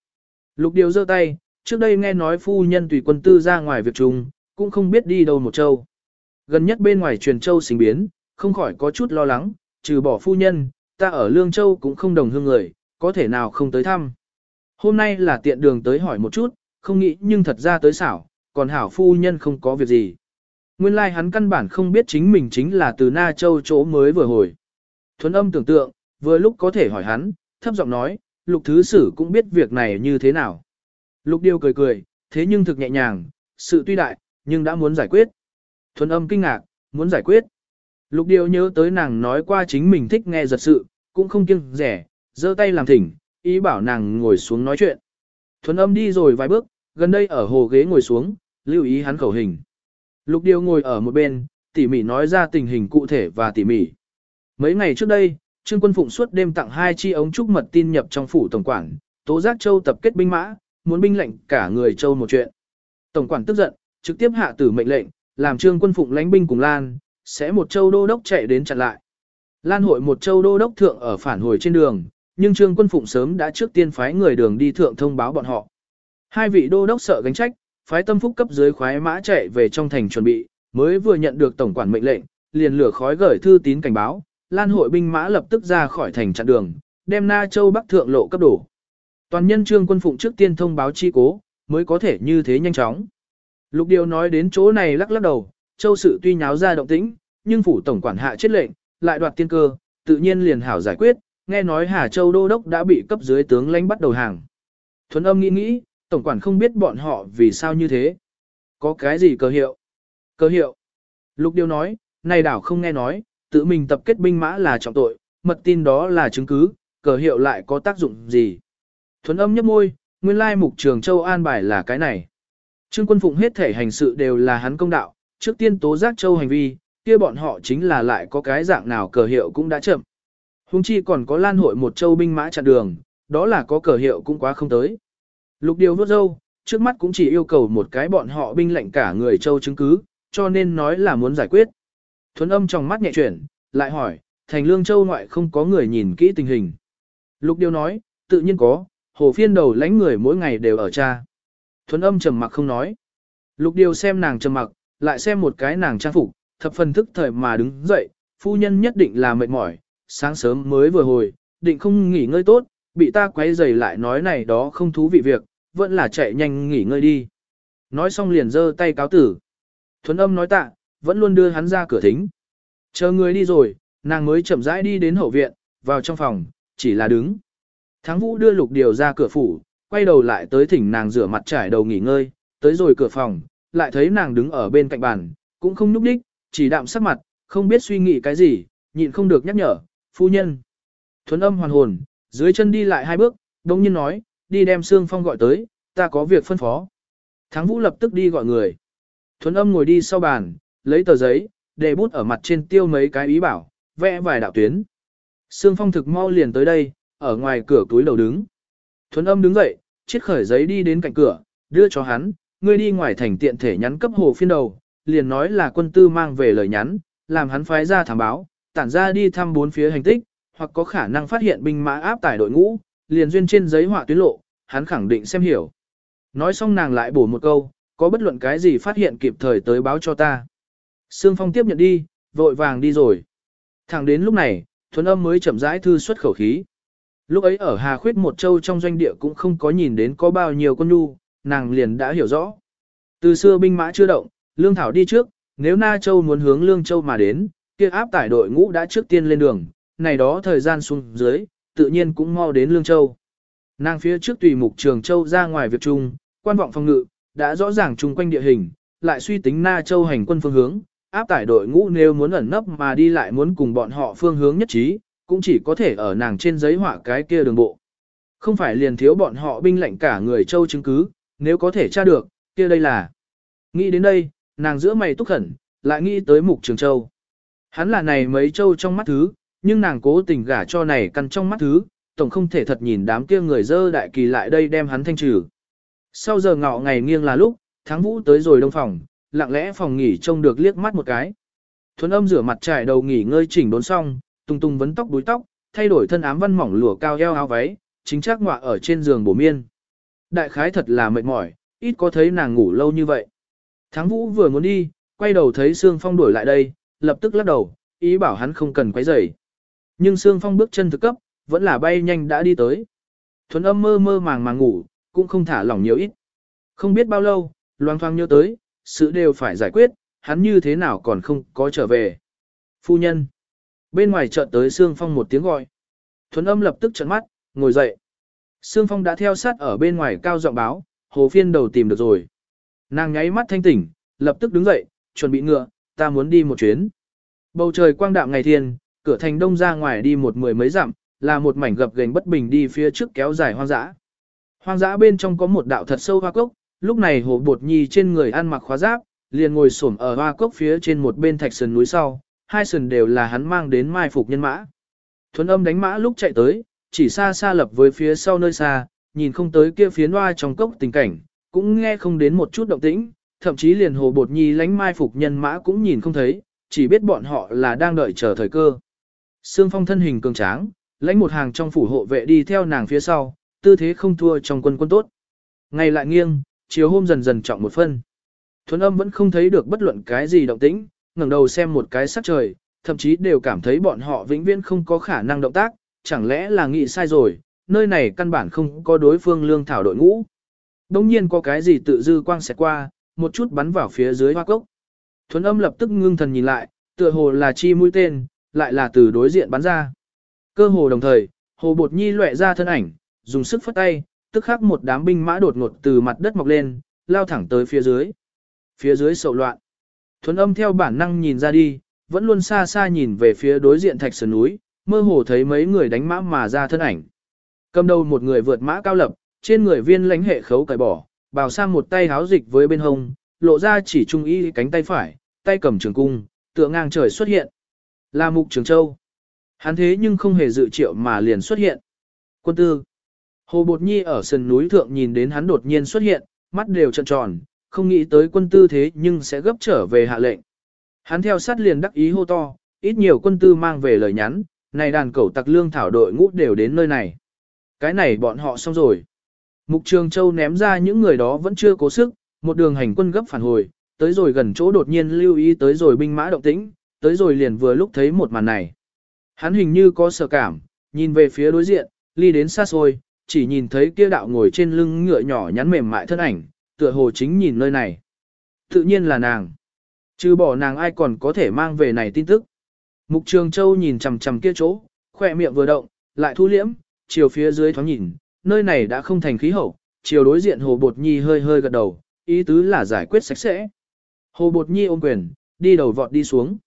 Lục điều giơ tay, trước đây nghe nói phu nhân tùy quân tư ra ngoài việc trùng, cũng không biết đi đâu một châu. Gần nhất bên ngoài truyền châu sinh biến, không khỏi có chút lo lắng, trừ bỏ phu nhân, ta ở Lương Châu cũng không đồng hương người, có thể nào không tới thăm. Hôm nay là tiện đường tới hỏi một chút, không nghĩ nhưng thật ra tới xảo, còn hảo phu nhân không có việc gì. Nguyên lai like hắn căn bản không biết chính mình chính là từ Na Châu chỗ mới vừa hồi. Thuấn âm tưởng tượng, vừa lúc có thể hỏi hắn, thấp giọng nói, lục thứ sử cũng biết việc này như thế nào. Lục điêu cười cười, thế nhưng thực nhẹ nhàng, sự tuy đại, nhưng đã muốn giải quyết. Thuần âm kinh ngạc, muốn giải quyết. Lục điêu nhớ tới nàng nói qua chính mình thích nghe giật sự, cũng không kiêng rẻ, giơ tay làm thỉnh, ý bảo nàng ngồi xuống nói chuyện. Thuần âm đi rồi vài bước, gần đây ở hồ ghế ngồi xuống, lưu ý hắn khẩu hình. Lục điêu ngồi ở một bên, tỉ mỉ nói ra tình hình cụ thể và tỉ mỉ. Mấy ngày trước đây, Trương Quân Phụng suốt đêm tặng hai chi ống trúc mật tin nhập trong phủ tổng quản, tố giác châu tập kết binh mã, muốn binh lệnh cả người châu một chuyện. Tổng quản tức giận, trực tiếp hạ tử mệnh lệnh, làm Trương Quân Phụng lãnh binh cùng Lan, sẽ một châu đô đốc chạy đến chặn lại. Lan hội một châu đô đốc thượng ở phản hồi trên đường, nhưng Trương Quân Phụng sớm đã trước tiên phái người đường đi thượng thông báo bọn họ. Hai vị đô đốc sợ gánh trách, phái tâm phúc cấp dưới khoái mã chạy về trong thành chuẩn bị, mới vừa nhận được tổng quản mệnh lệnh, liền lửa khói gửi thư tín cảnh báo, Lan hội binh mã lập tức ra khỏi thành chặn đường, đem Na Châu Bắc thượng lộ cấp đổ. Toàn nhân trương quân phụng trước tiên thông báo chi cố, mới có thể như thế nhanh chóng. Lục Điều nói đến chỗ này lắc lắc đầu, Châu sự tuy nháo ra động tĩnh, nhưng phủ tổng quản hạ chết lệnh, lại đoạt tiên cơ, tự nhiên liền hảo giải quyết, nghe nói Hà Châu đô đốc đã bị cấp dưới tướng lãnh bắt đầu hàng. Thuấn âm nghĩ nghĩ, tổng quản không biết bọn họ vì sao như thế. Có cái gì cơ hiệu? Cơ hiệu. Lục Điều nói, này đảo không nghe nói, tự mình tập kết binh mã là trọng tội, mật tin đó là chứng cứ, cờ hiệu lại có tác dụng gì. Thuấn âm nhấp môi, nguyên lai mục trường châu an bài là cái này. Trương quân phụng hết thể hành sự đều là hắn công đạo, trước tiên tố giác châu hành vi, kia bọn họ chính là lại có cái dạng nào cờ hiệu cũng đã chậm. Hùng chi còn có lan hội một châu binh mã chặn đường, đó là có cờ hiệu cũng quá không tới. Lục điều vốt dâu, trước mắt cũng chỉ yêu cầu một cái bọn họ binh lệnh cả người châu chứng cứ, cho nên nói là muốn giải quyết. Thuấn âm trong mắt nhẹ chuyển, lại hỏi, thành lương châu ngoại không có người nhìn kỹ tình hình. Lục Điêu nói, tự nhiên có, hồ phiên đầu lãnh người mỗi ngày đều ở cha. Thuấn âm trầm mặc không nói. Lục Điêu xem nàng trầm mặc, lại xem một cái nàng trang phục, thập phần thức thời mà đứng dậy, phu nhân nhất định là mệt mỏi, sáng sớm mới vừa hồi, định không nghỉ ngơi tốt, bị ta quấy rầy lại nói này đó không thú vị việc, vẫn là chạy nhanh nghỉ ngơi đi. Nói xong liền giơ tay cáo tử. Thuấn âm nói tạ, vẫn luôn đưa hắn ra cửa thính. Chờ người đi rồi, nàng mới chậm rãi đi đến hậu viện, vào trong phòng, chỉ là đứng. Thắng vũ đưa lục điều ra cửa phủ, quay đầu lại tới thỉnh nàng rửa mặt trải đầu nghỉ ngơi, tới rồi cửa phòng, lại thấy nàng đứng ở bên cạnh bàn, cũng không nhúc đích, chỉ đạm sắc mặt, không biết suy nghĩ cái gì, nhịn không được nhắc nhở, phu nhân. Thuấn âm hoàn hồn, dưới chân đi lại hai bước, đông nhiên nói, đi đem Sương Phong gọi tới, ta có việc phân phó. Thắng Vũ lập tức đi gọi người. Thuấn âm ngồi đi sau bàn, lấy tờ giấy, để bút ở mặt trên tiêu mấy cái ý bảo, vẽ vài đạo tuyến. Sương Phong thực mau liền tới đây, ở ngoài cửa túi đầu đứng. Thuấn âm đứng dậy, chiết khởi giấy đi đến cạnh cửa, đưa cho hắn, ngươi đi ngoài thành tiện thể nhắn cấp hồ phiên đầu, liền nói là quân tư mang về lời nhắn, làm hắn phái ra thảm báo, tản ra đi thăm bốn phía hành tích, hoặc có khả năng phát hiện binh mã áp tải đội ngũ, liền duyên trên giấy họa tuyến lộ, hắn khẳng định xem hiểu. Nói xong nàng lại bổ một câu, có bất luận cái gì phát hiện kịp thời tới báo cho ta. Sương Phong tiếp nhận đi, vội vàng đi rồi. Thẳng đến lúc này, Thuấn âm mới chậm rãi thư xuất khẩu khí. Lúc ấy ở Hà Khuyết một châu trong doanh địa cũng không có nhìn đến có bao nhiêu con nhu, nàng liền đã hiểu rõ. Từ xưa binh mã chưa động, Lương Thảo đi trước, nếu Na Châu muốn hướng Lương Châu mà đến, kia áp tải đội ngũ đã trước tiên lên đường, này đó thời gian xuống dưới, tự nhiên cũng mau đến Lương Châu. Nàng phía trước tùy mục trường Châu ra ngoài việc chung, quan vọng phòng ngự, đã rõ ràng chung quanh địa hình, lại suy tính Na Châu hành quân phương hướng, áp tải đội ngũ nếu muốn ẩn nấp mà đi lại muốn cùng bọn họ phương hướng nhất trí, cũng chỉ có thể ở nàng trên giấy họa cái kia đường bộ. Không phải liền thiếu bọn họ binh lệnh cả người Châu chứng cứ, nếu có thể tra được, kia đây là. Nghĩ đến đây, nàng giữa mày túc khẩn, lại nghĩ tới mục trường Châu. Hắn là này mấy Châu trong mắt thứ, nhưng nàng cố tình gả cho này căn trong mắt thứ, tổng không thể thật nhìn đám kia người dơ đại kỳ lại đây đem hắn thanh trừ. Sau giờ ngọ ngày nghiêng là lúc, tháng vũ tới rồi đông phòng, lặng lẽ phòng nghỉ trông được liếc mắt một cái. Thuấn âm rửa mặt trải đầu nghỉ ngơi chỉnh đốn xong, tung tung vấn tóc đuôi tóc, thay đổi thân ám văn mỏng lụa cao eo áo váy, chính xác ngọa ở trên giường bổ miên. Đại khái thật là mệt mỏi, ít có thấy nàng ngủ lâu như vậy. thắng vũ vừa muốn đi, quay đầu thấy Sương Phong đuổi lại đây, lập tức lắc đầu, ý bảo hắn không cần quấy rầy. Nhưng Sương Phong bước chân thực cấp, vẫn là bay nhanh đã đi tới. Thuấn âm mơ mơ màng màng ngủ, cũng không thả lỏng nhiều ít. Không biết bao lâu, loang thoang nhớ tới, sự đều phải giải quyết, hắn như thế nào còn không có trở về. Phu nhân. Bên ngoài chợt tới Sương Phong một tiếng gọi. Thuấn âm lập tức trợn mắt, ngồi dậy. Sương Phong đã theo sát ở bên ngoài cao giọng báo, hồ phiên đầu tìm được rồi. Nàng nháy mắt thanh tỉnh, lập tức đứng dậy, chuẩn bị ngựa, ta muốn đi một chuyến. Bầu trời quang đạm ngày thiên, cửa thành đông ra ngoài đi một mười mấy dặm, là một mảnh gập ghềnh bất bình đi phía trước kéo dài hoang dã. Hoang dã bên trong có một đạo thật sâu hoa cốc, lúc này hồ bột nhi trên người ăn mặc khóa giáp, liền ngồi xổm ở hoa cốc phía trên một bên thạch sườn núi sau, hai sườn đều là hắn mang đến mai phục nhân mã. Thuấn âm đánh mã lúc chạy tới, chỉ xa xa lập với phía sau nơi xa, nhìn không tới kia phía hoa trong cốc tình cảnh, cũng nghe không đến một chút động tĩnh, thậm chí liền hồ bột nhi lánh mai phục nhân mã cũng nhìn không thấy, chỉ biết bọn họ là đang đợi chờ thời cơ. Sương phong thân hình cường tráng, lãnh một hàng trong phủ hộ vệ đi theo nàng phía sau, tư thế không thua trong quân quân tốt. Ngày lại nghiêng, chiều hôm dần dần trọng một phân. Thuấn âm vẫn không thấy được bất luận cái gì động tĩnh, ngẩng đầu xem một cái sắc trời, thậm chí đều cảm thấy bọn họ vĩnh viễn không có khả năng động tác, chẳng lẽ là nghĩ sai rồi, nơi này căn bản không có đối phương lương thảo đội ngũ. Đông nhiên có cái gì tự dư quang xẹt qua, một chút bắn vào phía dưới hoa cốc. Thuấn âm lập tức ngưng thần nhìn lại, tựa hồ là chi mũi tên, lại là từ đối diện bắn ra. Cơ hồ đồng thời, hồ bột nhi lệ ra thân ảnh, dùng sức phất tay, tức khắc một đám binh mã đột ngột từ mặt đất mọc lên, lao thẳng tới phía dưới. Phía dưới sầu loạn. Thuấn âm theo bản năng nhìn ra đi, vẫn luôn xa xa nhìn về phía đối diện thạch sườn núi, mơ hồ thấy mấy người đánh mã mà ra thân ảnh. Cầm đầu một người vượt mã cao lập, trên người viên lãnh hệ khấu cải bỏ, bào sang một tay háo dịch với bên hông, lộ ra chỉ trung y cánh tay phải, tay cầm trường cung, tựa ngang trời xuất hiện. Là mục trường châu. Hắn thế nhưng không hề dự triệu mà liền xuất hiện. Quân tư. Hồ Bột Nhi ở sườn núi thượng nhìn đến hắn đột nhiên xuất hiện, mắt đều trợn tròn, không nghĩ tới quân tư thế nhưng sẽ gấp trở về hạ lệnh. Hắn theo sát liền đắc ý hô to, ít nhiều quân tư mang về lời nhắn, này đàn cẩu tặc lương thảo đội ngũ đều đến nơi này. Cái này bọn họ xong rồi. Mục Trường Châu ném ra những người đó vẫn chưa cố sức, một đường hành quân gấp phản hồi, tới rồi gần chỗ đột nhiên lưu ý tới rồi binh mã động tĩnh, tới rồi liền vừa lúc thấy một màn này. Hắn hình như có sợ cảm, nhìn về phía đối diện, ly đến xa xôi, chỉ nhìn thấy kia đạo ngồi trên lưng ngựa nhỏ nhắn mềm mại thân ảnh, tựa hồ chính nhìn nơi này. Tự nhiên là nàng. Chứ bỏ nàng ai còn có thể mang về này tin tức. Mục Trường Châu nhìn chằm chằm kia chỗ, khỏe miệng vừa động, lại thu liễm, chiều phía dưới thoáng nhìn, nơi này đã không thành khí hậu, chiều đối diện Hồ Bột Nhi hơi hơi gật đầu, ý tứ là giải quyết sạch sẽ. Hồ Bột Nhi ôm quyền, đi đầu vọt đi xuống.